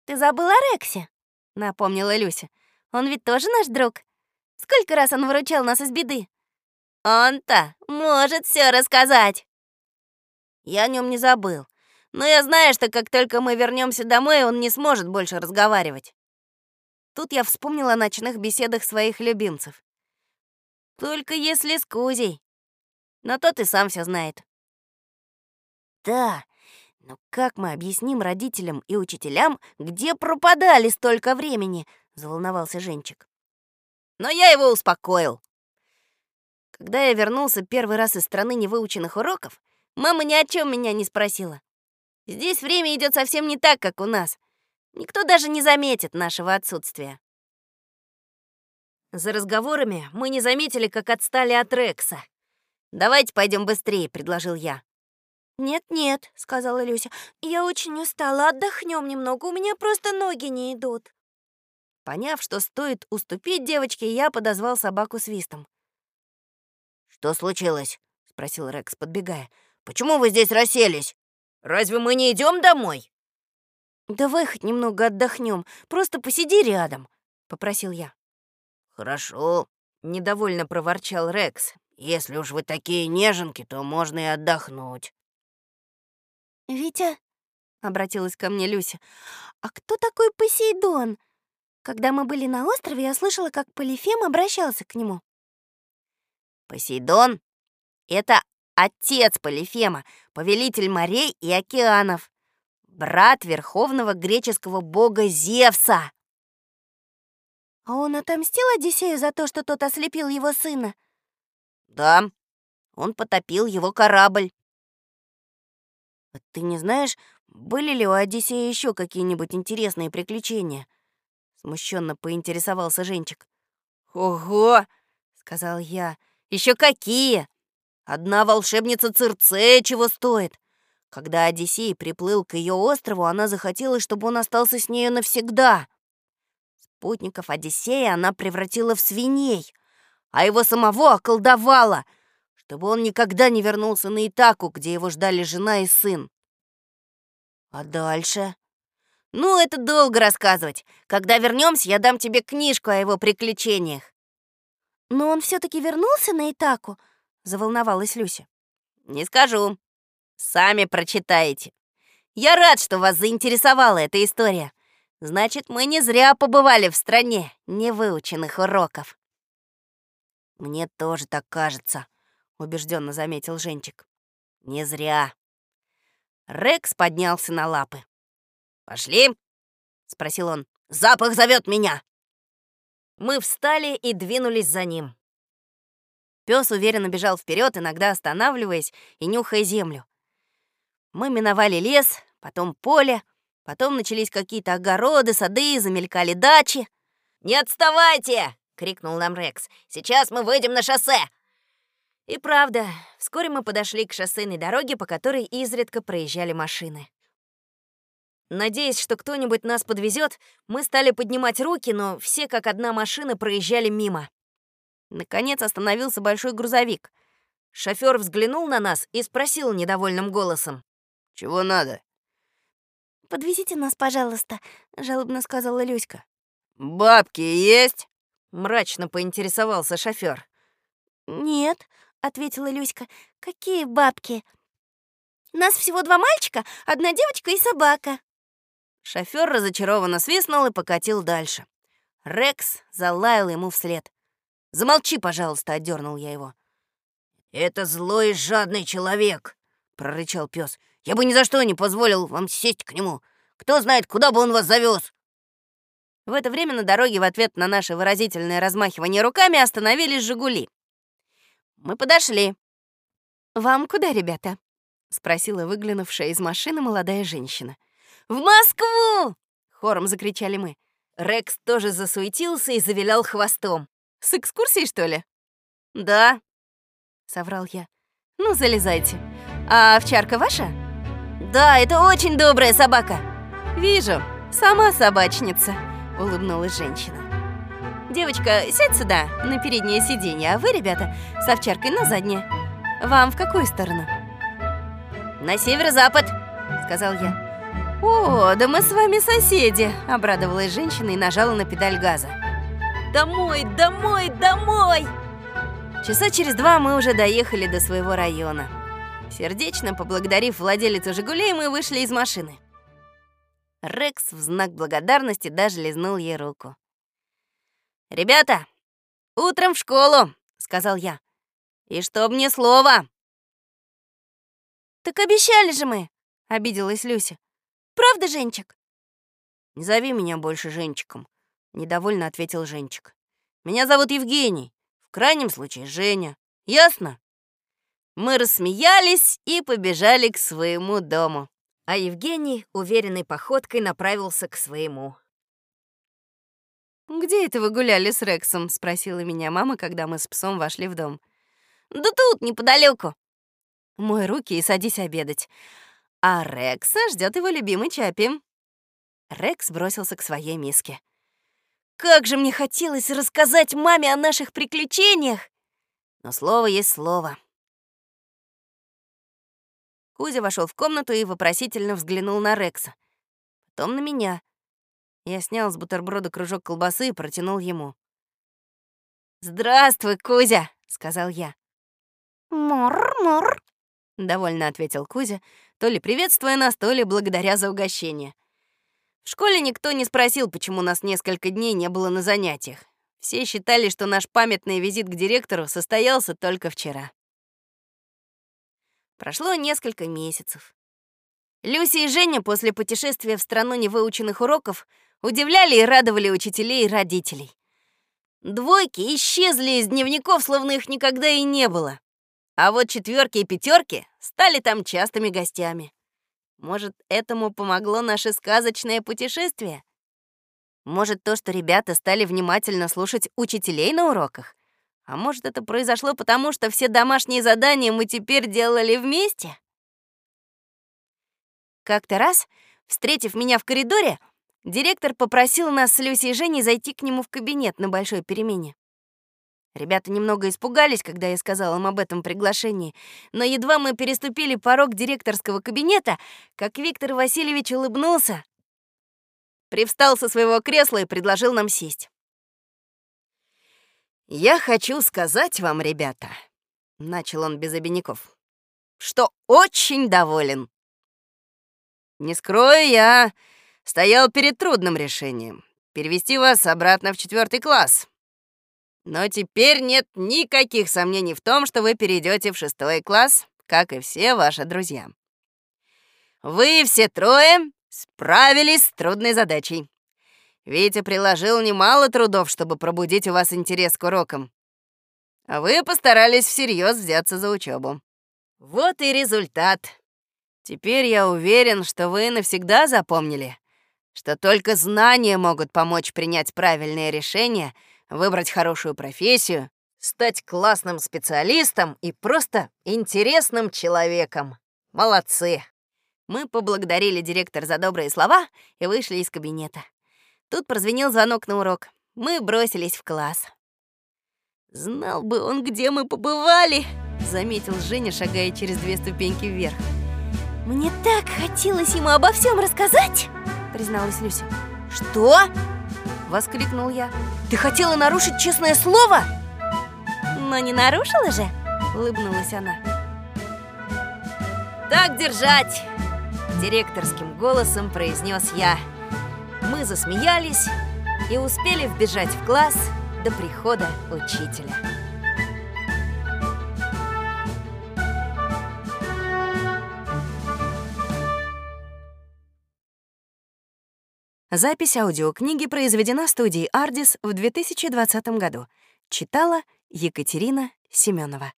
«Ты забыла о Рексе?» — напомнила Люся. «Он ведь тоже наш друг. Сколько раз он выручал нас из беды?» «Он-то может все рассказать!» Я о нем не забыл, но я знаю, что как только мы вернемся домой, он не сможет больше разговаривать. Тут я вспомнила о ночных беседах своих любимцев. Только если с Кузей. Но тот и сам все знает. Да, но как мы объясним родителям и учителям, где пропадали столько времени? Заволновался Женчик. Но я его успокоил. Когда я вернулся первый раз из страны невыученных уроков, мама ни о чем меня не спросила. Здесь время идет совсем не так, как у нас. Никто даже не заметит нашего отсутствия. За разговорами мы не заметили, как отстали от Рекса. «Давайте пойдем быстрее», — предложил я. «Нет-нет», — сказала Люся, — «я очень устала, отдохнем немного, у меня просто ноги не идут». Поняв, что стоит уступить девочке, я подозвал собаку свистом. «Что случилось?» — спросил Рекс, подбегая. «Почему вы здесь расселись? Разве мы не идем домой?» «Давай хоть немного отдохнем, просто посиди рядом», — попросил я. «Хорошо», — недовольно проворчал Рекс. «Если уж вы такие неженки, то можно и отдохнуть». «Витя», — обратилась ко мне Люся, — «а кто такой Посейдон? Когда мы были на острове, я слышала, как Полифем обращался к нему». «Посейдон — это отец Полифема, повелитель морей и океанов, брат верховного греческого бога Зевса». «А он отомстил Одиссею за то, что тот ослепил его сына?» «Да, он потопил его корабль». «Ты не знаешь, были ли у Одиссея еще какие-нибудь интересные приключения? Смущенно поинтересовался Женчик. Ого, сказал я. Еще какие? Одна волшебница Цирцея чего стоит? Когда Одиссей приплыл к ее острову, она захотела, чтобы он остался с нею навсегда. Спутников Одиссея она превратила в свиней, а его самого околдовала, чтобы он никогда не вернулся на Итаку, где его ждали жена и сын. А дальше? Ну, это долго рассказывать. Когда вернемся, я дам тебе книжку о его приключениях. Но он все-таки вернулся на Итаку? Заволновалась Люся. Не скажу. Сами прочитаете. Я рад, что вас заинтересовала эта история. Значит, мы не зря побывали в стране невыученных уроков. Мне тоже так кажется, убежденно заметил Женчик. Не зря. Рекс поднялся на лапы. «Пошли?» — спросил он. «Запах зовет меня!» Мы встали и двинулись за ним. Пес уверенно бежал вперед, иногда останавливаясь и нюхая землю. Мы миновали лес, потом поле, потом начались какие-то огороды, сады, замелькали дачи. «Не отставайте!» — крикнул нам Рекс. «Сейчас мы выйдем на шоссе!» И правда, вскоре мы подошли к шоссейной дороге, по которой изредка проезжали машины. Надеясь, что кто-нибудь нас подвезет, мы стали поднимать руки, но все как одна машина проезжали мимо. Наконец остановился большой грузовик. Шофёр взглянул на нас и спросил недовольным голосом. «Чего надо?» «Подвезите нас, пожалуйста», — жалобно сказала Люська. «Бабки есть?» — мрачно поинтересовался шофёр. «Нет», ответила Люська. Какие бабки? Нас всего два мальчика, одна девочка и собака. Шофёр разочарованно свистнул и покатил дальше. Рекс залаял ему вслед. «Замолчи, пожалуйста», — отдернул я его. «Это злой и жадный человек», — прорычал пес. «Я бы ни за что не позволил вам сесть к нему. Кто знает, куда бы он вас завез. В это время на дороге в ответ на наше выразительное размахивание руками остановились «Жигули». Мы подошли. «Вам куда, ребята?» — спросила выглянувшая из машины молодая женщина. «В Москву!» — хором закричали мы. Рекс тоже засуетился и завилял хвостом. «С экскурсией, что ли?» «Да», — соврал я. «Ну, залезайте. А овчарка ваша?» «Да, это очень добрая собака». «Вижу, сама собачница», — улыбнулась женщина. Девочка, сядь сюда, на переднее сиденье, а вы, ребята, с овчаркой на заднее. Вам в какую сторону? На северо-запад, сказал я. О, да мы с вами соседи, обрадовалась женщина и нажала на педаль газа. Домой, домой, домой! Часа через два мы уже доехали до своего района. Сердечно поблагодарив владелицу «Жигулей», мы вышли из машины. Рекс в знак благодарности даже лизнул ей руку. «Ребята, утром в школу», — сказал я. «И чтоб мне слово». «Так обещали же мы», — обиделась Люся. «Правда, Женчик?» «Не зови меня больше Женчиком», — недовольно ответил Женчик. «Меня зовут Евгений, в крайнем случае Женя. Ясно?» Мы рассмеялись и побежали к своему дому, а Евгений уверенной походкой направился к своему. «Где это вы гуляли с Рексом?» — спросила меня мама, когда мы с псом вошли в дом. «Да тут, неподалеку. «Мой руки и садись обедать. А Рекса ждет его любимый Чапи». Рекс бросился к своей миске. «Как же мне хотелось рассказать маме о наших приключениях!» Но слово есть слово. Кузя вошел в комнату и вопросительно взглянул на Рекса. Потом на меня — я снял с бутерброда кружок колбасы и протянул ему. «Здравствуй, Кузя!» — сказал я. «Мур-мур!» — довольно ответил Кузя, то ли приветствуя нас, то ли благодаря за угощение. В школе никто не спросил, почему нас несколько дней не было на занятиях. Все считали, что наш памятный визит к директору состоялся только вчера. Прошло несколько месяцев. Люся и Женя после путешествия в страну невыученных уроков удивляли и радовали учителей и родителей. Двойки исчезли из дневников, словно их никогда и не было. А вот четверки и пятерки стали там частыми гостями. Может, этому помогло наше сказочное путешествие? Может, то, что ребята стали внимательно слушать учителей на уроках? А может, это произошло потому, что все домашние задания мы теперь делали вместе? Как-то раз, встретив меня в коридоре, директор попросил нас с Люсей и Женей зайти к нему в кабинет на большой перемене. Ребята немного испугались, когда я сказала им об этом приглашении, но едва мы переступили порог директорского кабинета, как Виктор Васильевич улыбнулся, привстал со своего кресла и предложил нам сесть. «Я хочу сказать вам, ребята», — начал он без обиняков, «что очень доволен. Не скрою, я стоял перед трудным решением — перевести вас обратно в четвертый класс». Но теперь нет никаких сомнений в том, что вы перейдете в шестой класс, как и все ваши друзья. Вы все трое справились с трудной задачей. Витя приложил немало трудов, чтобы пробудить у вас интерес к урокам. А вы постарались всерьез взяться за учебу. Вот и результат. Теперь я уверен, что вы навсегда запомнили, что только знания могут помочь принять правильное решение — выбрать хорошую профессию, стать классным специалистом и просто интересным человеком. Молодцы. Мы поблагодарили директора за добрые слова и вышли из кабинета. Тут прозвенел звонок на урок. Мы бросились в класс. «Знал бы он, где мы побывали!» — заметил Женя, шагая через две ступеньки вверх. «Мне так хотелось ему обо всем рассказать!» — призналась Люся. «Что?» — воскликнул я. Ты хотела нарушить честное слово? Но не нарушила же, улыбнулась она. Так держать, директорским голосом произнес я. Мы засмеялись и успели вбежать в класс до прихода учителя. Запись аудиокниги произведена студией «Ардис» в 2020 году. Читала Екатерина Семенова.